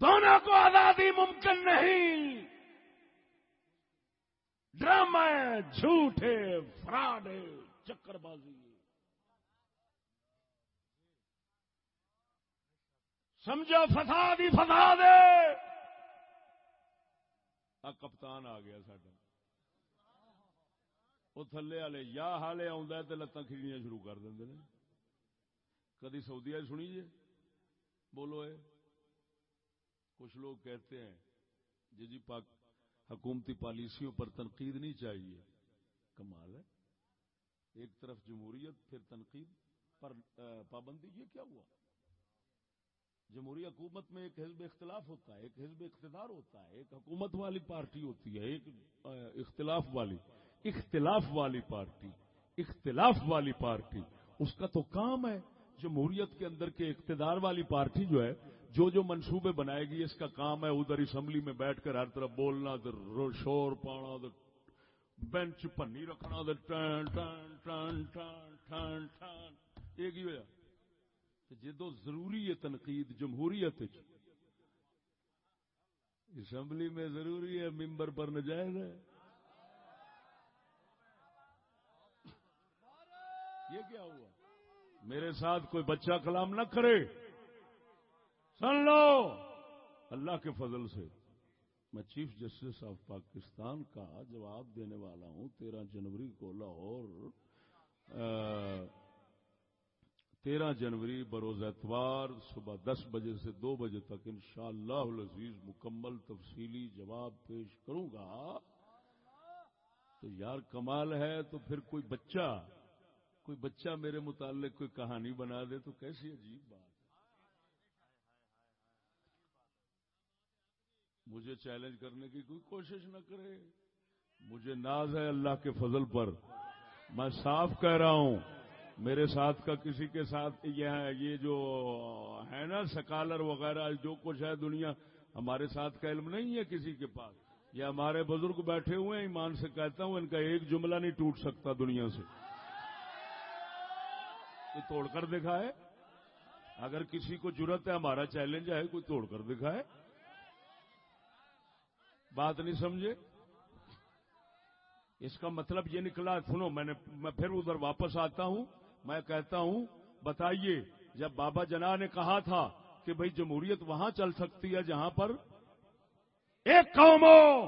دونوں کو آزادی ممکن نہیں۔ ڈرامہ ہے جھوٹ ہے فراڈ ہے چکر بازی سمجھو، فساد ہی فساد ہے۔ کپتان آ گیا سڈا وہ تھلے والے، یا ہالے آ لتاں کھڑیاں شروع کر دیں کدی سعودی سنی جی؟ بولو اے۔ کچھ لوگ کہتے ہیں جی جی پاک حکومتی پالیسیوں پر تنقید نہیں چاہیے۔ کمال ہے۔ ایک طرف جمہوریت، پھر تنقید۔ پر پابندی، یہ کیا ہوا؟ جمہوری حکومت میں ایک حزب اختلاف ہوتا ہے، ایک حزب اقتدار ہوتا ہے، ایک حکومت والی پارٹی ہوتی ہے، ایک اختلاف والی اختلاف والی پارٹی، اختلاف والی پارٹی۔ اس کا تو کام ہے جمہوریت کے اندر کے اقتدار والی پارٹی جو ہے جو جو منصوبے بنائے گی، اس کا کام ہے ادھر اسمبلی میں بیٹھ کر ہر طرف بولنا، ادھر شور پانا، ادھر بینچ پنی رکھنا، ادھر ٹن ٹن ٹن ٹن ٹن ٹن۔ ایک ہی ہوا جدو ضروری ہے تنقید جمہوریت اسمبلی میں ضروری ہے، ممبر پر نجائز ہے۔ یہ کیا ہوا؟ میرے ساتھ کوئی بچہ کلام نہ کرے۔ سن لو! اللہ کے فضل سے۔ میں چیف جسٹس آف پاکستان کا جواب دینے والا ہوں۔ تیرہ جنوری کو لاہور تیرہ جنوری بروز اتوار صبح دس بجے سے دو بجے تک انشاءاللہ العزیز مکمل تفصیلی جواب پیش کروں گا۔ تو یار کمال ہے تو پھر کوئی بچہ کوئی بچہ میرے متعلق کوئی کہانی بنا دے تو کیسی عجیب بات۔ مجھے چیلنج کرنے کی کوئی کوشش نہ کرے۔ مجھے ناز ہے اللہ کے فضل پر۔ میں صاف کہہ رہا ہوں، میرے ساتھ کا کسی کے ساتھ یہ جو ہے نا سکالر وغیرہ، جو کچھ ہے دنیا، ہمارے ساتھ کا علم نہیں ہے کسی کے پاس۔ یہ ہمارے بزرگ بیٹھے ہوئے ہیں، ایمان سے کہتا ہوں، ان کا ایک جملہ نہیں ٹوٹ سکتا دنیا سے۔ توڑ کر دکھائے؟ اگر کسی کو ضرورت ہے، ہمارا چیلنج ہے، کوئی توڑ کر دکھائے۔ بات نہیں سمجھے؟ اس کا مطلب یہ نکلا، سنو، میں نے میں پھر ادھر واپس آتا ہوں، میں کہتا ہوں، بتائیے، جب بابا جنا نے کہا تھا کہ بھائی جمہوریت وہاں چل سکتی ہے جہاں پر ایک قوم ہو،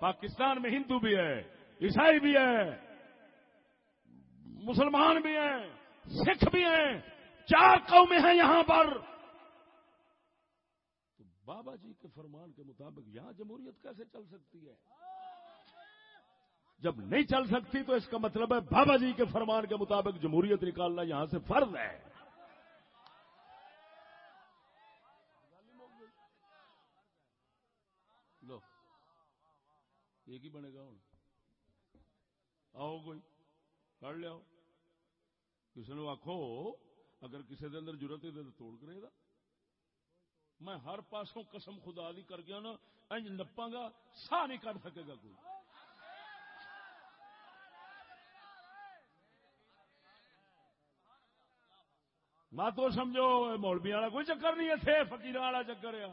پاکستان میں ہندو بھی ہے، عیسائی بھی ہے، مسلمان بھی ہیں سکھ بھی ہیں، چار قومیں ہیں یہاں پر۔ بابا جی کے فرمان کے مطابق یہاں جمہوریت کیسے چل سکتی ہے؟ جب نہیں چل سکتی تو اس کا مطلب ہے بابا جی کے فرمان کے مطابق جمہوریت نکالنا یہاں سے فرض ہے۔ لو، ایک ہی بنے گا ہوں۔ آؤ کوئی، کر لیا کسی نے آخو اگر کسی دے اندر ضرورت ہے تو توڑ کرے گا میں ہر پاسوں قسم خدا دی کر گیا نا، انج نپا گا سا نہیں کر سکے گا کوئی۔ نہ تو سمجھو مولوی والا کوئی چکر نہیں ہے فکیر والا چکر ہے۔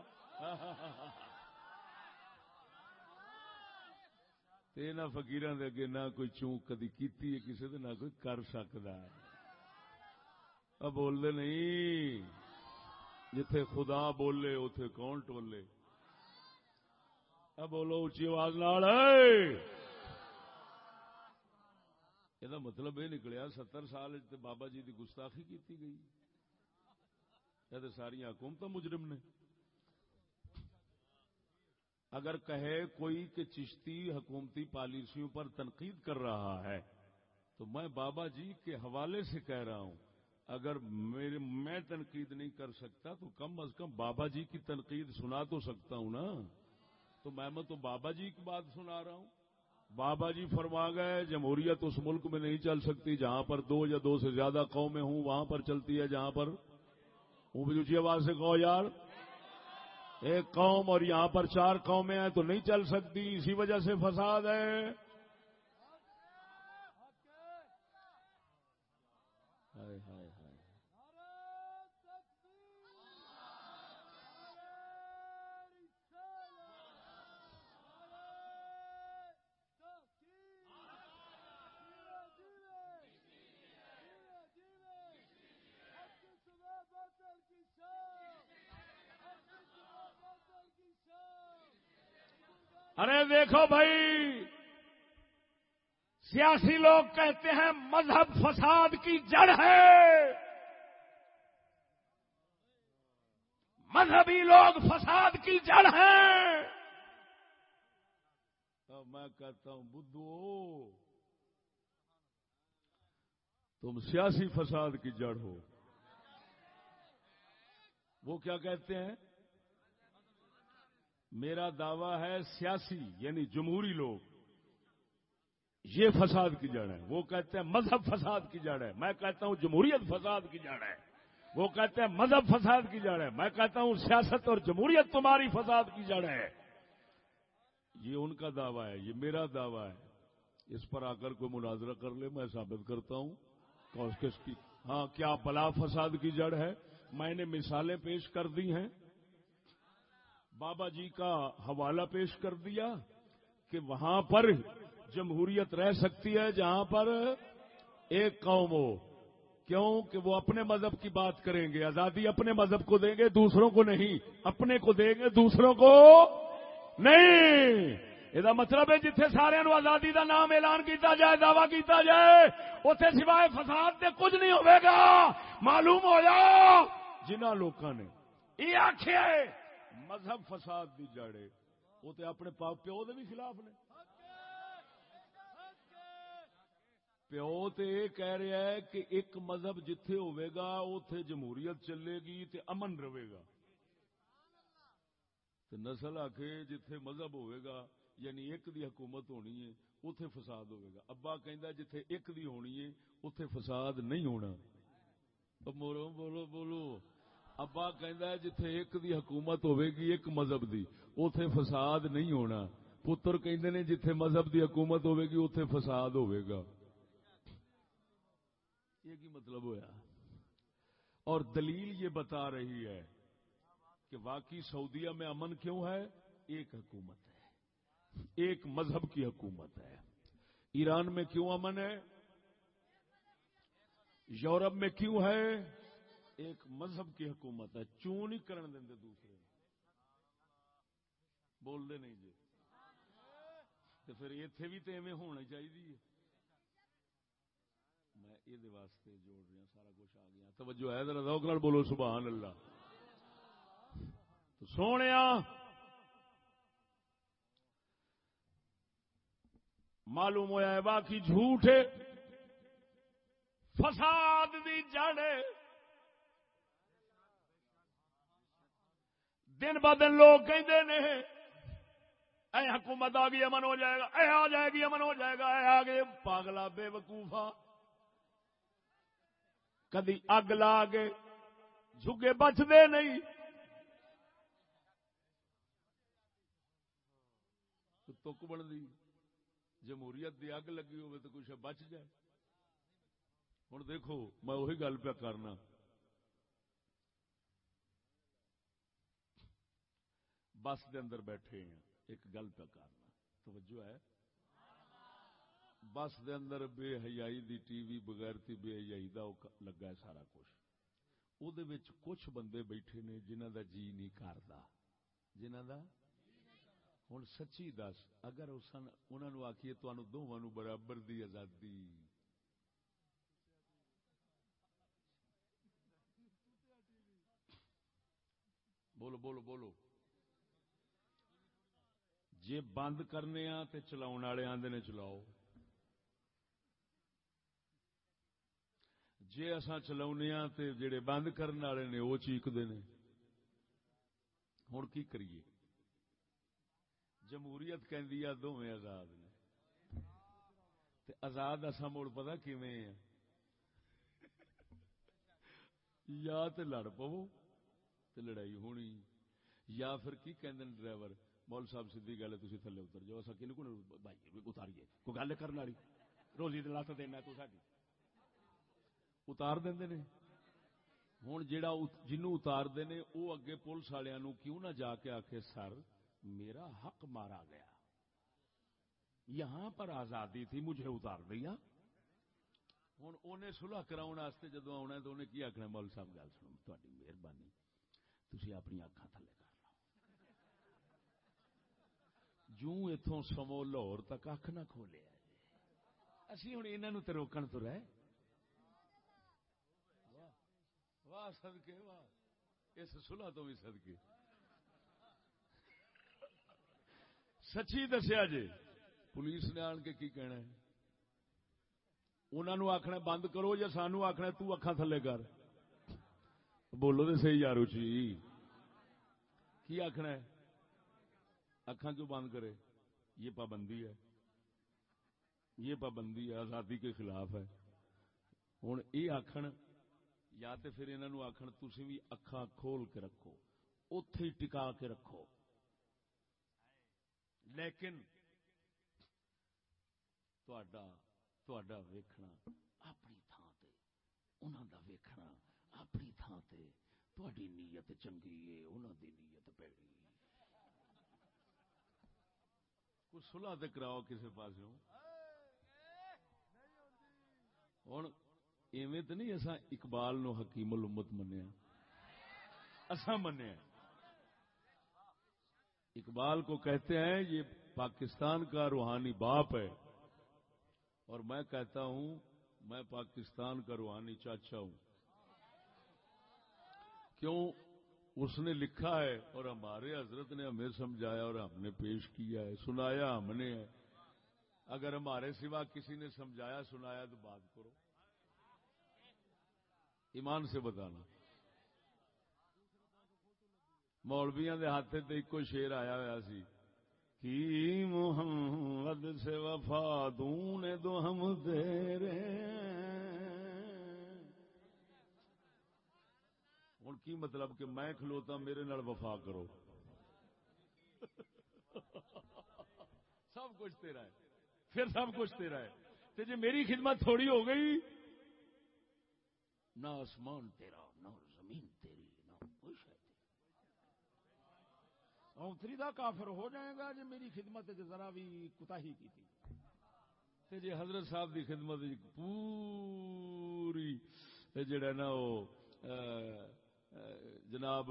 نہ فکیر اگے نہ کوئی چونک کدی کی کسی نہ کوئی کر سکتا بولتے نہیں۔ جتھے خدا بولے اتے کون ٹولے؟ بولو اچھی آواز نال یہ مطلب یہ نکلیا، ستر سال بابا جی کی گستاخی کی گئی۔ یہ ساری حکومت مجرم نے۔ اگر کہے کوئی کہ چشتی حکومتی پالیسیوں پر تنقید کر رہا ہے، تو میں بابا جی کے حوالے سے کہہ رہا ہوں۔ اگر میرے میں تنقید نہیں کر سکتا تو کم از کم بابا جی کی تنقید سنا تو سکتا ہوں نا۔ تو میں تو بابا جی کی بات سنا رہا ہوں۔ بابا جی فرما گئے، جمہوریت اس ملک میں نہیں چل سکتی، جہاں پر دو یا دو سے زیادہ قومیں ہوں، وہاں پر چلتی ہے، جہاں پر۔ وہ بھی اونچی آواز سے کہو یار۔ ایک قوم اور یہاں پر چار قومیں ہیں تو نہیں چل سکتی، اسی وجہ سے فساد ہے۔ ارے دیکھو بھائی، سیاسی لوگ کہتے ہیں مذہب فساد کی جڑ ہے۔ مذہبی لوگ فساد کی جڑ ہیں۔ تو میں کہتا ہوں، بدھو، تم سیاسی فساد کی جڑ ہو۔ وہ کیا کہتے ہیں؟ میرا دعویٰ ہے سیاسی یعنی جمہوری لوگ۔ یہ فساد کی جڑ ہے۔ وہ کہتے ہیں مذہب فساد کی جڑ ہے۔ میں کہتا ہوں جمہوریت فساد کی جڑ ہے۔ وہ کہتے ہیں مذہب فساد کی جڑ ہے۔ میں کہتا ہوں سیاست اور جمہوریت تمہاری فساد کی جڑ ہے۔ یہ ان کا دعویٰ ہے، یہ میرا دعویٰ ہے۔ اس پر آ کر کوئی مناظرہ کر لے، میں ثابت کرتا ہوں۔ کس کی ہاں کیا بلا فساد کی جڑ ہے؟ میں نے مثالیں پیش کر دی ہیں۔ بابا جی کا حوالہ پیش کر دیا کہ وہاں پر جمہوریت رہ سکتی ہے، جہاں پر ایک قوم ہو۔ کیوں؟ کہ وہ اپنے مذہب کی بات کریں گے۔ آزادی اپنے مذہب کو دیں گے، دوسروں کو نہیں۔ اپنے کو دیں گے، دوسروں کو نہیں۔ یہ مطلب ہے جتھے سارے نو آزادی دا نام اعلان کیتا جائے، دعوی کیتا جائے اتنے سوائے فساد دے کچھ نہیں ہوئے گا۔ معلوم ہو جا جنہ لوگوں نے یہ آخیا مذہب فساد دی جڑے، وہ تے اپنے پیو دے بھی خلاف نے۔ پیو تے کہہ رہا ہے کہ ایک مذہب جتھے ہوئے گا اتے جمہوریت چلے گی تے امن رہے گا۔ تے نسل آ کے جتھے مذہب ہوئے گا یعنی ایک دی حکومت ہونی ہے اتے فساد ہوئے گا۔ ابا کہ جتھے ایک دی ہونی ہے اتے فساد نہیں ہونا۔ بولو بولو بولو۔ ابا جتھے ایک دی حکومت ہوے گی، ایک مذہب دی، اوتھے فساد نہیں ہونا۔ پتر نے جتھے مذہب دی حکومت ہوے گی، اوتھے فساد ہوے گا۔ یہ کی مطلب ہویا؟ اور دلیل یہ بتا رہی ہے کہ واقعی سعودیہ میں امن کیوں ہے؟ ایک حکومت ہے۔ ایک مذہب کی حکومت ہے۔ ایران میں کیوں امن ہے؟ یورپ میں کیوں ہے؟ ایک مذہب کی حکومت ہے چون نہیں کرن دیں دوسرے؟ بول دے نہیں جی۔ تو پھر اتنے بھی تو ایویں ہونا چاہیے۔ میں یہ واسطے جوڑ رہا سارا کچھ آ گیا۔ توجہ ہے، ذرا روک بولو، سبحان اللہ۔ تو سونے معلوم ہوا ہے، باقی جھوٹ فساد دی جڑ دن ب دن لوگ کہتے ہیں اے حکومت آ گئی امن ہو جائے گا، اے آ جائے گی، امن ہو جائے گا، اے آ گئے پاگلا بے وقوفا کدی اگ لا کے جھگے بچتے نہیں۔ تک بنتی، جمہوریت دی اگ لگی ہوئے تو کچھ بچ جائے ہوں دیکھو، میں وہی گل پہ کرنا۔ بس دے اندر بیٹھے ہیں۔ ایک گل پہ کرنا۔ توجہ ہے۔ بس دے اندر بے حیائی دی ٹی وی بغیر تھی بے حیائی دا لگا ہے سارا کچھ۔ او دے وچ کچھ بندے بیٹھے نے جنہ دا جی نہیں کردا۔ جنہ دا؟ ہن سچی دس، اگر اسن انہاں نو آکھیے تانوں دوواں نو برابر دی آزادی۔ بولو بولو بولو۔ جی بند کرنے تے چلاؤ والے آدھے نے چلاؤ۔ جی اصا چلا تے جڑے بند کرنے والے نے وہ چیقتے ہیں ہوں کی کریے؟ جمہوریت کہ دونیں آزاد نے۔ آزاد اصا مڑ پتا کیویں یا تے لڑ پو تے لڑائی ہونی۔ یا پھر کی کہندے ڈرائیور؟ مول صاحب سیدھی گل ہے تھلے اتر جاؤ۔ اصا کن بھائی اتاریے؟ کوئی گل کرنے والی؟ روزی لت دینا تو ساری اتار دیں نے۔ ہوں جا جنو اتار نے وہ اگے پولیس والوں کیوں نہ جا کے آخ سر، میرا حق مارا گیا۔ یہاں پر آزادی تھی، مجھے اتار دیا ہوں انہیں سلح کراؤ جدو آنا تو انہیں کی آخنا مول صاحب، گل سنو تاری مہربانی۔ تھی اپنی اکھان تھلے جوں اتوں سمو لاہور تک اکھ نہ کھولیا اسی ہوں انہوں تو روکن تو رہے۔ واہ سدکے واہ۔ اس سلح تو بھی سدکے سچی دسیا جی پولیس نے آن کے کی کہنا ہے؟ انہوں آخنا بند کرو یا سانو آخنا تو اکھا تھلے کر؟ بولو تو صحیح یارو چی کی آخنا ہے؟ اکھان کیوں بند کرے؟ یہ پابندی ہے۔ یہ پابندی ہے آزادی کے خلاف ہے۔ ہوں یہ آخر یا تو پھر انہوں آخر تھی بھی اکھان کھول کے رکھو اتے ٹکا کے رکھو۔ لیکن ویکھنا اپنی تھان سے انہوں کا ویکھنا اپنی تھان سے تھی نیت چنگی ہے انہوں کی نیت پیڑی کچھ سلاح تو کراؤ کسی پاس ہوں۔ ایویں تو نہیں اصا اقبال نو حکیم الامت منیا اصا منیا اقبال کو کہتے ہیں یہ پاکستان کا روحانی باپ ہے۔ اور میں کہتا ہوں، میں پاکستان کا روحانی چاچا ہوں۔ کیوں؟ اس نے لکھا ہے اور ہمارے حضرت نے ہمیں سمجھایا اور ہم نے پیش کیا ہے، سنایا ہم نے۔ ہے اگر ہمارے سوا کسی نے سمجھایا، سنایا تو بات کرو۔ ایمان سے بتانا۔ مولویا کے ہاتھ تو ایک شیر آیا ہوا سی۔ کی محمد سے وفا دون دو ہم تیرے ہوں، کی مطلب کہ میں کھلوتا، میرے نال وفا کرو۔ سب کچھ تیرا ہے۔ پھر سب کچھ تیرا ہے۔ تو جی میری خدمت تھوڑی ہو گئی، نہ آسمان تیرا، نہ زمین تیری، نہ کوئی شاید اونتری دا کافر ہو جائے گا جی میری خدمت ذرا بھی کتا ہی کی تھی۔ تے جی حضرت صاحب دی خدمت پوری جڑا نا وہ جناب،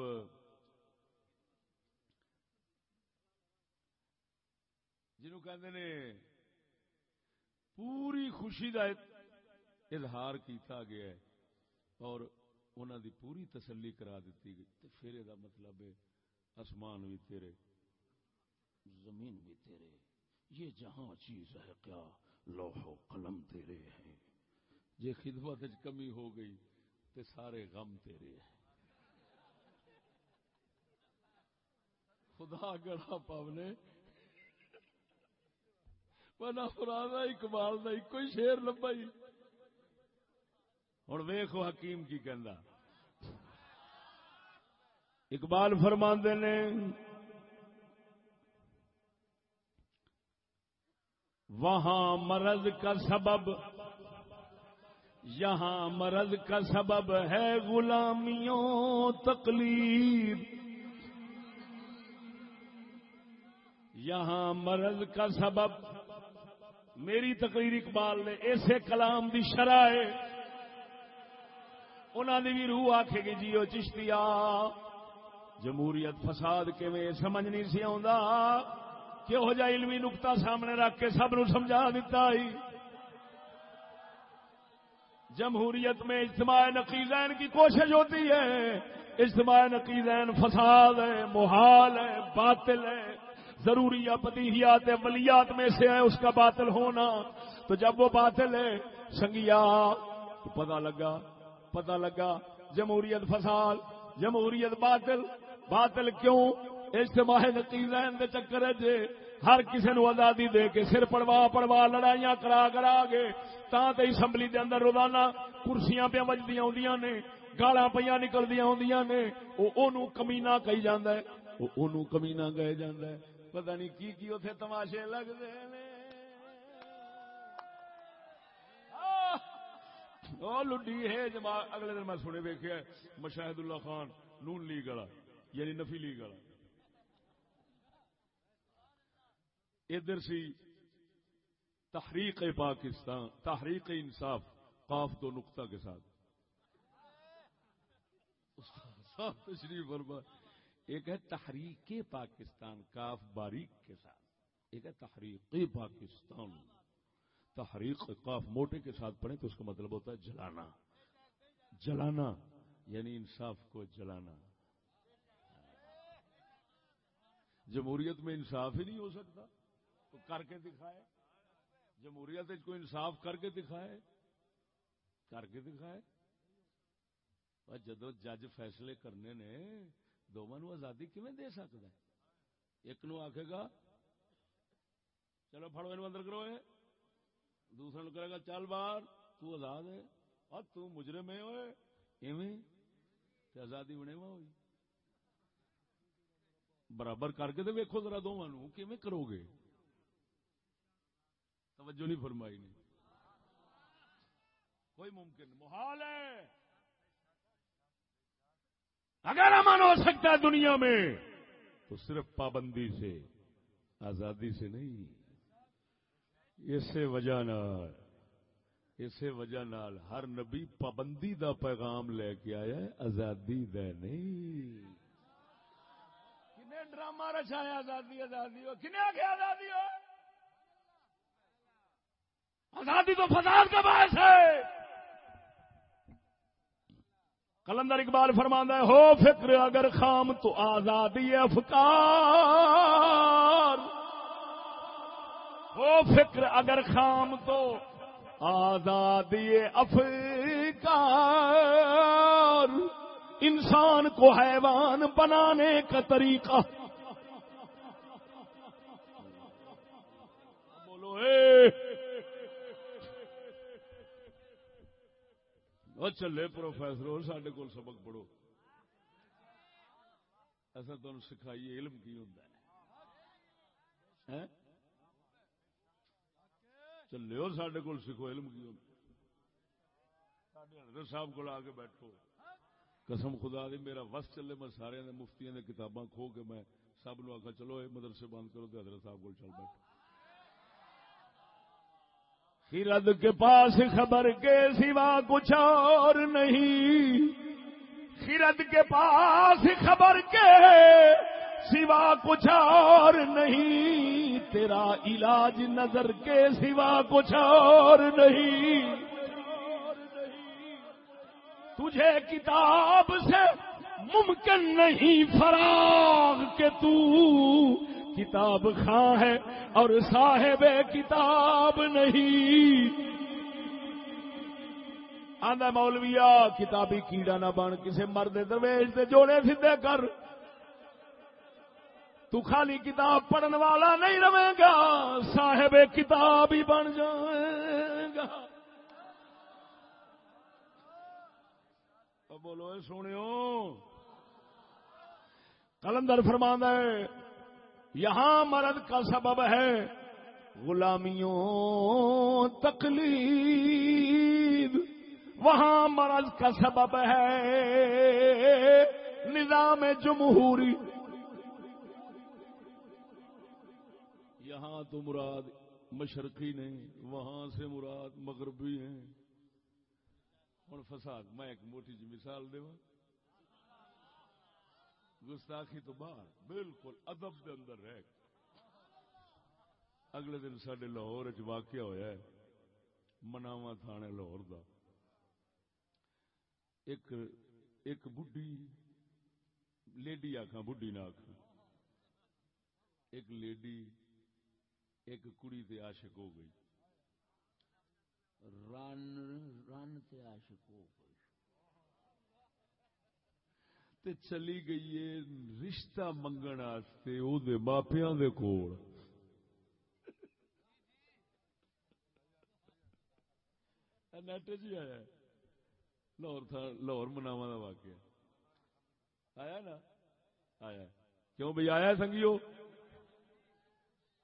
جنہوں کہ پوری خوشی کا اظہار کیتا گیا ہے اور انہوں دی پوری تسلی کرا دیتی گئی تو پھر یہ مطلب ہے آسمان بھی تیرے، زمین بھی تیرے، یہ جہاں چیز ہے کیا لوح و قلم تیرے ہیں۔ جی خدمت کمی ہو گئی تو سارے غم تیرے ہیں۔ خدا گڑا پاونے پنا فرانا اقبال کا ایک ہی شیر لبا ہی۔ ہوں ویخو حکیم کی کہندا۔ اقبال فرماندے نے، وہاں مرض کا سبب، یہاں مرض کا سبب ہے غلامیوں تقلید۔ یہاں مرض کا سبب میری تقریر اقبال نے ایسے کلام دی شرح انہوں نے بھی روح آخے گی، جیو چشتیا جمہوریت فساد کے سمجھ نہیں سی آ کہو جا علمی نقطہ سامنے رکھ کے سب نو سمجھا دیتا ہی جمہوریت میں اجتماع نقیزین کی کوشش ہوتی ہے۔ اجتماع نقیزین فساد ہے، محال ہے، باطل ہے۔ ضروری بدیہیات ولیات میں سے ہے، اس کا باطل ہونا۔ تو جب وہ باطل ہے، سنگیا تو پتا لگا پتا لگا، جمہوریت فساد، جمہوریت باطل۔ باطل کیوں؟ اجتماع نقیزین دے چکر جے۔ ہر کسی نو آزادی دے کے سر پڑوا پڑوا لڑائیاں کرا کرا گے تا تے اسمبلی دے اندر روزانہ کرسیاں پہ وجدیاں ہوندیاں نے، گالاں پیاں نکلدیاں ہوندیاں نے۔ او اونوں کمینا کہی جاندا ہے او اونوں کمینا کہے جاندا ہے۔ پتہ نہیں کی کی اوتھے تماشے لگدے نے۔ او لڈی ہے جما اگلے دن میں سنے ویکھیا مشاہد اللہ خان، نون لیگ والا یعنی نفی لیگ والا۔ ادھر سی تحریک پاکستان تحریک انصاف، قاف دو نقطہ کے ساتھ۔ تشریف فرما ایک ہے تحریک پاکستان کاف باریک کے ساتھ، ایک ہے تحریک پاکستان۔ تحریک قاف موٹے کے ساتھ پڑھیں تو اس کا مطلب ہوتا ہے جلانا۔ جلانا یعنی انصاف کو جلانا۔ جمہوریت میں انصاف ہی نہیں ہو سکتا۔ تو کر کے دکھائے۔ جمہوریت کوئی انصاف کر کے دکھائے۔ کر کے دکھائے۔ جدو جج فیصلے کرنے نے دونوں نو آزادی کیون دے سکتا ہے؟ ایک نو آخے گا، چلو فڑو یہ اندر کرو ہے دوسرے نو کرے گا، چل باہر، تو آزاد ہے۔ اور تو مجرم ہے ہوئے ایویں آزادی بنے وا ہوئی۔ برابر کر کے تو ویکو ذرا دونوں کیویں کرو گے؟ توجہ نہیں فرمائی نہیں کوئی ممکن، محال ہے۔ اگر امن ہو سکتا ہے دنیا میں، تو صرف پابندی سے، آزادی سے نہیں۔ اسی وجہ نال اسی وجہ نال ہر نبی پابندی دا پیغام لے کے آیا ہے، آزادی دے نہیں۔ ڈرامہ رچایا آزادی آزادی ہو، کنے آگے آزادی ہو۔ آزادی تو فساد کا باعث ہے۔ کلندر اقبال فرماندہ ہے، ہو فکر اگر خام تو آزادی افکار۔ ہو فکر اگر خام تو آزادی افکار۔ انسان کو حیوان بنانے کا طریقہ۔ بولو، اے! چلے پروفیسر سڈے کو سبق پڑھو۔ ایسا تم سکھائیے علم کی ہوں چلے ہو سڈے کو سکھو، علم کی ہوں حضرت صاحب کو آ کے بیٹھو۔ قسم خدا دی، میرا وس چلے، میں سارے مفتی کتاباں کھو کے میں سب نو آخا چلو یہ مدرسے بند کرو تو حضرت صاحب کو چل بیٹھو۔ خرد کے پاس خبر کے سوا کچھ اور نہیں۔ خرد کے پاس خبر کے سوا کچھ اور نہیں۔ تیرا علاج نظر کے سوا کچھ اور نہیں۔ تجھے کتاب سے ممکن نہیں فراغ کے تو کتاب خاں ہے اور صاحب کتاب نہیں۔ آدھا مولویا، کتابی کیڑا نہ بن کسی مرد درویش دے جوڑے سیدھے کر۔ تو خالی کتاب پڑھن والا نہیں رہے گا، صاحب کتاب ہی بن جائے گا۔ بولو سنو کلندر فرمان ہے یہاں مرد کا سبب ہے غلامیوں تکلیف وہاں مرض کا سبب ہے نظام جمہوری۔ یہاں تو مراد مشرقی نہیں، وہاں سے مراد مغربی ہیں۔ ہوں فساد، میں ایک موٹی جی مثال دوں گستاخی تو باہر بالکل ادب کے اندر رہ اگلے دن سڈے لاہور چ واقعہ ہوا ہے مناوا تھانے لاہور کا ایک ایک بڈی لیڈی آخا بڈی نہ آخ ایک لیڈی، ایک کڑی تے عاشق ہو گئی۔ رن رن تے عاشق ہو گئی۔ تے چلی گئی ہے، رشتہ منگن واسطے، او دے ماپیاں دے کول۔ نیٹ جی آیا لاہور تھا، لاہور مناوا کا واقعہ۔ آیا نا؟ آیا۔ کیوں بھائی آیا سنگیو؟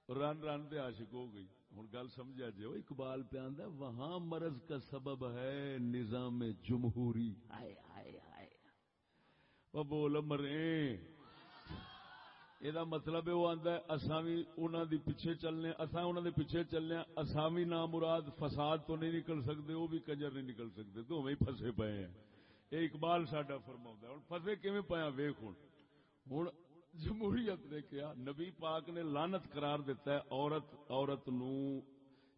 رن رن پہ عاشق ہو گئی۔ ہوں گل سمجھا جی اقبال پہ آدھا وہاں مرض کا سبب ہے نظام جمہوری۔ آئے آئے آئے وہ بول مرے یہ مطلب وہ آتا ہے اصا بھی انہوں دی پیچھے چلنے اصا انہوں دے پیچھے چلنے اصا بھی نہ مراد فساد تو نہیں نکل سکتے وہ بھی کنجر نہیں نکل سکتے تو ہی پھسے پے ہیں یہ اقبال ساڈا فرما ہوں فسے کیون پایا ویخ ہوں ہوں جمہوریت نے کیا نبی پاک نے لانت قرار دیتا ہے عورت عورت نو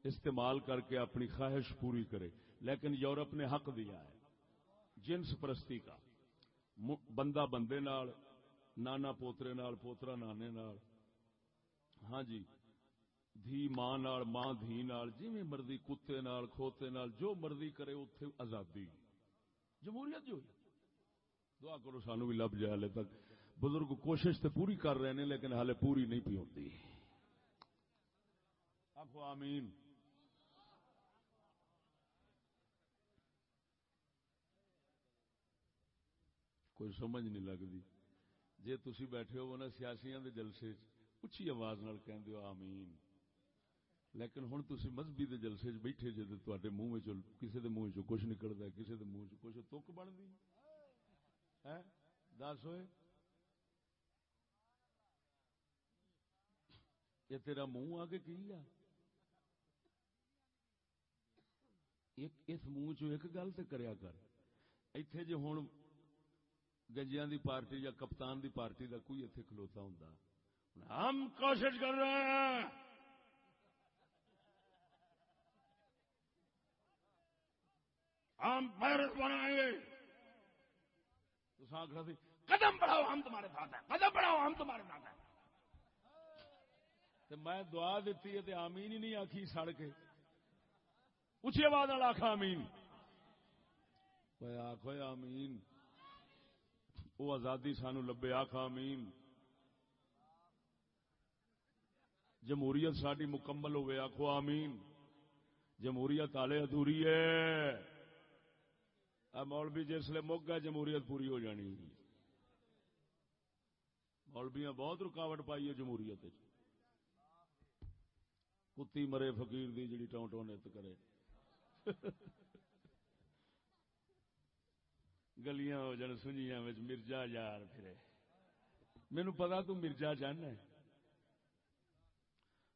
استعمال کر کے اپنی خواہش پوری کرے لیکن یورپ نے حق دیا ہے جنس پرستی کا بندہ بندے نال، نانا پوترے نال، پوترا نانے نال۔ ہاں جی دھی ماں نال، ماں دھی نال جی مرضی کتے نال، کھوتے نال، جو مرضی کرے اتے آزادی۔ جمہوریت جو دعا کرو سانو بھی لب جائے ہلے تک۔ بزرگ کوشش تو پوری کر رہے ہیں لیکن ہالے پوری نہیں پی ہوتی آخو آمین۔ کوئی سمجھ نہیں لگتی۔ جی تھی بیٹھے ہو نا سیاسیاں دے جلسے اچھی آواز نال کہندے ہو آمین۔ لیکن ہوں تھی مذہبی دے جلسے بیٹھے جی تے منہ کسی دے منہ کچھ نکلتا ہے کسی دے منہ کچھ تک بنتی؟ ہاں؟ دس ہوئے یہ تیرا منہ آ کے کی لیا اس منہ چ ایک گل تو کریا کر۔ ایتھے جے ہوں گنجیاں دی پارٹی یا کپتان دی پارٹی دا کوئی اتنے کھلوتا ہوں ہم کوشش کر رہے ہیں۔ ہم پیرس بنائیں گے۔ تو قدم بڑھاؤ، ہم تمہارے ساتھ ہیں۔ قدم بڑھاؤ، ہم تمہارے ساتھ ہیں۔ تو میں دعا دیتی ہے تو آمین ہی نہیں آخی سڑ کے اچھی آواز آخ آمین۔ آخو آمین۔ وہ آزادی سانو لبے آخ آمین۔ جمہوریت ساری مکمل ہوئے آخو آمین۔ جمہوریت آلے ادھوری ہے۔ مولوی جسے مک گیا جمہوریت پوری ہو جانی۔ مولویاں بہت رکاوٹ پائی ہے جمہوریت کتی مرے فقیر دی جڑی ٹو ٹو نت کرے۔ گلیاں ہو جان، سنجیاں مرزا یار پھرے۔ مینو پتا تو مرزا چاہنا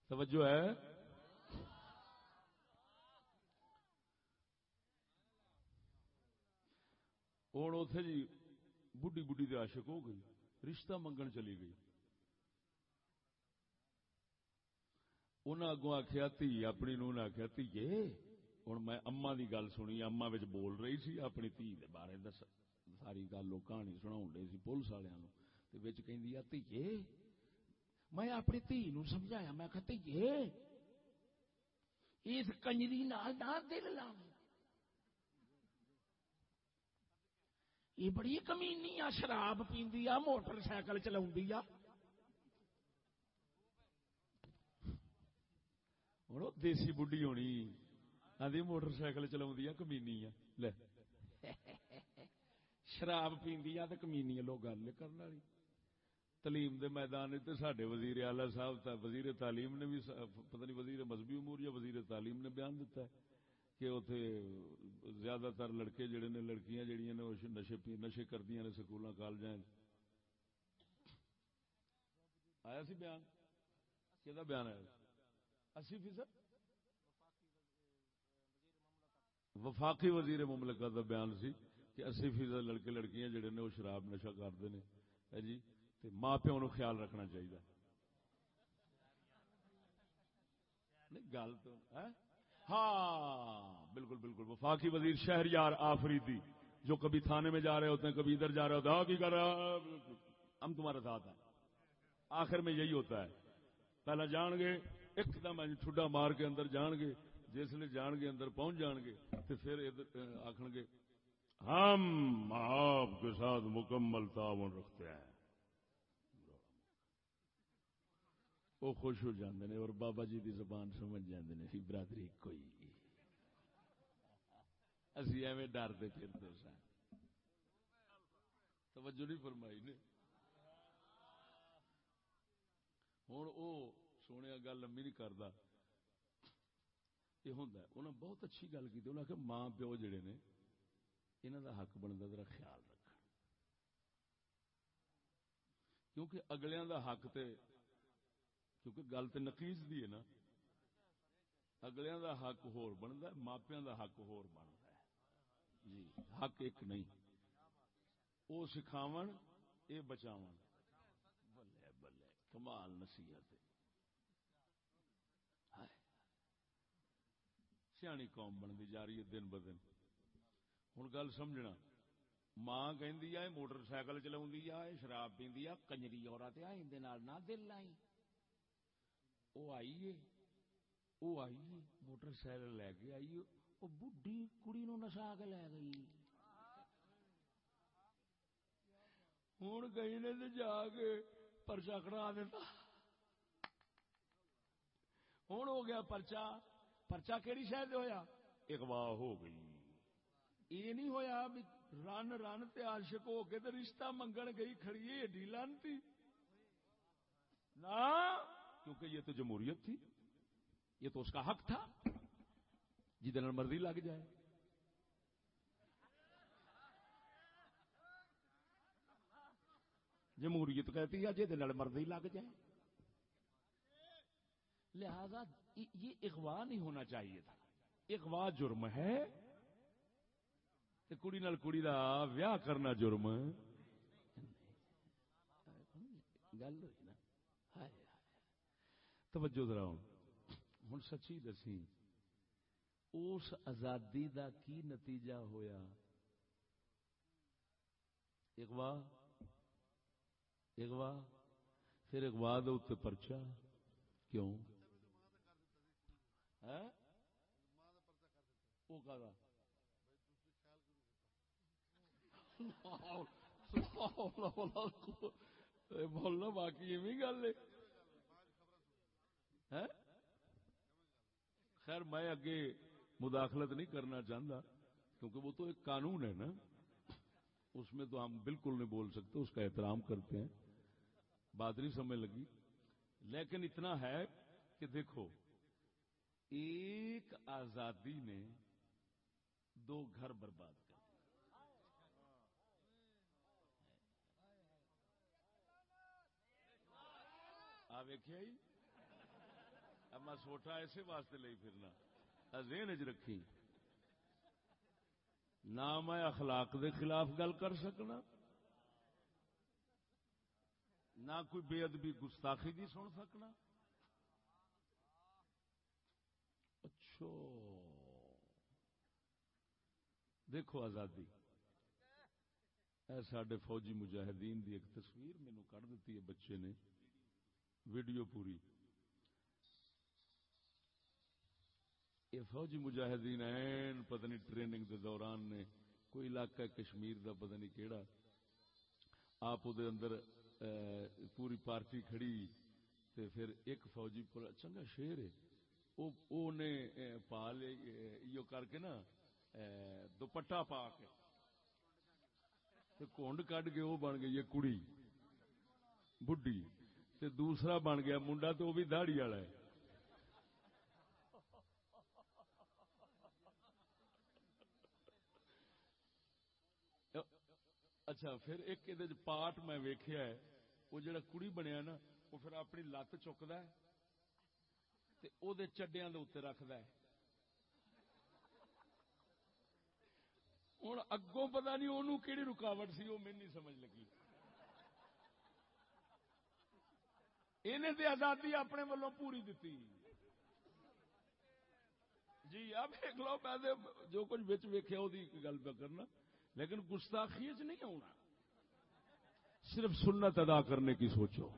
توجہ ہے۔ ہوں اتے جی بڈی بڈی دے عاشق ہو گئی، رشتہ منگن چلی گئی۔ انہیں اگوں آخیا تھی، اپنی نو آخیا تھی ہوں میں اما دی گل سنی اما بول رہی سی اپنی تھی بارے دس ساری گل کہانی سنا ڈے سی پولیس والوں کہ دھیے میں اپنی دھی نو سمجھایا میں دھیے اس کنجری نال نہ دل لا یہ بڑی کمینی آ شراب پیندی آ موٹر سائیکل چلا دیسی بڈی ہونی آدھی موٹر سائیکل چلا کمینی لے شراب پیندی تو کمینی لوگ گل کرنے والی تعلیم دے میدان سڈے وزیر اعلی صاحب تا وزیر تعلیم نے بھی پتہ نہیں وزیر مذہبی امور یا وزیر تعلیم نے بیان دیتا ہے کہ اتنے زیادہ تر لڑکے جڑے نے لڑکیاں جڑیاں نے نشے پی نشے کردیا نے سکول کالج آیا سی بیان کہ بیان آیا اسی فیصد وفاقی وزیر مملکت کا بیان سی کہ اسی فیصد لڑکے لڑکیاں جڑے نے وہ شراب نشا کرتے ہیں جی؟ ماں پیو نو خیال رکھنا چاہیے۔ گل تو ہاں بالکل بالکل۔ وفاقی وزیر شہر یار آفریدی، جو کبھی تھانے میں جا رہے ہوتے ہیں، کبھی ادھر جا رہے ہوتے ہیں۔ کی کر رہا ہم تمہارے ساتھ ہیں۔ آخر میں یہی ہوتا ہے۔ پہلا جان گے، ایک دم ٹھڈا مار کے اندر جان گے۔ جس لیے جان گے اندر پہنچ جان گے تو پھر آخر گے، ہم آپ کے ساتھ مکمل تعاون رکھتے ہیں۔ وہ خوش ہو جاندے نے اور بابا جی دی زبان سمجھ جاندے نے برادری کوئی۔ اسی ایویں ڈرتے پھرتے سن۔ توجہ نہیں فرمائی نے۔ ہوں وہ سونے گل لمبی نہیں کرتا یہ ہوں انہیں بہت اچھی گل کی انہیں کہ ماں پیو جڑے نے انہوں دا حق بنتا ذرا خیال رکھ کیونکہ اگلیاں دا حق تے، کیونکہ گل تو نقیز دی ہے نا، اگلیاں دا حق ہور بنتا ہے ماپیا دا حق ہور بنتا ہے۔ جی حق ایک نہیں۔ وہ سکھاو یہ بچاو بلے بلے، کمال نصیحت ہے۔ سیانی قوم بنتی جا رہی ہے دن ب دن ہوں گل سمجھنا۔ ماں کہندی کہ موٹر سائیکل چلا شراب پیندی پی کنجری عورت نہ دل لائی وہ آئیے وہ آئیے موٹر سائیکل لے کے آئیے وہ بڈی کڑی نو نسا کے لے گئی۔ ہوں گئی نے تو جا کے پرچا کرا دیتا ہوں ہو گیا پرچا پرچا کہڑی شاید ہوا اگوا ہو گئی۔ یہ نہیں ہویا بھی رن رن تے عاشق ہو کے رشتہ منگن گئی کھڑی ایڈی لانتی۔ نہ کیونکہ یہ تو جمہوریت تھی یہ تو اس کا حق تھا جی مرضی لگ جائے۔ جمہوریت کہتی ہے جی مرضی لگ جائے۔ لہذا یہ اغوا نہیں ہونا چاہیے تھا۔ اغوا جرم ہے۔ کڑی نال کڑی کا ویاہ کرنا جرم۔ گل ہوئی نا۔ توجہ ذرا ہوں۔ سچی دسی۔ اس آزادی دا کی نتیجہ ہویا؟ اغوا۔ اغوا۔ پھر اغوا دے پرچا کیوں؟ بولنا باقی ایویں گل ہے۔ خیر میں اگے مداخلت نہیں کرنا چاہتا کیونکہ وہ تو ایک قانون ہے نا۔ اس میں تو ہم بالکل نہیں بول سکتے اس کا احترام کرتے ہیں۔ بات نہیں سمجھ لگی۔ لیکن اتنا ہے کہ دیکھو ایک آزادی نے دو گھر برباد کر آپ ویکیا میں سوٹا ایسے واسطے لئی پھرنا۔ ذہن چ رکھی نہ میں اخلاق دے خلاف گل کر سکنا۔ نہ کوئی بے ادبی گستاخی دی سن سکنا۔ اچھا دیکھو آزادی۔ سڈے فوجی مجاہدین دی ایک تصویر مینو کر دیتی ہے بچے نے۔ ویڈیو پوری۔ یہ فوجی مجاہدین این پتہ نہیں ٹریننگ دے دوران نے کوئی علاقہ کشمیر دا پتہ نہیں کیڑا۔ آپ دے اندر پوری پارٹی کھڑی تے پھر ایک فوجی چنگا شیر ہے۔ نے پا لے یہ کر کے نا دوپٹا پا کے کونڈ کڈ کے وہ بن گئی ہے کڑی بڈی تے دوسرا بن گیا منڈا تو وہ بھی دہڑی والا ہے۔ اچھا پھر ایک پارٹ میں ویکھیا ہے، وہ جڑا کڑی بنیا نا، وہ پھر اپنی لت چکتا ہے۔ تے او دے چڈیاں دے اتنے رکھد ہوں اگوں پتا نہیں انہوں کہڑی رکاوٹ سی وہ نہیں سمجھ لگی۔ انہیں تے آزادی اپنے ولوں پوری دیتی جی اب دیکھ لو، میں جو کچھ بچ ویکیا وہ گل پہ کرنا۔ لیکن گستاخی چ نہیں آنا صرف سنت ادا کرنے کی سوچو۔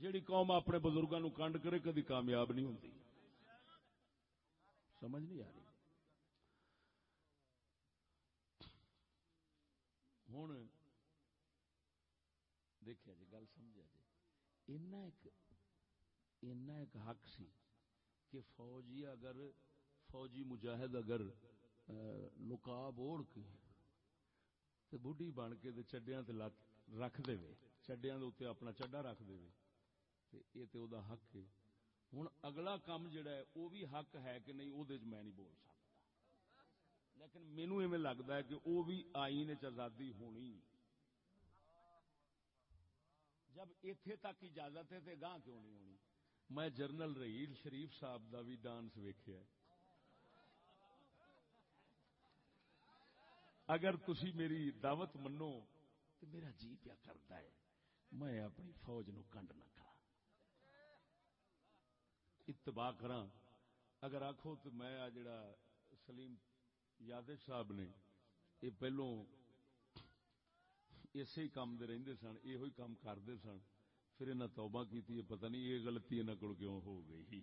جیڑی قوم اپنے بزرگوں نو کنڈ کرے کدی کامیاب نہیں ہوتی سمجھ نہیں آ رہی۔ ہوں دیکھا جی گل سمجھا جی۔ ایک ایک حق سی کہ فوجی اگر، فوجی مجاہد اگر نکاب اوڑ کے بڑھی بن کے چڈیا رکھ دے چڈیا اپنا چڈا رکھ دے یہ تو دا حق ہے۔ ہوں اگلا کام جڑا ہے وہ بھی حق ہے کہ نہیں وہ میں نہیں بول سکتا۔ لیکن مینو ایویں لگتا ہے کہ وہ بھی آئین آزادی ہونی۔ جب اتے تک اجازت ہے تو گاہ کیوں نہیں ہونی؟ میں جرنل رحیل شریف صاحب دا بھی ڈانس ویخیا اگر تسی میری دعوت منو تو میرا جی پیا کرتا ہے۔ میں اپنی فوج نو کنڈ نہ اتباع کرا اگر آخو تو میں آ جڑا سلیم یادو صاحب نے، یہ پہلو اسی کام دے رہندے سن یہ کام کرتے سن۔ پھر انہیں توبہ کی پتہ نہیں، یہ غلطی انہوں کو کیوں ہو گئی۔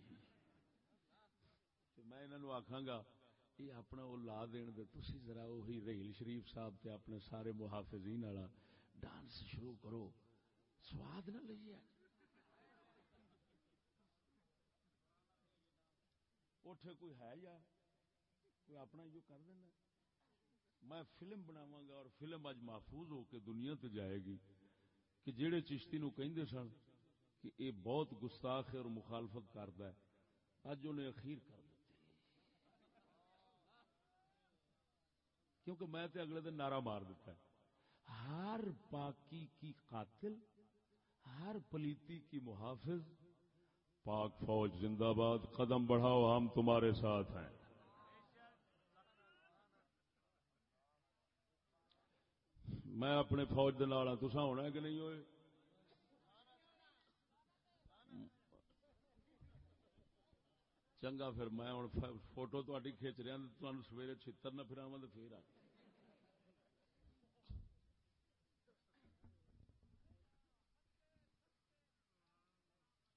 میں انہوں آخا گا یہ اپنا وہ لا دین دے، تسی ذرا وہی رحیل شریف صاحب تے اپنے سارے محافظین والا ڈانس شروع کرو۔ سواد نہ لئیے۔ اٹھے کوئی ہے یا کوئی اپنا یہ کر دینا میں فلم بناواں گا اور فلم اج محفوظ ہو کے دنیا تے جائے گی کہ جہے چشتی نو کہندے سن کہ اے بہت گستاخ ہے اور مخالفت کرتا ہے اج انہیں اخیر کر دیتی کیونکہ میں تے اگلے دن نعرہ مار دیتا ہے۔ ہر پاکی کی قاتل، ہر پلیتی کی محافظ پاک فوج زندہ باد، قدم بڑھاؤ، ہم تمہارے ساتھ ہیں۔ میں اپنے فوج دال تسا ہونا کہ نہیں ہوئے؟ چنگا پھر میں ہوں فوٹو تھی کھچ رہا تمہیں سویرے چھتر نہ پھراوا تو پھر آ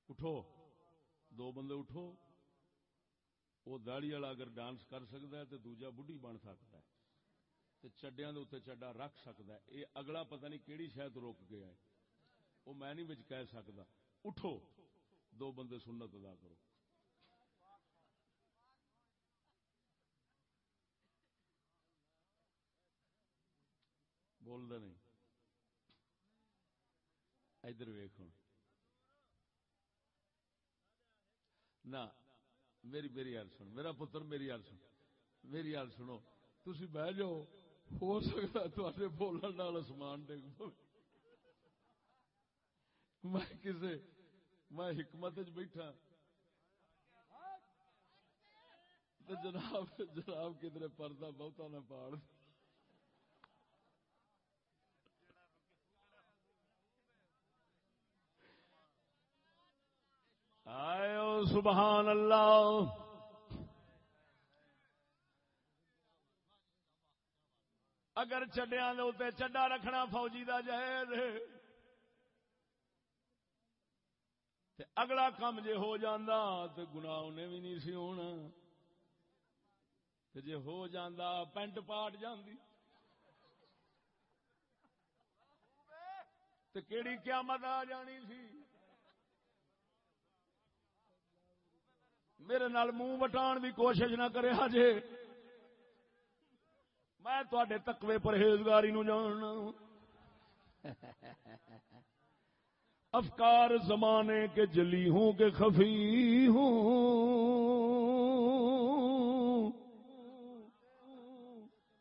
اٹھو۔ دو بندے اٹھو، وہ داڑی والا اگر ڈانس کر سکتا ہے تو دوجا بڑھی بن سکتا ہے۔ چڈیا اتنے چڈا رکھ سکتا ہے۔ یہ اگلا پتہ نہیں کہڑی شاید روک گیا ہے۔ وہ میں نہیں کہہ سکتا۔ اٹھو، دو بندے سنت ادا کرو۔ بولتا نہیں۔ ادھر ویخ نہ، میری میری حال سن میرا پتر میری حال سن میری حال سنو تھی بہ جاؤ، ہو سکتا تے بولن والا سمان ڈگ پو میں کسے، میں حکمت بیٹھا۔ جناب جناب کدھر پردہ بہتا نہ پاڑ۔ آئے سبحان اللہ۔ اگر چڈیا چڈا رکھنا فوجی کا جائز اگلا کام جے ہو جاندہ تو گنا انہیں بھی نہیں سی ہونا۔ جے ہو جاندہ پینٹ پاٹ جاندی۔ تو کیڑی قیامت آ جانی سی۔ میرے نال منہ وٹان کی کوشش نہ کرے ہجے میں تے تکوے پرہیزگاری نو جاننا۔ افکار زمانے کے جلی ہوں کہ خفی ہوں۔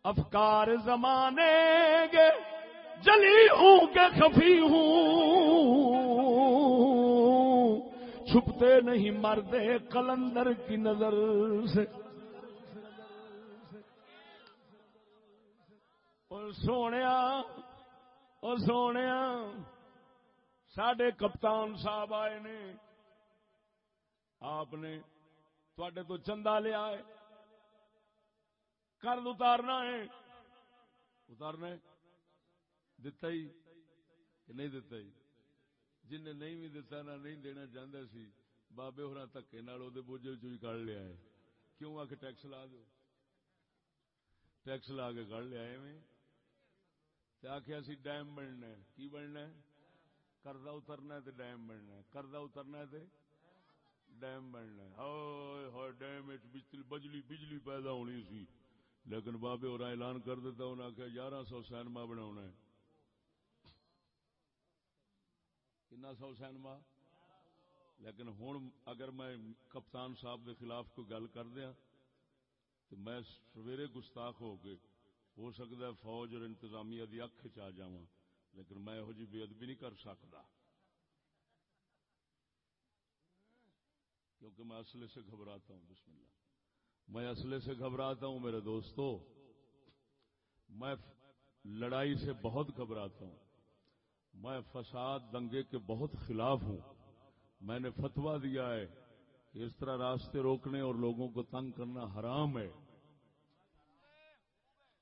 افکار زمانے کے جلی ہوں کہ خفی ہوں۔ چھپتے نہیں مردے کلندر کی نظر سے۔ اور سونے اور سونے سڈے کپتان صاحب آئے نے۔ آپ نے تھوڑے تو چندہ لیا ہے کرد اتارنا ہے۔ اتارنا ہے؟ دتا ہی کہ نہیں دتا ہی؟ جن نے نہیں بھی دتا نہ نہیں دینا چاہتا سی، بابے ہوا دکے بوجھے چی کڑ لیا ہے۔ کیوں آ کے ٹیکس لا دو ٹیکس لا کے کڑ لیا آخیا سی ڈیم بننا کی بننا کردہ اترنا تو ڈیم بننا کردہ اترنا تو ڈیم بننا ہائے ڈیم بجلی بجلی پیدا ہونی سی۔ لیکن بابے اور اعلان کر دیتا انہیں آخیا یارہ سو سینما بنا کنا سو سینما؟ لیکن ہوں اگر میں کپتان صاحب کے خلاف کوئی گل کر دیا، تو میں سویرے گستاخ ہو کے ہو سکتا ہے فوج اور انتظامیہ کی اکھ چ جا لیکن میں یہو جی بے ادبی نہیں کر سکتا۔ کیونکہ میں اصلے سے گھبراتا ہوں، بسم اللہ۔ میں اصلے سے گھبراتا ہوں میرے دوستو۔ میں لڑائی سے بہت گھبراتا ہوں۔ میں فساد دنگے کے بہت خلاف ہوں۔ میں نے فتوا دیا ہے کہ اس طرح راستے روکنے اور لوگوں کو تنگ کرنا حرام ہے۔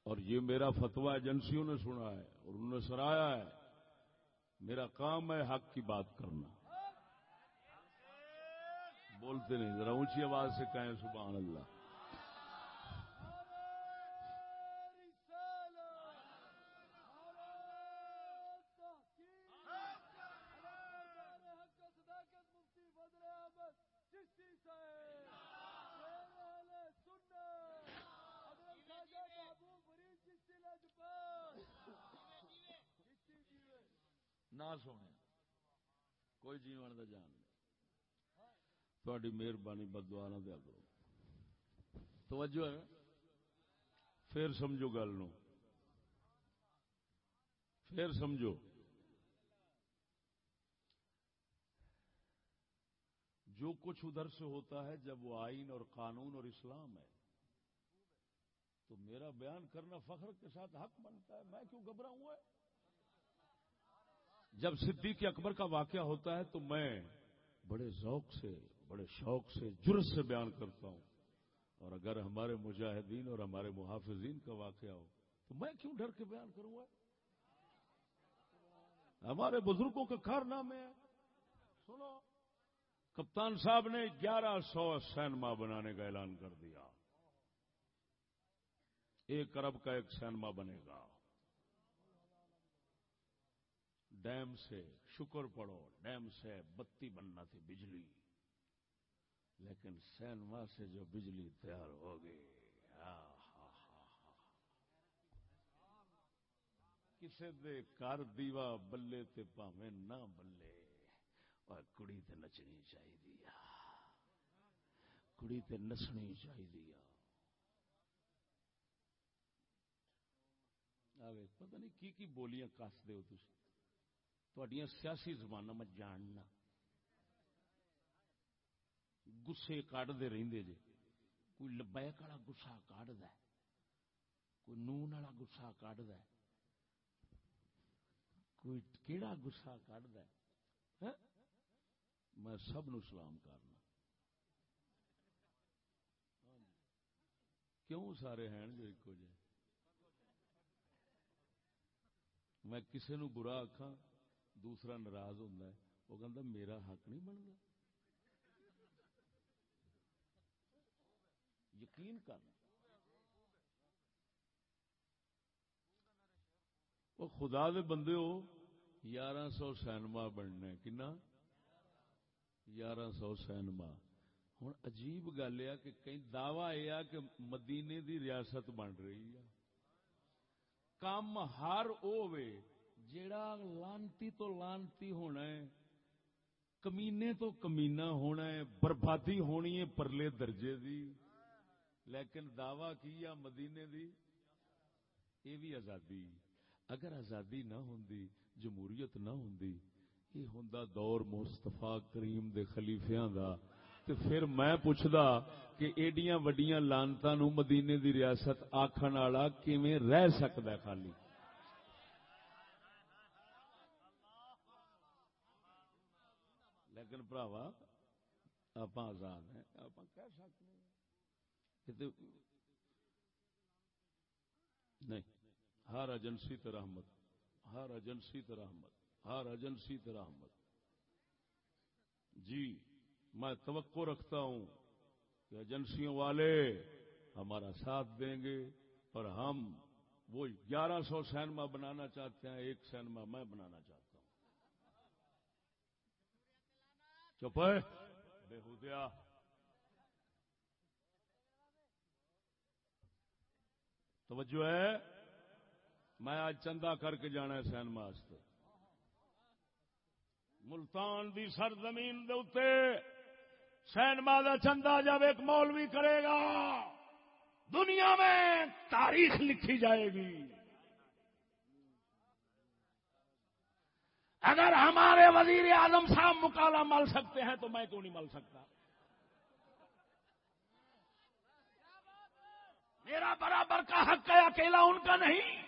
اور یہ میرا فتوا ایجنسیوں نے سنا ہے اور انہوں نے سرایا ہے۔ میرا کام ہے حق کی بات کرنا۔ بولتے نہیں، ذرا اونچی آواز سے کہیں سبحان اللہ نہ سونے کوئی جیون کا جان تھوڑی مہربانی بدوا نہ دیا کرو۔ توجہ ہے۔ پھر سمجھو گل نو۔ پھر سمجھو۔ جو کچھ ادھر سے ہوتا ہے، جب وہ آئین اور قانون اور اسلام ہے، تو میرا بیان کرنا فخر کے ساتھ حق بنتا ہے۔ میں کیوں گھبراؤں؟ ہوا ہے جب صدیق اکبر کا واقعہ ہوتا ہے تو میں بڑے ذوق سے، بڑے شوق سے جرس سے بیان کرتا ہوں۔ اور اگر ہمارے مجاہدین اور ہمارے محافظین کا واقعہ ہو تو میں کیوں ڈر کے بیان کروں گا؟ ہمارے بزرگوں کا کارنامے ہے سنو، کپتان صاحب نے گیارہ سو سینما بنانے کا اعلان کر دیا۔ ایک ارب کا ایک سینما بنے گا۔ ڈیم سے شکر پڑو، ڈیم سے بتی بننا تھی بجلی۔ لیکن سینما سے جو بجلی تیار ہو گئی کسی دے کار دیوا بلے تے پاوے نہ بلے۔ اور کڑی تے نچنی چاہیے کڑی تے نسنی چاہیے پتہ نہیں کی کی بولیاں کس دے ہو تھی تھوڑی سیاسی زبان میں جاننا گسے کھتے رہتے جی کوئی لبیک والا گسا کھد کوئی نون والا گسا کھد کوئی کیڑا گسا کھد ہاں؟ میں سب نو سلام کرنا۔ کیوں سارے ہیں جو ایک جے؟ میں کسی نو برا آخا دوسرا ناراض ہوتا ہے، وہ کہتا میرا حق نہیں بنتا یقین کر۔ وہ خدا دے بندے ہو یارہ سو سینما بننا کنا؟ یارہ سو سینما۔ ہوں عجیب گل ہے کہ کئی دعوی یہ کہ مدینے دی ریاست بن رہی ہے۔ کام ہر اوے جیڑا لانتی تو لانتی ہونا ہے، کمینے تو کمینا ہونا ہے، بربادی ہونی ہے پرلے درجے دی۔ لیکن دعوی کی مدینے دی؟ یہ بھی آزادی۔ اگر آزادی نہ ہوندی، جمہوریت نہ ہوندی، یہ ہوندا دور مستفا کریم دے خلیفیاں دا۔ تے پھر میں پوچھدا کہ ایڈیاں وڈیاں لانتا نو مدینے دی ریاست آکھن والا کیویں رہ سکدا ہے خالی لیکن بھراوا آپ آزاد ہیں آپ کہہ سکتے نہیں ہر ایجنسی تے رحمت ہر ایجنسی تے رحمت ہر ایجنسی تے رحمت جی میں توقع رکھتا ہوں کہ ایجنسیوں والے ہمارا ساتھ دیں گے اور ہم وہ گیارہ سو سینما بنانا چاہتے ہیں ایک سینما میں بنانا چاہتا ہوں چپ ہے؟ بےحدیا توجہ ہے؟ میں آج چندہ کر کے جانا ہے سینما ملتان دی سرزمین دے اتے سینما دا چندہ جب ایک مولوی کرے گا، دنیا میں تاریخ لکھی جائے گی۔ اگر ہمارے وزیر اعظم صاحب مکالا مل سکتے ہیں تو میں کیوں نہیں مل سکتا؟ میرا برابر کا حق ہے، اکیلا ان کا نہیں۔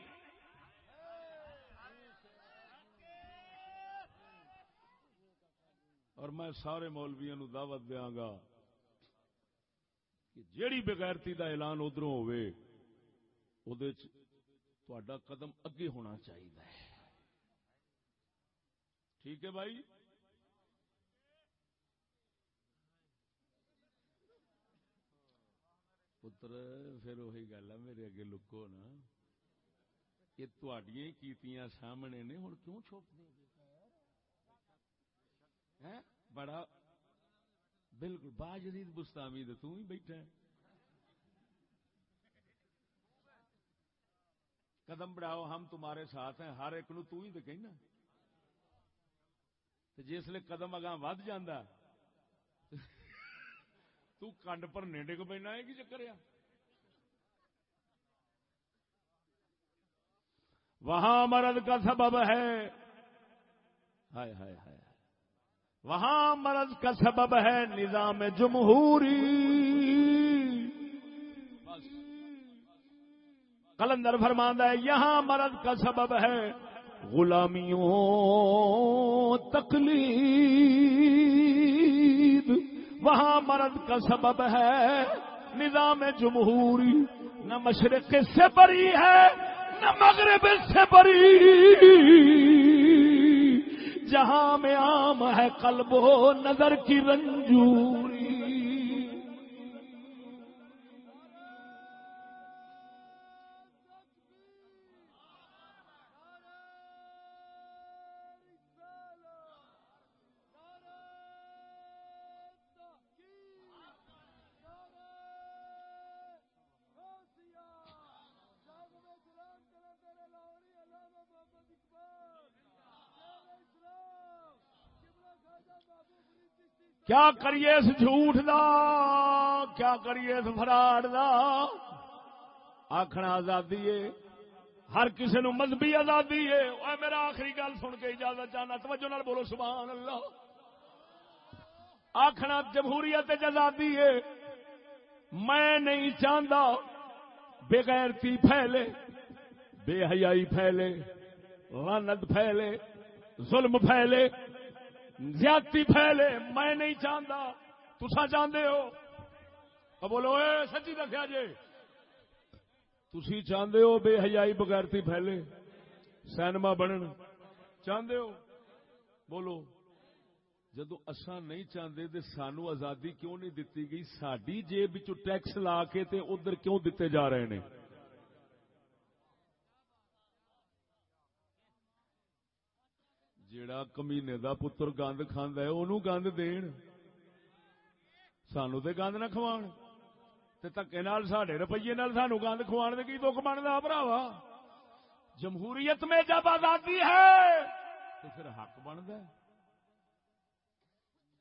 اور میں سارے مولویا دعوت دیا گا کہ جیڑی بغیرتی دا اعلان ادھر ہوڈا قدم اگے ہونا چاہیے ٹھیک ہے بھائی؟ پتر، پھر وہی گل ہے، میرے اگے لکو نا۔ یہ تھی کیتیاں سامنے نے ہوں کیوں چھوپ دے؟ بڑا، بالکل باجرید بستامی تو ہی بیٹھا ہے۔ قدم بڑھاؤ، ہم تمہارے ساتھ ہیں، ہر ایک نو تو ہی تو کہنا جسے قدم اگاں ود جانا تو کنڈ پر نیڈے کو بہنا ہے کی چکر وہاں مرد کا سبب ہے۔ ہائے ہائے ہائے وہاں مرض کا سبب ہے نظام جمہوری۔ کلندر فرماندہ ہے، یہاں مرض کا سبب ہے۔ غلامیوں تکلیف وہاں مرض کا سبب ہے نظام جمہوری۔ نہ مشرق سے بری ہے، نہ مغرب سے بری۔ جہاں میں عام ہے قلب و نظر کی رنجوری کیا کریے اس جھوٹ دا؟ کیا کریے اس فراڈ دا؟ آخنا آزادی ہے۔ ہر کسی نو مذہبی آزادی ہے۔ اے میرا آخری گل سن کے اجازت چاہنا، توجہ نال بولو، سبحان اللہ۔ آخنا جمہوریت آزادی ہے۔ میں نہیں چاہتا بےغیرتی پھیلے، بے حیائی پھیلے لانت پھیلے، ظلم پھیلے۔ زیادتی پھیلے، میں نہیں چاہتا تسا چاہتے ہو؟ بولو، اے سچی دسیا جی تھی چاہتے ہو بے حجائی بغیرتی پھیلے، سینما بنن؟ چاہتے ہو؟ بولو، جدو اساں نہیں چاہتے تو سانو آزادی کیوں نہیں دتی گئی؟ ساری جیب ٹیکس لا کے تے ادھر کیوں دیتے جا رہے ہیں جیڑا کمینے دا پتر گند کھانا ہے انہوں گند دین۔ سانو تے گند نہ کھوان۔ تے تکے نال ساڈے روپیے نال سانو گند کھوان دے کی دکھ بندا بھراوا؟ جمہوریت میں جب آزادی ہے تو پھر حق بنتا ہے۔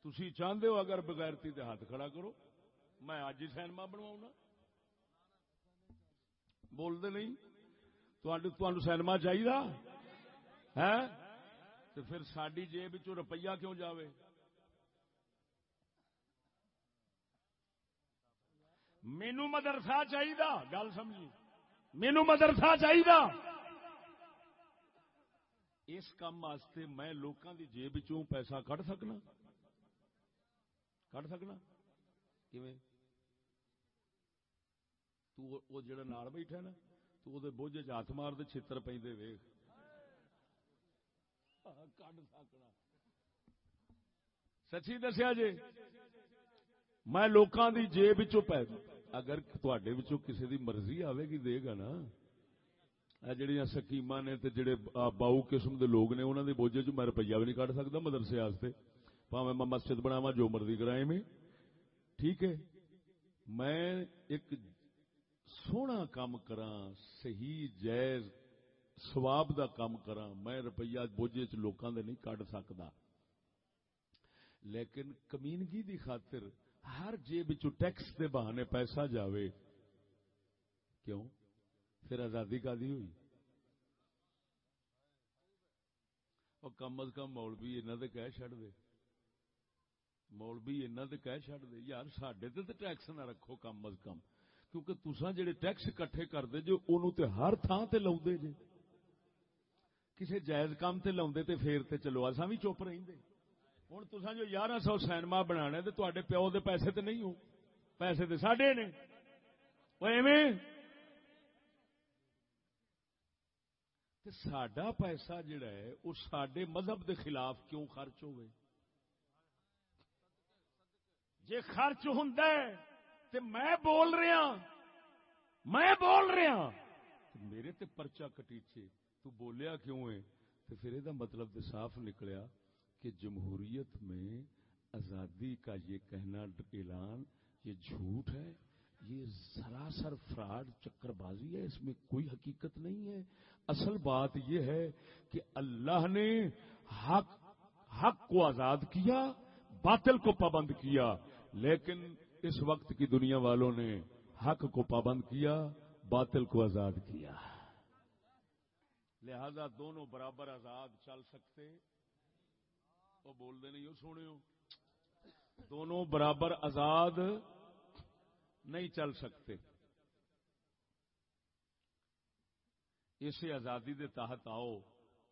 تھی چاہتے ہو اگر بغیرتی تے ہاتھ کھڑا کرو، میں اج ہی سینما بنوا بولتے نہیں؟ تو سینما چاہیے ہے ہاں؟ تو پھر ساری جیب روپیہ کیوں جاوے؟ مینو مدرسہ چاہیے گل سمجھی۔ مینو مدرسہ چاہیے اس کام واسطے میں لوگوں کی جیب چوں پیسہ کٹ سکنا۔ کٹ سکنا۔ تو جڑا نال بیٹھا نا، تو وہ بوجھ ہاتھ مار دے چھتر پہ ویخ کڈ سکنا سچی دسیا جی میں لوکاں دی جیب پی اگر تھوڑے کسی دی مرضی آئے گی دے گا نا جہاں سکیم نے تے جڑے باؤ قسم دے لوگ نے انہوں نے بوجھے چ میں روپیہ بھی نہیں کٹ سکتا مدرسے واسطے پاوے میں مسجد بناوا جو مرضی کرائے میں ٹھیک ہے میں ایک سونا کام کرا صحیح جائز سواب دا کام کرا میں روپیہ بوجھے چ لوکاں دے نہیں کٹ سکتا لیکن کمینگی دی خاطر ہر جیب چ ٹیکس دے بہانے پیسہ جاوے۔ کیوں؟ پھر آزادی کا دی ہوئی۔ اور کم از کم مولوی انہوں نے کہہ چڑ دے۔ مولوی انہوں نے کہہ چڑ دے۔ یار سڈے تو ٹیکس نہ رکھو کم از کم۔ کیونکہ تسا جڑے ٹیکس کٹھے کرتے جو انہوں تے ہر تھان تے لاؤ جے۔ کسی جائز کام تے لاؤ تے پھر تے چلو اصا ہاں بھی چپ رہی ہوں تسا جو یارہ سو سینما بنا تو تے پیو دے پیسے تے نہیں ہو پیسے تے ساڈے نے۔ وہ ایویں؟ سڈا پیسہ جڑا ہے وہ سڈے مذہب دے خلاف کیوں خرچ ہوئے جے خرچ ہوں تو میں بول رہا ہاں، میں بول رہا ہاں، میرے تے پرچا کٹیچے۔ تو بولیا کیوں ہے؟ تو پھر یہ مطلب صاف نکلیا کہ جمہوریت میں آزادی کا یہ کہنا اعلان، یہ جھوٹ ہے، یہ سراسر فراڈ چکر بازی ہے، اس میں کوئی حقیقت نہیں ہے۔ اصل بات یہ ہے کہ اللہ نے حق حق کو آزاد کیا، باطل کو پابند کیا، لیکن اس وقت کی دنیا والوں نے حق کو پابند کیا، باطل کو آزاد کیا۔ لہذا دونوں برابر آزاد چل سکتے وہ بول دے نہیں ہو سونے دونوں برابر آزاد نہیں چل سکتے۔ اسی آزادی دے تحت آؤ،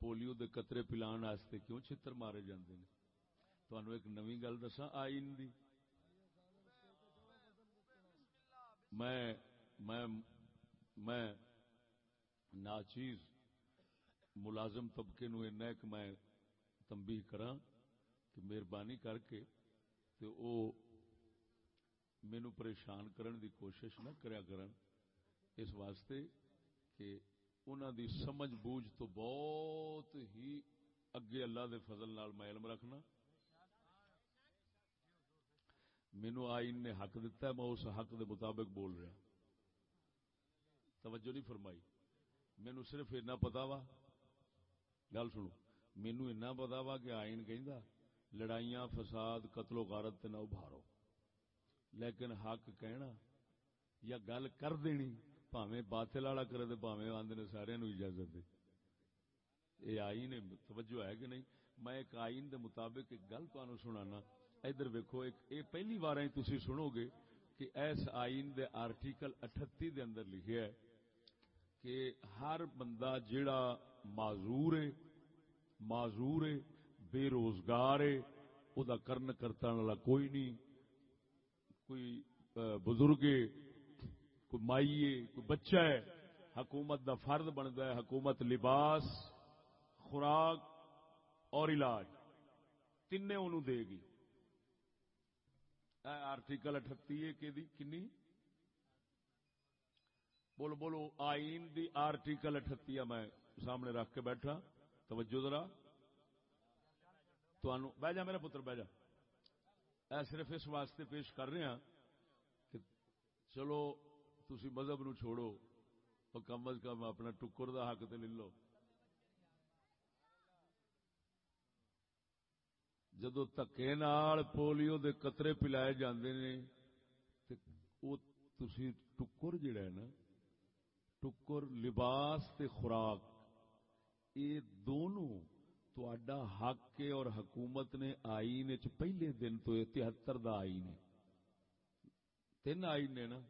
پولیو دے قطرے پلان واسطے کیوں چھتر مارے جاندے ہیں تانوں ایک نوی گل دساں آئین دی۔ میں میں میں ناچیز ملازم طبقے نو ایک میں تنبیہ کراں کہ مہربانی کر کے تے او مینو پریشان کرن دی کوشش نہ کریا کرن اس واسطے کہ انہوں دی سمجھ بوجھ تو بہت ہی اگے اللہ دے فضل نال میں علم رکھنا۔ مینو آئین نے حق دیتا ہے، میں اس حق دے مطابق بول رہا۔ توجہ نہیں فرمائی۔ مینو صرف اینا پتا وا گل سنو مینو اینا پتا وا کہ آئین کہ لڑائیاں، فساد، قتل و غارت نہ ابھارو۔ لیکن حق کہنا یا گل کر دینی پاوے باطل والا کرے پاوے آدھے نے سارے نو اجازت دے۔ یہ آئین، توجہ ہے کہ نہیں؟ میں ایک آئین دے مطابق ایک گل تمہیں سنانا۔ ادھر ویکو ایک اے پہلی بار تھی سنو گے کہ ایس آئین دے آرٹیکل اٹھتی دے اندر لکھیا ہے۔ کہ ہر بندہ جیڑا معذور ہے معذور ہے، بے روزگار ہے، او دا کرن کرتا والا کوئی نہیں۔ کوئی بزرگ کوئی مائی ہے، کوئی بچہ ہے، حکومت دا فرد بنتا ہے، حکومت لباس، خوراک اور علاج۔ تین انہوں دے گی۔ آرٹیکل اٹھتی ہے کہ کنی؟ بولو بولو، آئین دی آرٹیکل اٹھتی میں سامنے رکھ کے بیٹھا۔ توجہ ذرا۔ بہ جا میرا پتر، بہ جا۔ اے صرف اس واسطے پیش کر رہے ہیں کہ چلو، تسی مذہب نو چھوڑو، تو کم از کم اپنا ٹکر دا حق تے لے لو۔ جدو تکے نال پولیو دے قطرے پلائے جاندے نے، تے او تسی ٹکر جڑا ہے نا ٹکر، لباس تے خوراک۔ یہ دونوں تو حق اور حکومت نے آئین چ پہلے دن تو تہتر دا آئین ہے۔ تین آئین نے نا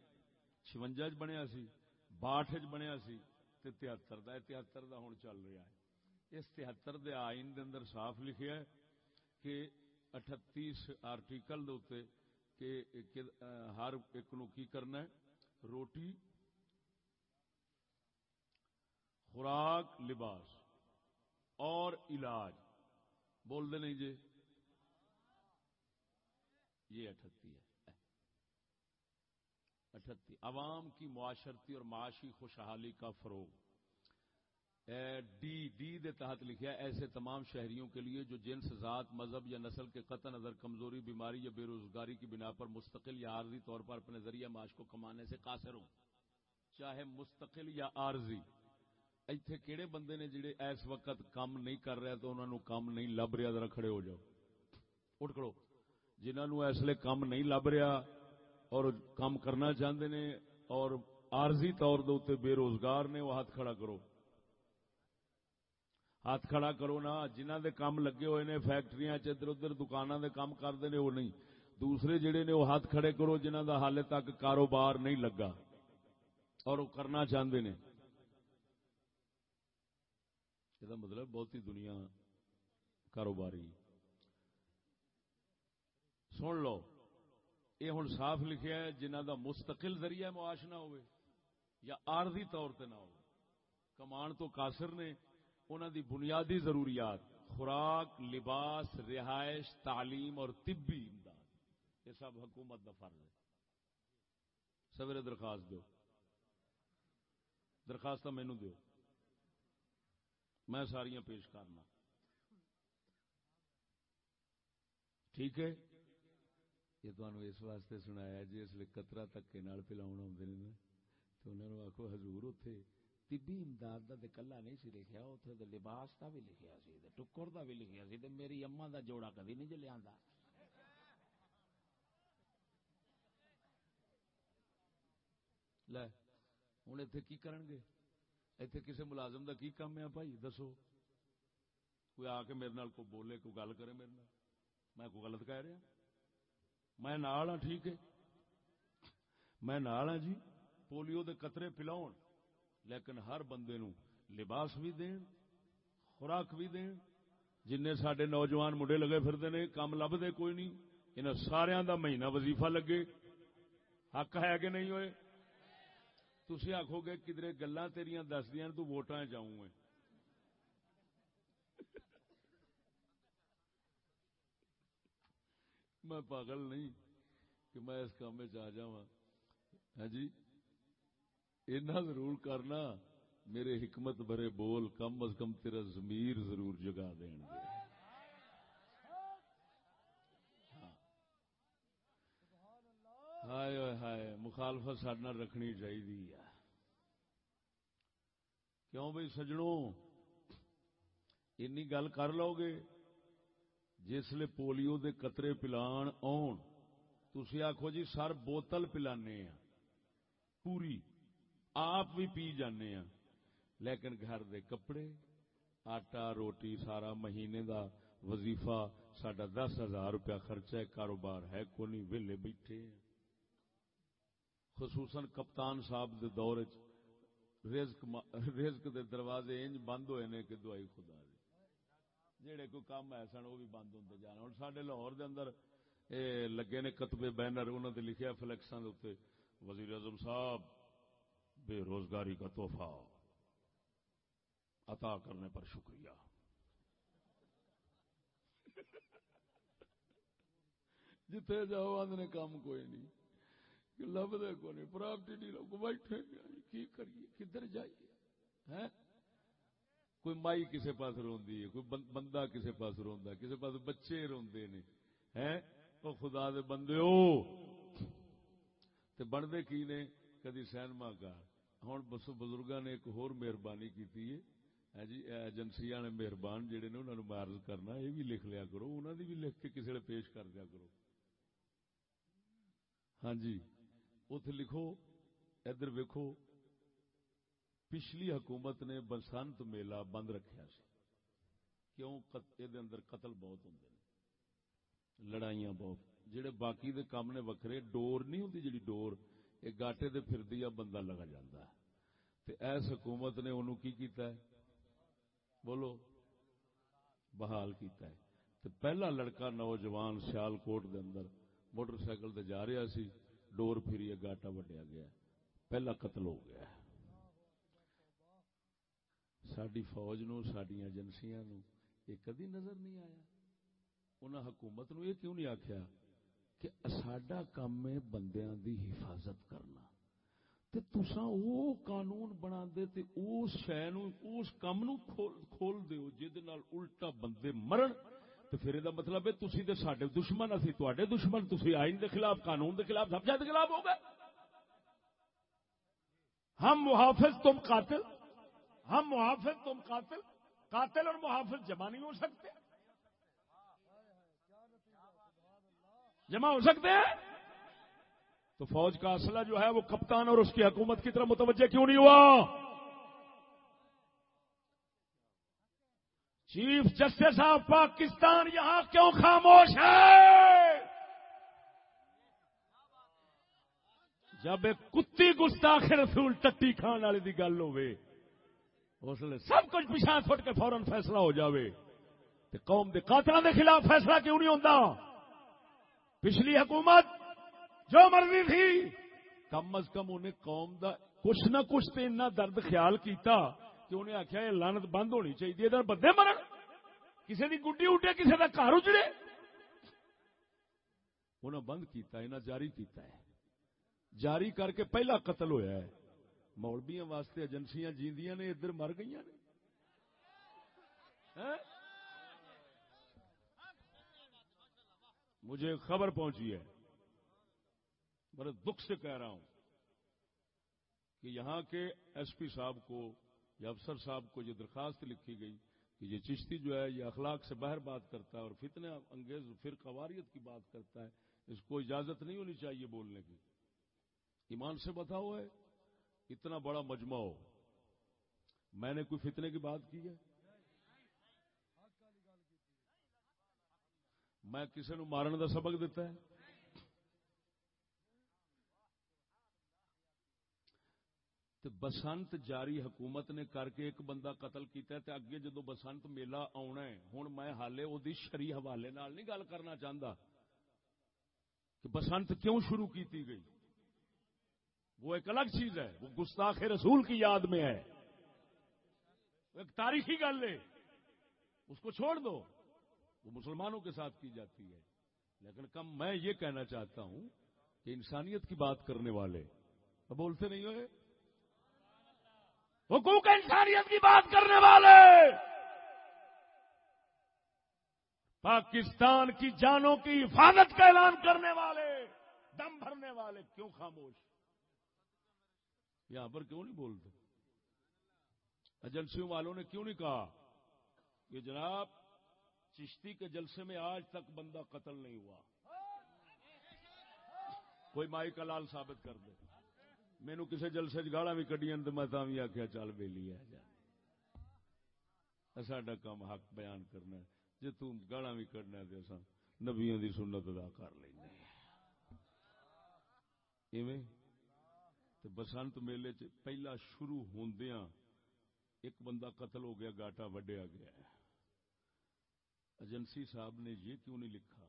چونجا چ بنیا سی باٹھ چ بنیا سی تے تہتر دا تہتر دا ہوں چل رہا ہے۔ اس تہتر دے آئین دے اندر صاف لکھیا ہے کہ اٹھتیس آرٹیکل دے کہ ہر ایک نو کی کرنا ہے، روٹی خوراک لباس اور علاج۔ بول دے نہیں جی۔ یہ اٹھتی ہے۔ اٹھتی۔ عوام کی معاشرتی اور معاشی خوشحالی کا فروغ۔ ڈی ڈی دے تحت لکھا ایسے تمام شہریوں کے لیے جو جنس، ذات، مذہب یا نسل کے قطع نظر کمزوری، بیماری یا بے روزگاری کی بنا پر مستقل یا عارضی طور پر اپنے ذریعہ معاش کو کمانے سے قاصر ہوں۔ چاہے مستقل یا عارضی۔ ایتھے کیڑے بندے نے جڑے اس وقت کام نہیں کر رہے تو انہوں کام نہیں لب رہا ذرا کھڑے ہو جاؤ۔ اٹھ کھڑو۔ جنہوں اس لیے کام نہیں لب رہا اور کام کرنا چاہتے نے اور عارضی طور دے بے روزگار نے، وہ ہاتھ کھڑا کرو۔ ہاتھ کھڑا کرو نا جنہ دے کام لگے ہوئے نے فیکٹری ادھر ادھر دکانوں دے کام کرتے ہیں وہ نہیں۔ دوسرے جڑے نے، وہ ہاتھ کھڑے کرو جنہ دا حال تک کاروبار نہیں لگا اور وہ کرنا چاہتے ہیں یہ مطلب بہت ہی دنیا کاروباری سن لو یہ ہوں صاف لکھا ہے جنہ دا مستقل ذریعہ معاش نہ ہوئے یا آرزی طور نہ ہو کمان تو قاصر نے انہوں دی بنیادی ضروریات خوراک لباس رہائش تعلیم اور طبی امداد یہ سب حکومت کا فرض ہے سویرے درخواست دو درخواست مینو دو میں ساریا پیش کرنا۔ ٹھیک ہے؟ یہ تمہیں اس واسطے سنایا جی اس لیے کترا تکے پلاؤ آدھے تو انہوں نے آخو حضور اتے طبی امداد کا کلا نہیں سی لکھا اتنے تو لباس کا بھی لکھا سی ٹکر کا بھی لکھا سی میری اما کا جوڑا کدی نہیں جلیا لے ہوں اتنے کی کرن گے؟ اتنے کسی ملازم کا کی کام ہے بھائی دسو کوئی آ کے میرے کو بولے کوئی گل کرے میرے نال میں کوئی غلط کہہ رہا میں نال ہاں ٹھیک ہے میں نال ہاں جی پولیو دے قطرے پلاؤ لیکن ہر بندے نو لباس بھی دین خوراک بھی دین جن سڈے نوجوان منڈے لگے پھرتے ہیں کام لبتے کوئی نہیں انہیں سارا دا مہینہ وظیفہ لگے حق ہے کہ نہیں ہوئے تھی آخو گے کدھر گلا تیریا دس دیا تو ووٹاں جاؤں گے میں پاگل نہیں کہ میں اس کام میں آ جا ہاں جی؟ اینا ضرور کرنا، میرے حکمت بھرے بول کم از کم تیرا ضمیر ضرور جگا دین گے۔ ہائے ہائے، مخالفت سڈنا رکھنی چاہیے کیوں بھائی سجڑوں اینی گل کر لو گے جسل پولیو دے قطرے پلان آن تھی آخو جی سر بوتل پلانے پوری آپ بھی پی جانے لیکن گھر دے کپڑے، آٹا، روٹی، سارا مہینے دا وظیفہ سڈا دس ہزار روپیہ خرچہ کاروبار ہے کو نہیں ویلے بیٹھے خصوصاً کپتان صاحب دے دور رزق دے دروازے انج بند ہوئے نے کہ دعائی خدا دی۔ جہے کوئی کام ہے سن وہ بھی بند ہوتے جان۔ ہوں سڈے لاہور دے اندر اے لگے نے کتبے بینر انہوں نے لکھیا فلیکساں اتنے وزیر اعظم صاحب، بے روزگاری کا تحفہ۔ عطا کرنے پر شکریہ۔ جتھے جاؤ آدھے کام کوئی نہیں۔ کہ لبدے کو نہیں پراپرٹی ڈیلر کو بیٹھے یعنی کی کریے؟ کدھر جائیے؟ کوئی مائی کسے پاس روندی ہے، کوئی بندہ کسے پاس روندا کسے پاس بچے روندے نے، ہیں؟ او خدا دے بندے او تے بندے کی نے؟ کدی سینما کا۔ ہن بس بزرگاں نے ایک ہور مہربانی کیتی ہے۔ جی ایجنسیاں نے مہربان جڑے نے، انہاں نو معرض کرنا اے بھی لکھ لیا کرو، انہاں دی بھی لکھ کے کسے نے پیش کر دیا کرو۔ ہاں جی۔ اتے لکھو، ادھر ویکو پچھلی حکومت نے بسنت میلہ بند رکھا سی۔ کیوں؟ اندر قتل بہت ہوں لڑائیاں بہت۔ جڑے باقی دے کام نے وکھرے، ڈور نہیں ہوں جڑی ڈور یہ گاٹے دے پھر دیا بندہ لگا جاتا ہے۔ تے ایس حکومت نے انہوں کی کیتا ہے؟ بولو۔ بحال کیتا ہے۔ تے پہلا لڑکا نوجوان سیال کوٹ دے اندر موٹر سائیکل تے جا رہا سی۔ ڈور پھری گاٹا وڈیا گیا پہلا قتل ہو گیا ساری فوج نو سڈیا ایجنسیاں نو یہ کدی نظر نہیں آیا۔ انہاں حکومت نو یہ کیوں نہیں آخیا کہ ساڈا کام ہے بندیاں دی حفاظت کرنا۔ تے تساں او قانون بنا دے تے اس شے نو اس کام نو کھول دیو جے دے نال الٹا بندے مرن۔ تو پھر یہ مطلب ہے تھی تو سڈے دشمن، اسی تے دشمن تھی آئین دے خلاف، قانون دے خلاف سب کے خلاف ہو گئے۔ ہم محافظ، تم قاتل۔ ہم محافظ، تم قاتل۔ قاتل اور محافظ جمع نہیں ہو سکتے۔ جمع ہو سکتے ہیں؟ تو فوج کا اصلہ جو ہے وہ کپتان اور اس کی حکومت کی طرف متوجہ کیوں نہیں ہوا؟ چیف جسٹس آف پاکستان یہاں کیوں خاموش ہے جب ایک کتی گستاخ رسول ٹٹی کھان والے کی گل اس لیے سب کچھ پچھا چھٹ کے فورن فیصلہ ہو جاوے۔ تے قوم دے قاتلوں دے خلاف فیصلہ کیوں نہیں ہوتا پچھلی حکومت جو مرضی تھی، کم از کم انہیں قوم دا کچھ نہ کچھ تو اتنا درد خیال کیتا۔ کہ انہیں آخیا یہ لانت بند ہونی چاہیے؟ ادھر بدے مرن۔ کسی کی گڈی اٹھے کسی کا گھر اجڑے۔ انہیں بند کیتا انہیں جاری کیتا ہے۔ جاری کر کے پہلا قتل ہویا ہے۔ مولبیاں واسطے ایجنسیاں جیندیاں نے، ادھر مر گئی نے۔ ہاں؟ مجھے خبر پہنچی ہے۔ بڑے دکھ سے کہہ رہا ہوں کہ یہاں کے ایس پی صاحب کو یا افسر صاحب کو یہ درخواست لکھی گئی کہ یہ چشتی جو ہے، یہ اخلاق سے باہر بات کرتا ہے اور فتنے انگیز پھر قواریت کی بات کرتا ہے، اس کو اجازت نہیں ہونی چاہیے بولنے کی۔ ایمان سے بتاؤ ہے، اتنا بڑا مجمع ہو۔ میں نے کوئی فتنے کی بات کی ہے؟ میں کسی نو مارن کا سبق دیتا ہے۔ بسنت جاری حکومت نے کر کے ایک بندہ قتل کیتا ہے تے اگے جدو بسنت میلہ آنا ہے ہوں میں حالے وہ شری حوالے نال نہیں گل کرنا چاہتا کہ بسنت کیوں شروع کیتی گئی؟ وہ ایک الگ چیز ہے، وہ گستاخ رسول کی یاد میں ہے۔ ایک تاریخی گل ہے۔ اس کو چھوڑ دو۔ وہ مسلمانوں کے ساتھ کی جاتی ہے۔ لیکن کم میں یہ کہنا چاہتا ہوں کہ انسانیت کی بات کرنے والے بولتے نہیں ہوئے؟ حقوق انسانیت کی بات کرنے والے! پاکستان کی جانوں کی حفاظت کا اعلان کرنے والے! دم بھرنے والے! کیوں خاموش؟ یہاں پر کیوں نہیں بولتے؟ ایجنسیوں والوں نے کیوں نہیں کہا؟ کہ جناب، چشتی کے جلسے میں آج تک بندہ قتل نہیں ہوا۔ کوئی مائی کا لال ثابت کر دے۔ مینو کسی جلسے گالا بھی کڈیا تو میں بھی آخیا چل بے لی ساڈا کام حق بیان کرنا جی تالا بھی کڈنا تو اصا نبیا کی سنت ادا کر لینا بسنت میلے چ پہلا شروع ہوندیاں ایک بندہ قتل ہو گیا، گاٹا وڈیا گیا۔ ایجنسی صاحب نے یہ کیوں نہیں لکھا؟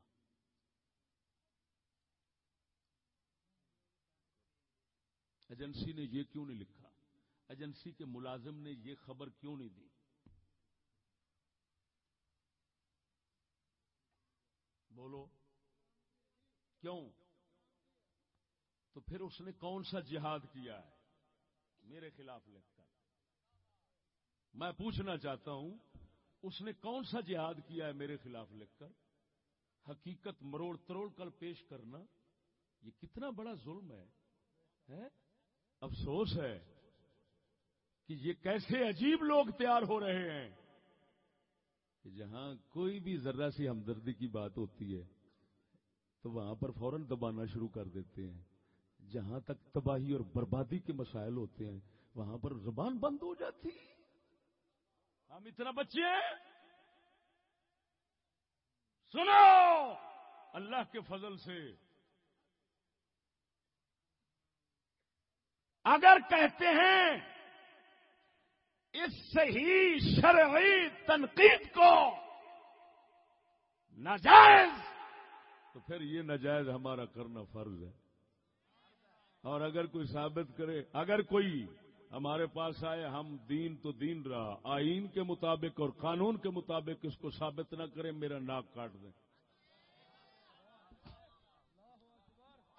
ایجنسی نے یہ کیوں نہیں لکھا؟ ایجنسی کے ملازم نے یہ خبر کیوں نہیں دی؟ بولو، کیوں؟ تو پھر اس نے کون سا جہاد کیا ہے؟ میرے خلاف لکھ کر۔ میں پوچھنا چاہتا ہوں، اس نے کون سا جہاد کیا ہے میرے خلاف لکھ کر؟ حقیقت مروڑ تروڑ کر پیش کرنا، یہ کتنا بڑا ظلم ہے؟ افسوس ہے کہ یہ کیسے عجیب لوگ تیار ہو رہے ہیں کہ جہاں کوئی بھی ذرا سی ہمدردی کی بات ہوتی ہے، تو وہاں پر فوراً دبانا شروع کر دیتے ہیں۔ جہاں تک تباہی اور بربادی کے مسائل ہوتے ہیں، وہاں پر زبان بند ہو جاتی ہم اتنا بچے ہیں۔ سنو! اللہ کے فضل سے اگر کہتے ہیں اس صحیح شرعی تنقید کو ناجائز، تو پھر یہ ناجائز ہمارا کرنا فرض ہے۔ اور اگر کوئی ثابت کرے، اگر کوئی ہمارے پاس آئے، ہم دین تو دین رہا، آئین کے مطابق اور قانون کے مطابق اس کو ثابت نہ کریں میرا ناک کاٹ دیں۔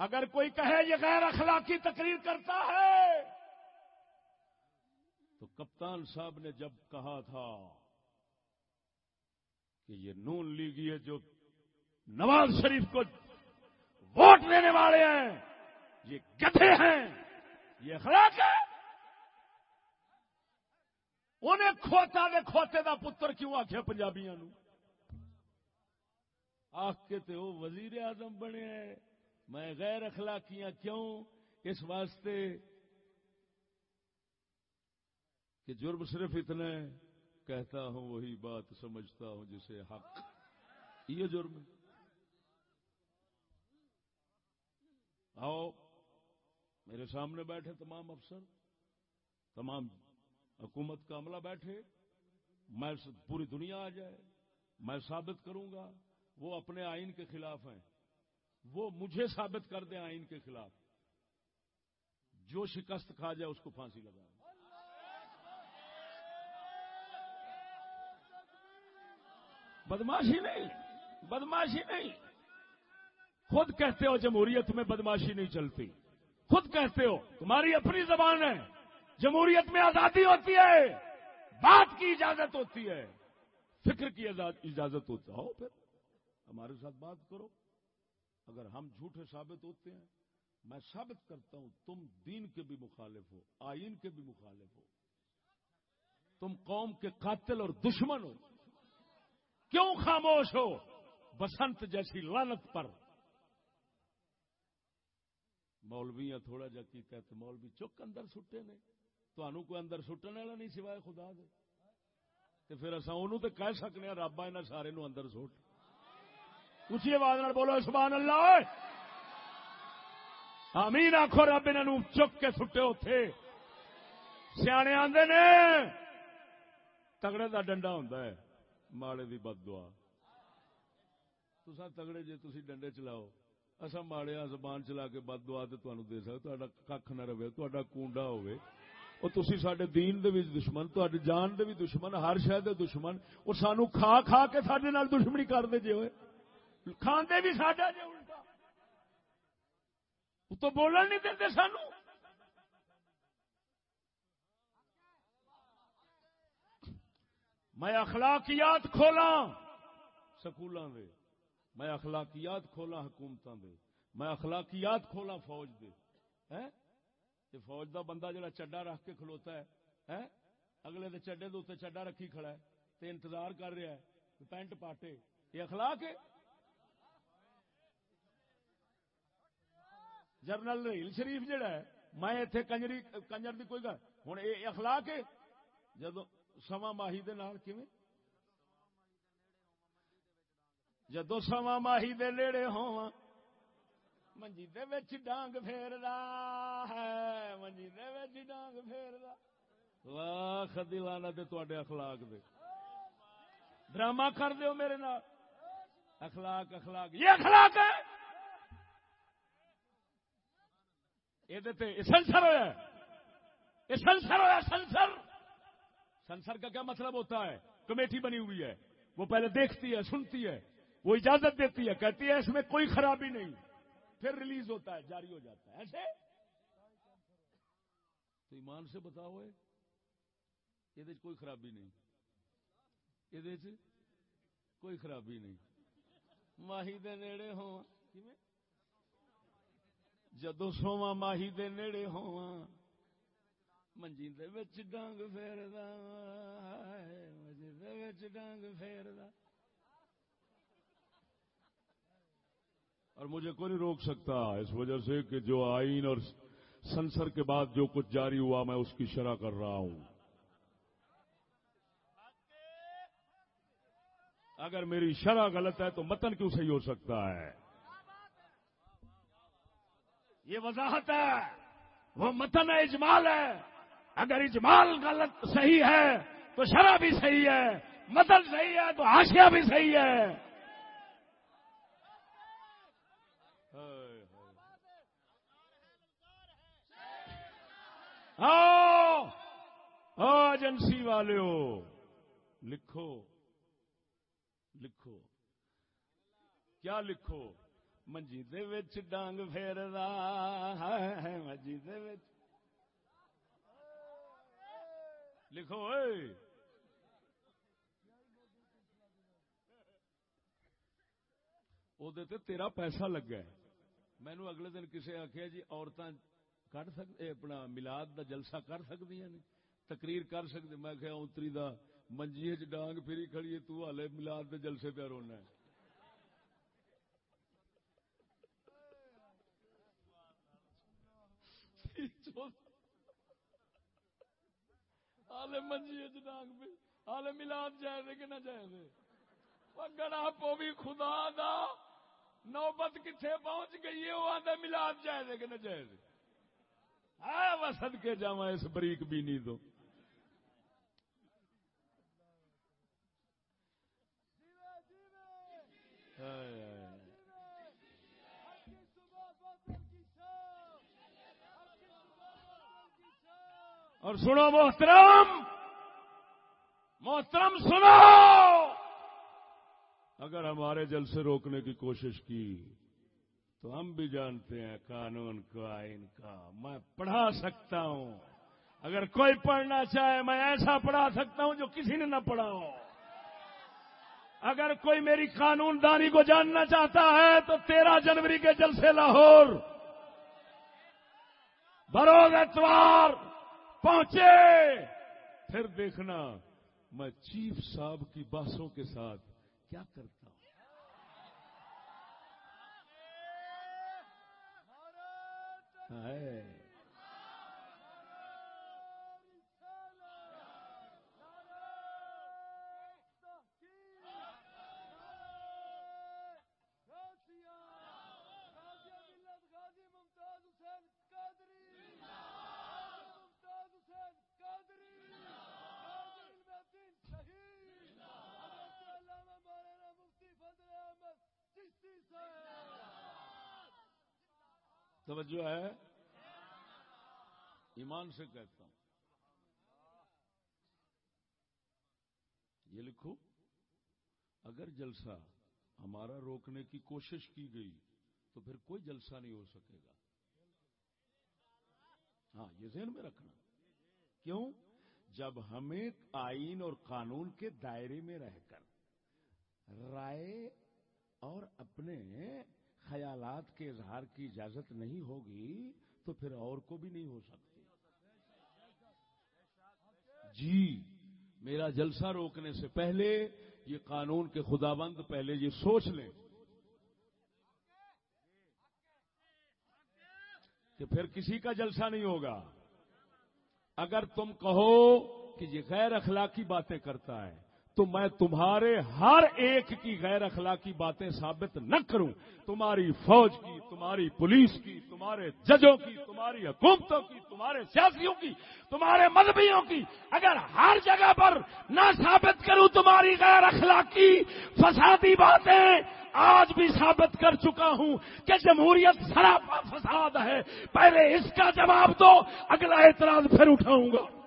اگر کوئی کہے یہ غیر اخلاقی تقریر کرتا ہے، تو کپتان صاحب نے جب کہا تھا کہ یہ نون لیگی ہے جو نواز شریف کو ووٹ دینے والے ہیں، یہ گدھے ہیں، یہ اخلاق ہے انہیں کھوتا دے کھوتے دا پتر کیوں آخیا پنجابیاں آخ کے تے وہ وزیر اعظم بنے ہیں۔ میں غیر اخلاقیاں کیوں اس واسطے کہ جرم صرف اتنا کہتا ہوں، وہی بات سمجھتا ہوں جسے حق۔ یہ جرم آؤ، میرے سامنے بیٹھے تمام افسر، تمام حکومت کا عملہ بیٹھے۔ میں پوری دنیا آ جائے، میں ثابت کروں گا، وہ اپنے آئین کے خلاف ہیں۔ وہ مجھے ثابت کر دیں آئین کے خلاف۔ جو شکست کھا جائے اس کو پھانسی لگا۔ بدماشی نہیں بدماشی نہیں۔ خود کہتے ہو جمہوریت میں بدماشی نہیں چلتی۔ خود کہتے ہو، تمہاری اپنی زبان ہے۔ جمہوریت میں آزادی ہوتی ہے، بات کی اجازت ہوتی ہے۔ فکر کی اجازت ہوتا ہو پھر۔ ہمارے ساتھ بات کرو۔ اگر ہم جھوٹے ثابت ہوتے ہیں، میں ثابت کرتا ہوں، تم دین کے بھی مخالف ہو، آئین کے بھی مخالف ہو۔ تم قوم کے قاتل اور دشمن ہو۔ کیوں خاموش ہو؟ بسنت جیسی لانت پر۔ مولویاں تھوڑا جا کیتا ہے تو مولوی چک اندر سٹے نے۔ تو کوئی اندر سٹن والا نہیں سوائے خدا دے۔ تے پھر اصا انہوں تے کہہ سکنے ہیں رب سارے نو اندر سٹ۔ اچھی آواز بولو، سبحان اللہ۔ آمین آخو رب انہوں چک کے سٹے اتے سیانے آندے نے، تگڑے دا ڈنڈا ہوندا ہے۔ ماڑے دی بد دعا۔ تسا تگڑے جے تسی ڈنڈے چلاؤ اصا ماڑے زبان چلا کے بد دعا تے تانوں دے سکتے کھ نہ رہے، تہاڈا کونڈا ہوے تسی ساڈے دین دے دشمن، تہاڈی جان دے وچ دشمن، ہر شے دے دشمن۔ او سانو کھا کھا کے ساڈے نال دشمنی کر دے جے ہوئے۔ کھاندے بھی ساڈا جے الٹا۔ او تو بولن نہیں دیندے سانو۔ میں اخلاقیات کھولاں سکولاں دے۔ میں اخلاقیات کھولا حکومتاں دے۔ میں اخلاقیات کھولا فوج دے۔ تے فوج دا بندہ جڑا چڈا رکھ کے کھلوتا ہے اگلے دے چڈے دے اتنے چڈا رکھی کھڑا ہے، تے انتظار کر رہا ہے، پینٹ پاٹے۔ یہ اخلاق ہے؟ جرنل ریل شریف جڑا ہے، میں اتنے کنجری، کنجر دی کوئی گل۔ ہوں یہ اخلاق ہے؟ جدو سوا ماہی دے نال کیویں؟ جدو سوا ماہی دے نیڑے ہوا منجی دے وچ ڈانگ پھیردا ہے، منجی دے وچ ڈانگ پھیردا۔ لاکھ دلانا تے تواڈے اخلاق دے۔ ڈرامہ کر دیو میرے نال۔ اخلاق اخلاق، یہ اخلاق ہے! یہ سنسر ہوا یہ سنسر ہوا سنسر سنسر کا کیا مطلب ہوتا ہے کمیٹی بنی ہوئی ہے وہ پہلے دیکھتی ہے سنتی ہے وہ اجازت دیتی ہے کہتی ہے اس میں کوئی خرابی نہیں پھر ریلیز ہوتا ہے جاری ہو جاتا ہے ایسے تو ایمان سے بتاؤ یہ کوئی خرابی نہیں یہ کوئی خرابی نہیں ماہی دے نیڑے ہو جدو سوا ماہی دے نیڑے ہوا منجی ڈانگ فیر منجی ڈانگ فیر اور مجھے کوئی نہیں روک سکتا اس وجہ سے کہ جو آئین اور سنسر کے بعد جو کچھ جاری ہوا میں اس کی شرح کر رہا ہوں اگر میری شرح غلط ہے تو متن کیوں صحیح ہو سکتا ہے یہ وضاحت ہے، وہ متن ہے اجمال ہے۔ اگر اجمال غلط صحیح ہے، تو شرح بھی صحیح ہے، متن صحیح ہے، تو آشیا بھی صحیح ہے۔ ایجنسی والے ہو لکھو لکھو۔ کیا لکھو؟ منجی ڈانگ فیر منجی لکھو تیرا پیسہ لگا مینو اگلے دن کسی آخیا جی عورتیں کر سکتے اپنا ملاد دا جلسہ کر سکتی تقریر کر سکتے میں کہ اتری دا منجی ڈانگ پھری کھڑی تو ہالے ملاد دے جلسے پہ رونا ہے منجی ڈانگ پہ ہالے ملاد جائے کہ نہ جائے گڑا پو بھی خدا دا نوبت کتنے پہنچ گئی ہے، وہ آدھا ملاد جائے کہ نہ جائے ہاں وسد کے جا اس بریک بھی نہیں دو۔ اور سنو محترم محترم سنو! اگر ہمارے جل سے روکنے کی کوشش کی، تو ہم بھی جانتے ہیں قانون کا، آئین کا۔ میں پڑھا سکتا ہوں۔ اگر کوئی پڑھنا چاہے، میں ایسا پڑھا سکتا ہوں جو کسی نے نہ پڑھا ہو۔ اگر کوئی میری قانون دانی کو جاننا چاہتا ہے، تو تیرہ جنوری کے جلسے لاہور۔ بروز اتوار۔ پہنچے۔ پھر دیکھنا میں چیف صاحب کی باسوں کے ساتھ کیا کرتا ہوں؟ ہے توجہ ہے؟ ایمان سے کہتا ہوں۔ یہ لکھو، اگر جلسہ ہمارا روکنے کی کوشش کی گئی تو پھر کوئی جلسہ نہیں ہو سکے گا۔ ہاں یہ ذہن میں رکھنا۔ کیوں؟ جب ہمیں آئین اور قانون کے دائرے میں رہ کر رائے اور اپنے خیالات کے اظہار کی اجازت نہیں ہوگی تو پھر اور کو بھی نہیں ہو سکتی۔ جی میرا جلسہ روکنے سے پہلے یہ قانون کے خدا بند پہلے یہ سوچ لیں کہ پھر کسی کا جلسہ نہیں ہوگا۔ اگر تم کہو کہ یہ غیر اخلاقی باتیں کرتا ہے تو میں تمہارے ہر ایک کی غیر اخلاقی باتیں ثابت نہ کروں۔ تمہاری فوج کی، تمہاری پولیس کی، تمہارے ججوں کی، تمہاری حکومتوں کی، تمہارے سیاسیوں کی، تمہارے مذہبیوں کی۔ اگر ہر جگہ پر نہ ثابت کروں تمہاری غیر اخلاقی فسادی باتیں، آج بھی ثابت کر چکا ہوں کہ جمہوریت سراپا فساد ہے۔ پہلے اس کا جواب دو، اگلا اعتراض پھر اٹھاؤں گا۔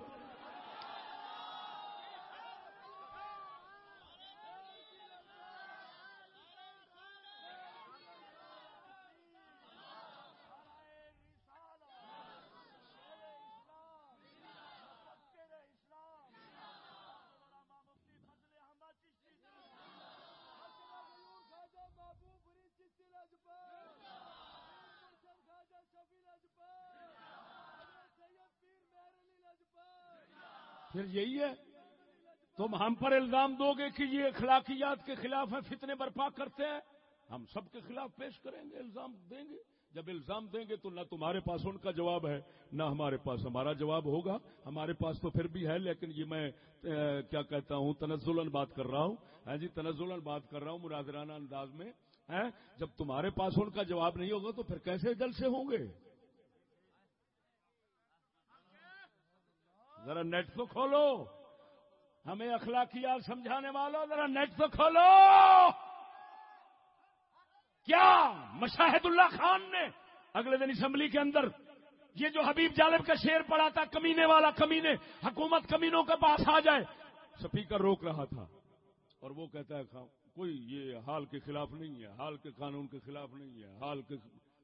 پھر یہی ہے، تم ہم پر الزام دو گے کہ یہ اخلاقیات کے خلاف ہیں، فتنے برپا کرتے ہیں۔ ہم سب کے خلاف پیش کریں گے، الزام دیں گے۔ جب الزام دیں گے تو نہ تمہارے پاس ان کا جواب ہے، نہ ہمارے پاس ہمارا جواب ہوگا۔ ہمارے پاس تو پھر بھی ہے، لیکن یہ میں کیا کہتا ہوں، تنزلن بات کر رہا ہوں۔ ہاں جی تنزلن بات کر رہا ہوں مناظرانہ انداز میں۔ جب تمہارے پاس ان کا جواب نہیں ہوگا تو پھر کیسے جلسے ہوں گے؟ ذرا نیٹ تو کھولو۔ ہمیں اخلاقیات سمجھانے والوں، ذرا نیٹ تو کھولو۔ کیا مشاہد اللہ خان نے اگلے دن اسمبلی کے اندر یہ جو حبیب جالب کا شیر پڑا تھا، کمینے والا کمینے، حکومت کمینوں کے پاس آ جائے، سپیکر روک رہا تھا اور وہ کہتا ہے کوئی یہ حال کے خلاف نہیں ہے، حال کے قانون کے خلاف نہیں ہے، حال کے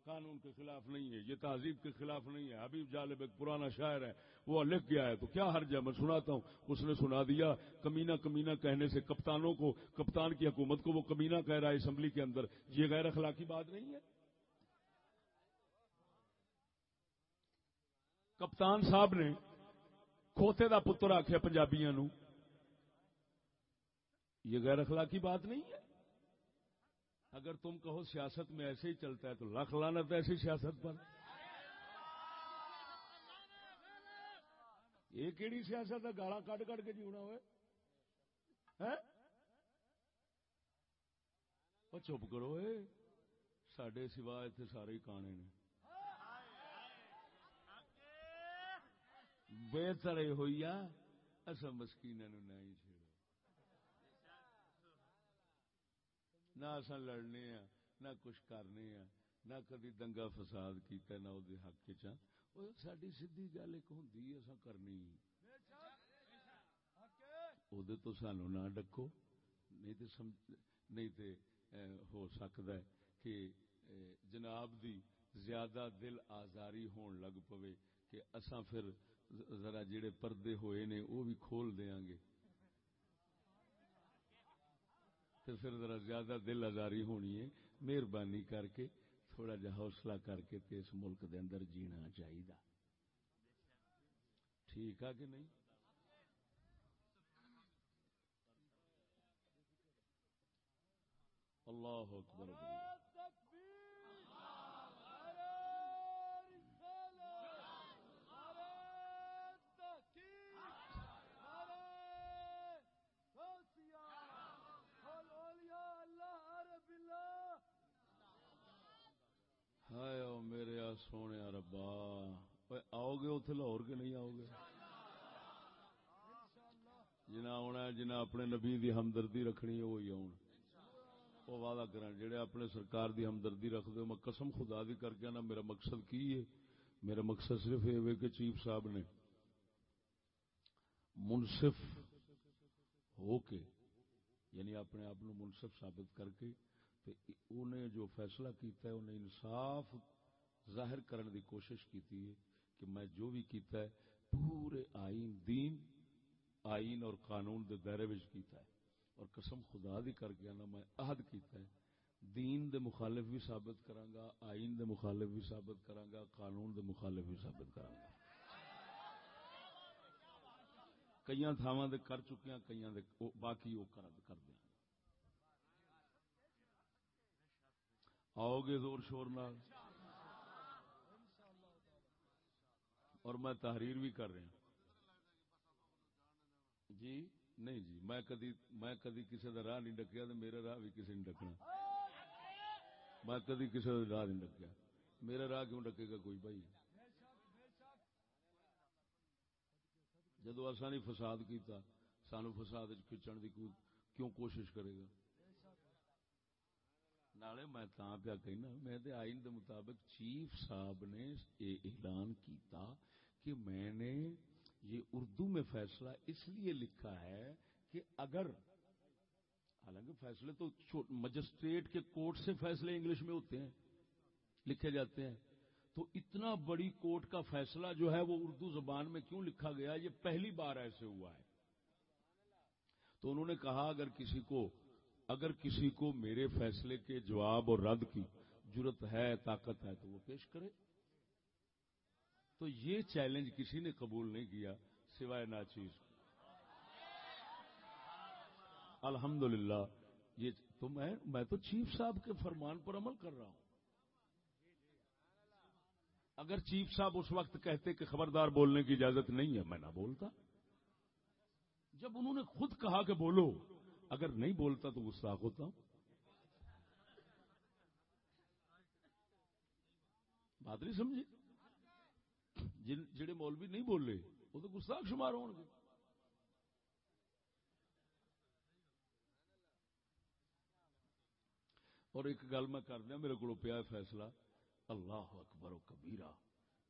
قانون کے خلاف نہیں ہے، یہ تہذیب کے خلاف نہیں ہے۔ حبیب جالب ایک پرانا شاعر ہے، وہ لکھ گیا ہے۔ تو کیا حرج ہے؟ میں سناتا ہوں۔ اس نے سنا دیا، کمینہ کمینہ کہنے سے کپتانوں کو، کپتان کی حکومت کو وہ کمینہ کہہ رہا ہے اسمبلی کے اندر۔ یہ غیر اخلاقی بات نہیں ہے۔ کپتان صاحب نے کھوتے کا پتر آخیا پنجابیاں نو یہ غیر اخلاقی بات نہیں ہے۔ اگر تم کہو سیاست میں ایسے ہی چلتا ہے تو لکھ لانا تو ایسی سیاست پر۔ یہ کہڑی سیاست ہے؟ گالا کٹ کٹ کے جیونا ہوئے۔ وہ چپ کرو سڈے سوا اتنے سارے کانے نے۔ بہتر یہ ہوئی اصا مسکین نہیں نہ اصا لڑنے ہیں نہ کچھ کرنے ہیں نہ کدی دنگا فساد کیتا، نہ وہ حق چا ساری سی گل ایک ہوں اصا کرنی۔ تو سانو نہ ڈکو، نہیں تو نہیں تو ہو سکتا ہے کہ جناب دی زیادہ دل آزاری ہون لگ پوے کہ اساں پھر ذرا جڑے پردے ہوئے نے وہ بھی کھول دیاں گے تو پھر ذرا زیادہ دل آزاری ہونی ہے۔ مہربانی کر کے، تھوڑا جا حوصلہ کر کے تے اس ملک دے اندر جینا چاہیے ٹھیک ہے کہ نہیں؟ اللہ اکبر۔ اللہ میرے آ سونے ربا۔ آؤ گے اتنے لاہور کے نہیں آؤ گے؟ جنا آنا جنا اپنے نبی دی ہمدردی رکھنی ہے، وہی آن وہ وعدہ کریں جڑے اپنے سرکار دی ہمدردی رکھ دو میں قسم خدا دی کر کے نا میرا مقصد کی ہے؟ میرا مقصد صرف یہ کہ چیف صاحب نے منصف ہو کے یعنی اپنے آپ منصف ثابت کر کے انہیں جو فیصلہ کیتا ہے انہیں انصاف ظاہر کرنے دی کوشش کیتی ہے کہ میں جو بھی کیتا ہے، پورے آئین، دین، آئین اور قانون دے دائرے وچ کیتا ہے۔ اور قسم خدا دی کر کے نا میں عہد کیتا ہے۔ دین دے مخالف بھی ثابت کراں گا آئین دے مخالف بھی ثابت کراں گا قانون دے مخالف بھی ثابت کراں گا کئی تھاواں دے کر چکے ہیں کئی باقی وہ کر دیا آؤ گے زور شور نال۔ اور میں تحریر بھی کر رہا جی نہیں جی میں کدی میں کدی کسی کا راہ نہیں ڈکیا تو میرا راہ بھی کسی نے ڈکنا۔ میں کدی کسی کا راہ نہیں ڈکیا۔ میرا راہ کیوں ڈکے گا کوئی بھائی؟ جدو اصا نہیں فساد کیتا، سانو فساد کھچن کی کیوں کوشش کرے گا؟ نالے میں تاں پیا کہنا، میں دے آئین دے مطابق چیف صاحب نے یہ اعلان کیتا کہ میں نے یہ اردو میں فیصلہ اس لیے لکھا ہے کہ اگر، حالانکہ فیصلے تو مجسٹریٹ کے کورٹ سے فیصلے انگلش میں ہوتے ہیں، لکھے جاتے ہیں۔ تو اتنا بڑی کورٹ کا فیصلہ جو ہے وہ اردو زبان میں کیوں لکھا گیا؟ یہ پہلی بار ایسے ہوا ہے۔ تو انہوں نے کہا اگر کسی کو اگر کسی کو میرے فیصلے کے جواب اور رد کی ضرورت ہے، طاقت ہے، تو وہ پیش کرے۔ تو یہ چیلنج کسی نے قبول نہیں کیا سوائے ناچیز الحمدللہ، یہ تو میں میں تو چیف صاحب کے فرمان پر عمل کر رہا ہوں۔ اگر چیف صاحب اس وقت کہتے کہ خبردار بولنے کی اجازت نہیں ہے، میں نہ بولتا۔ جب انہوں نے خود کہا کہ بولو اگر نہیں بولتا تو گستاخ ہوتا ہوں۔ بات نہیں سمجھے جڑے مولوی نہیں بولے، وہ تو گستاخ شمار ہو گے۔ اور ایک گل میں کر دیا، میرے کو پیا فیصلہ۔ اللہ اکبر و کبیرہ۔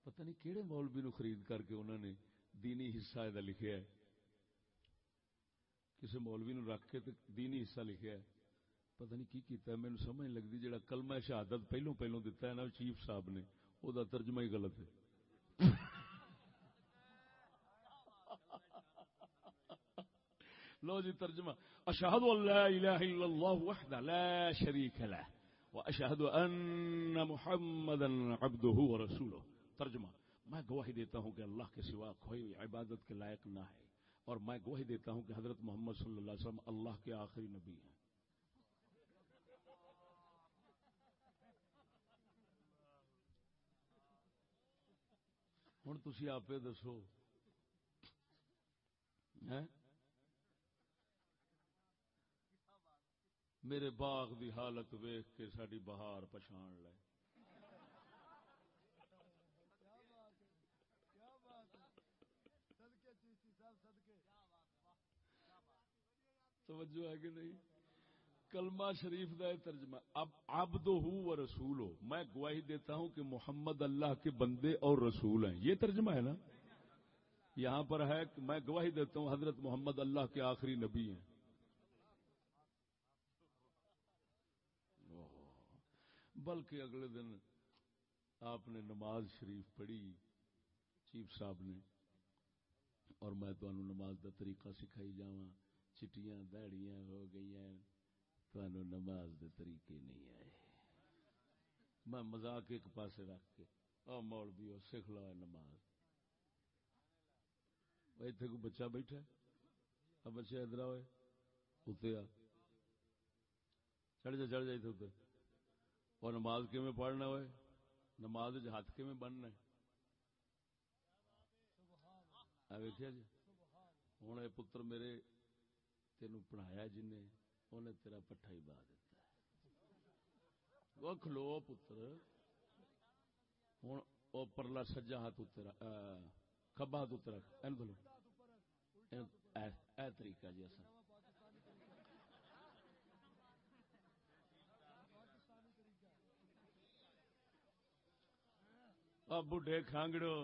پتہ نہیں کہڑے مولوی نو خرید کر کے انہوں نے دینی حصہ لکھیا ہے۔ کسی مولوی نو رکھ کے دینی حصہ لکھیا ہے۔ پتہ نہیں کی کیتا ہے میرے سمجھ نہیں لگتی جہاں کلمہ شہادت پہلو پہلو دتا ہے نا چیف صاحب نے۔ وہ ترجمہ ہی غلط ہے۔ لو جی ترجمہ۔ اشہد اللہ الہ الا اللہ وحدہ لا شریک لہ۔ واشہد ان محمد عبدہ ورسولہ۔ ترجمہ۔ میں گواہی دیتا ہوں کہ اللہ کے سوا کوئی عبادت کے لائق نہ ہے۔ اور میں گواہی دیتا ہوں کہ حضرت محمد صلی اللہ علیہ وسلم اللہ کے آخری نبی ہیں۔ ہوں تھی آپ دسو۔ میرے باغ دی حالت ویخ کے ساری بہار پچھان لے۔ توجہ ہے کہ نہیں؟ کلمہ شریف کا ترجمہ، اب اب دو ہوں و رسول ہو، میں گواہی دیتا ہوں کہ محمد اللہ کے بندے اور رسول ہیں۔ یہ ترجمہ ہے نا؟ یہاں پر ہے کہ میں گواہی دیتا ہوں حضرت محمد اللہ کے آخری نبی ہیں۔ بلکہ اگلے دن آپ نے نماز شریف پڑھی، چیف صاحب نے، اور میں تو نماز کا طریقہ سکھائی جاواں۔ چٹیاں دہڑیاں ہو گئی تھانو نماز دے طریقے نہیں آئے۔ میں مزاق ایک پاسے رکھ کے او مول بھی ہو سکھ لو نماز۔ اتنے کو بچہ بیٹھا اب بچے ادھر ہوئے اتنے آ۔ چڑھ جا، چڑھ جائے اتنے اور نماز کی پڑھنا ہوئے؟ نماز ہاتھ کی بننا ویکیا جی؟ ہوں یہ پتر میرے تین پڑھایا جن انہیں تیرا پٹھا ہی با دیتا وہ کھلو پتر۔ ہوں وہ پرلا سجا ہاتھ اتر کبا ہاتھ اتر۔ دلو اے طریقہ جی اصل بڈھے کھانگڑو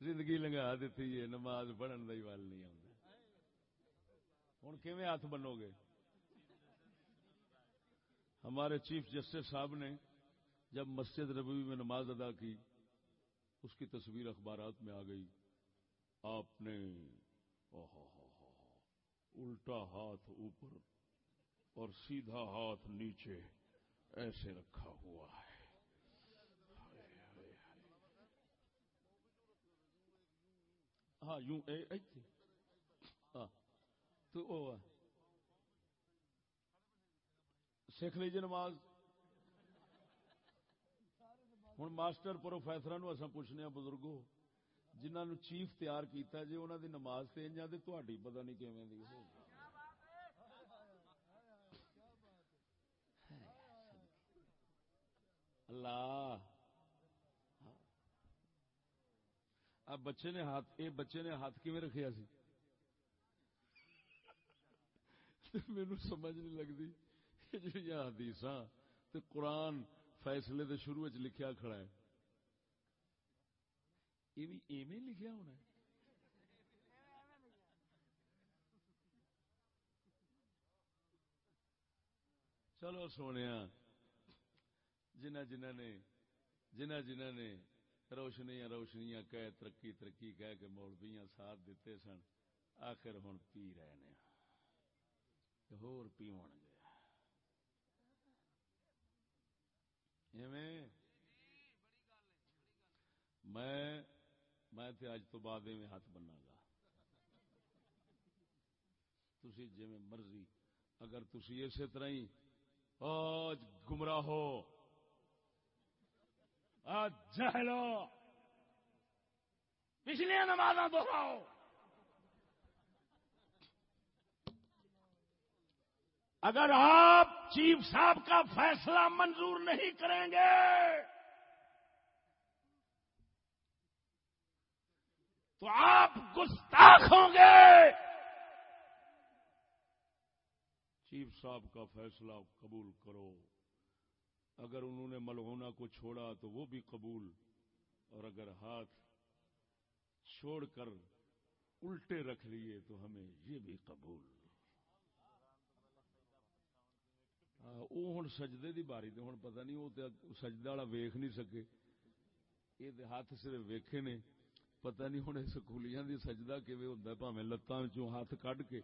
زندگی لنگا دیتی ہے، نماز پڑھن کا ہی ول نہیں آتا ہوں کی ہاتھ بنو گے؟ ہمارے چیف جسٹس صاحب نے جب مسجد نبوی میں نماز ادا کی، اس کی تصویر اخبارات میں آ گئی۔ آپ نے الٹا ہاتھ اوپر اور سیدھا ہاتھ نیچے ایسے رکھا ہوا ہے۔ ہاں یوں تو سکھ لیجیے نماز۔ ہوں ماسٹر پروفیسر نو اصا پوچھنے ہاں، بزرگو جنہوں نے چیف تیار کیتا جی انہوں دی نماز تے انجا تے تہاڈی پتہ نہیں کیویں دی۔ اللہ۔ اب بچے نے ہاتھ، اے بچے نے ہاتھ کیویں رکھیا سی؟ میرے سمجھ نہیں لگتی جی حدیث قرآن فیصلے دے شروع چ لکھیا کھڑا ہے۔ یہ بھی ایویں لکھیا ہونا ہے۔ چلو سونے جنہ جنہ نے، جنہ جنہ نے روشنیاں روشنیاں کہہ ترقی ترقی کہہ کے مولویاں ساتھ دیتے سن، آخر ہوں پی رہے ہیں ہور پیو گے میں میں اج تو بعد میں ہاتھ بنا گا۔ تسی جی مرضی، اگر تسی اسی طرح ہی آج گمراہ ہو، آج جہلو پچھلے نماز دہراؤ اگر آپ چیف صاحب کا فیصلہ منظور نہیں کریں گے، تو آپ گستاخ ہوں گے۔ چیف صاحب کا فیصلہ قبول کرو۔ اگر انہوں نے ملہونا کو چھوڑا تو وہ بھی قبول۔ اور اگر ہاتھ چھوڑ کر الٹے رکھ لیے تو ہمیں یہ بھی قبول۔ وہ ہوں سجدے دی باری تو ہوں پتہ نہیں، وہ سجدہ والا ویخ نہیں سکے۔ یہ ہاتھ صرف ویکھے نے۔ پتہ نہیں ہوں سکولیاں دی سجدہ کیویں ہوندا ہے بھاویں لتاں وچوں ہاتھ کڈ کے۔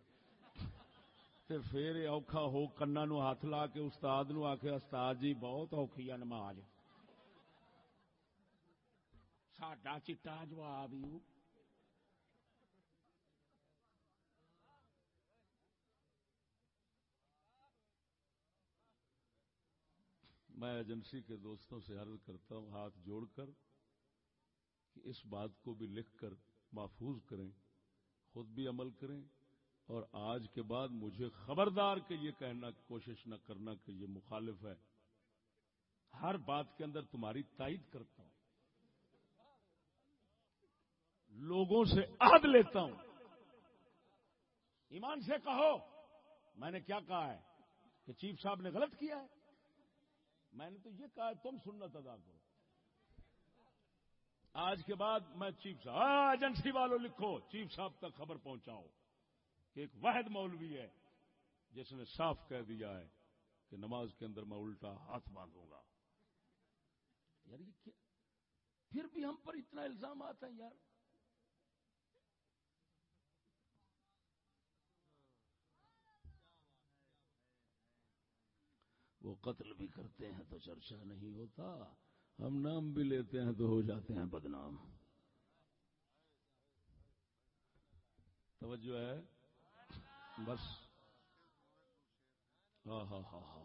تے پھر اوکھا ہو کنا نو ہاتھ لا کے استاد نو آکھے استاد جی بہت اوکھی ہے نماز۔ ساڈا چٹا جواب یو میں ایجنسی کے دوستوں سے عرض کرتا ہوں، ہاتھ جوڑ کر کہ اس بات کو بھی لکھ کر محفوظ کریں، خود بھی عمل کریں، اور آج کے بعد مجھے خبردار کہ یہ کہنا، کوشش نہ کرنا کہ یہ مخالف ہے۔ ہر بات کے اندر تمہاری تائید کرتا ہوں۔ لوگوں سے عہد لیتا ہوں۔ ایمان سے کہو، میں نے کیا کہا ہے کہ چیف صاحب نے غلط کیا ہے؟ میں نے تو یہ کہا تم سنت ادا کرو۔ آج کے بعد میں چیف صاحب ایجنسی والوں لکھو، چیف صاحب تک خبر پہنچاؤ کہ ایک واحد مولوی ہے، جس نے صاف کہہ دیا ہے کہ نماز کے اندر میں الٹا ہاتھ باندھوں گا۔ یار یہ کیا؟ پھر بھی ہم پر اتنا الزام آتا ہے یار۔ وہ قتل بھی کرتے ہیں تو چرچا نہیں ہوتا، ہم نام بھی لیتے ہیں تو ہو جاتے ہیں بدنام۔ توجہ ہے؟ بس۔ ہاں ہاں ہاں ہاں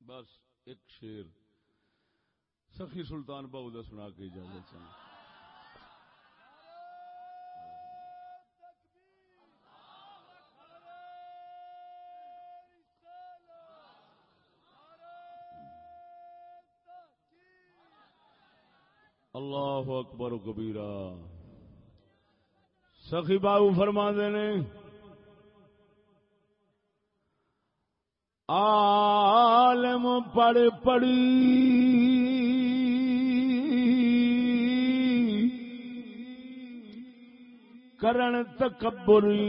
بس ایک شیر سخی سلطان بہو سنا کے اجازت چاہیے۔ اللہ اکبر کبیرا سخی بابو فرما نے عالم پڑ پڑی کرن تکبری۔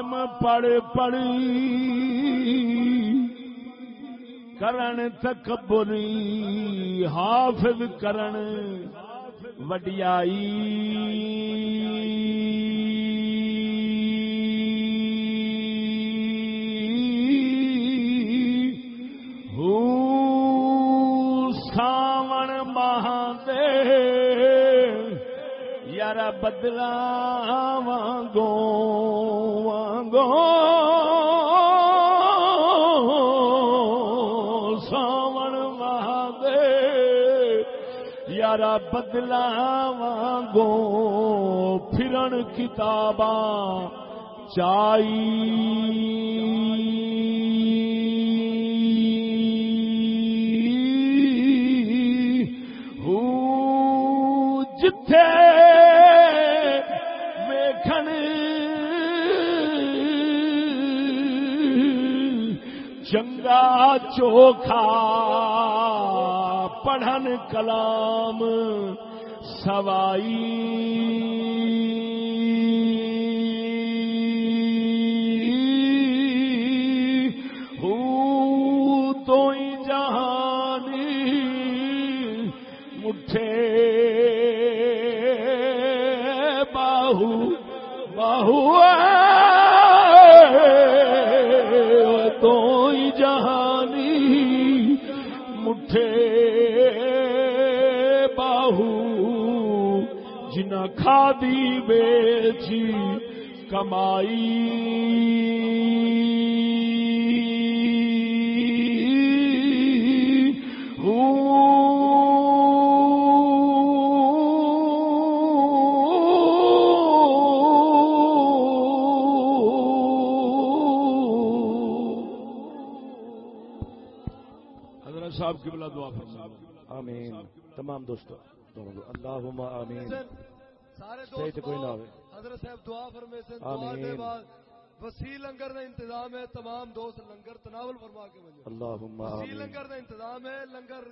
عالم پڑھ پڑی کرن تکبری حافظ کرن وڈیائی ساون مہادے یار بدلا وانگو وانگو ساون مہادے یار بدلا گو پھرن کتاباں چائی۔ چوکھا پڑھن کلام سوائی۔ کھادی بیچی کمائی۔ حضرت صاحب کی بلا دعا فرما آمین۔ تمام دوستو اللہم آمین۔ تے کوئی نہ ہوئے حضرت صاحب دعا فرمے سے دعا۔ دے بعد وسیع لنگر دا انتظام ہے تمام دوست لنگر تناول فرما کے وجہ اللہم وسیع لنگر دا انتظام ہے لنگر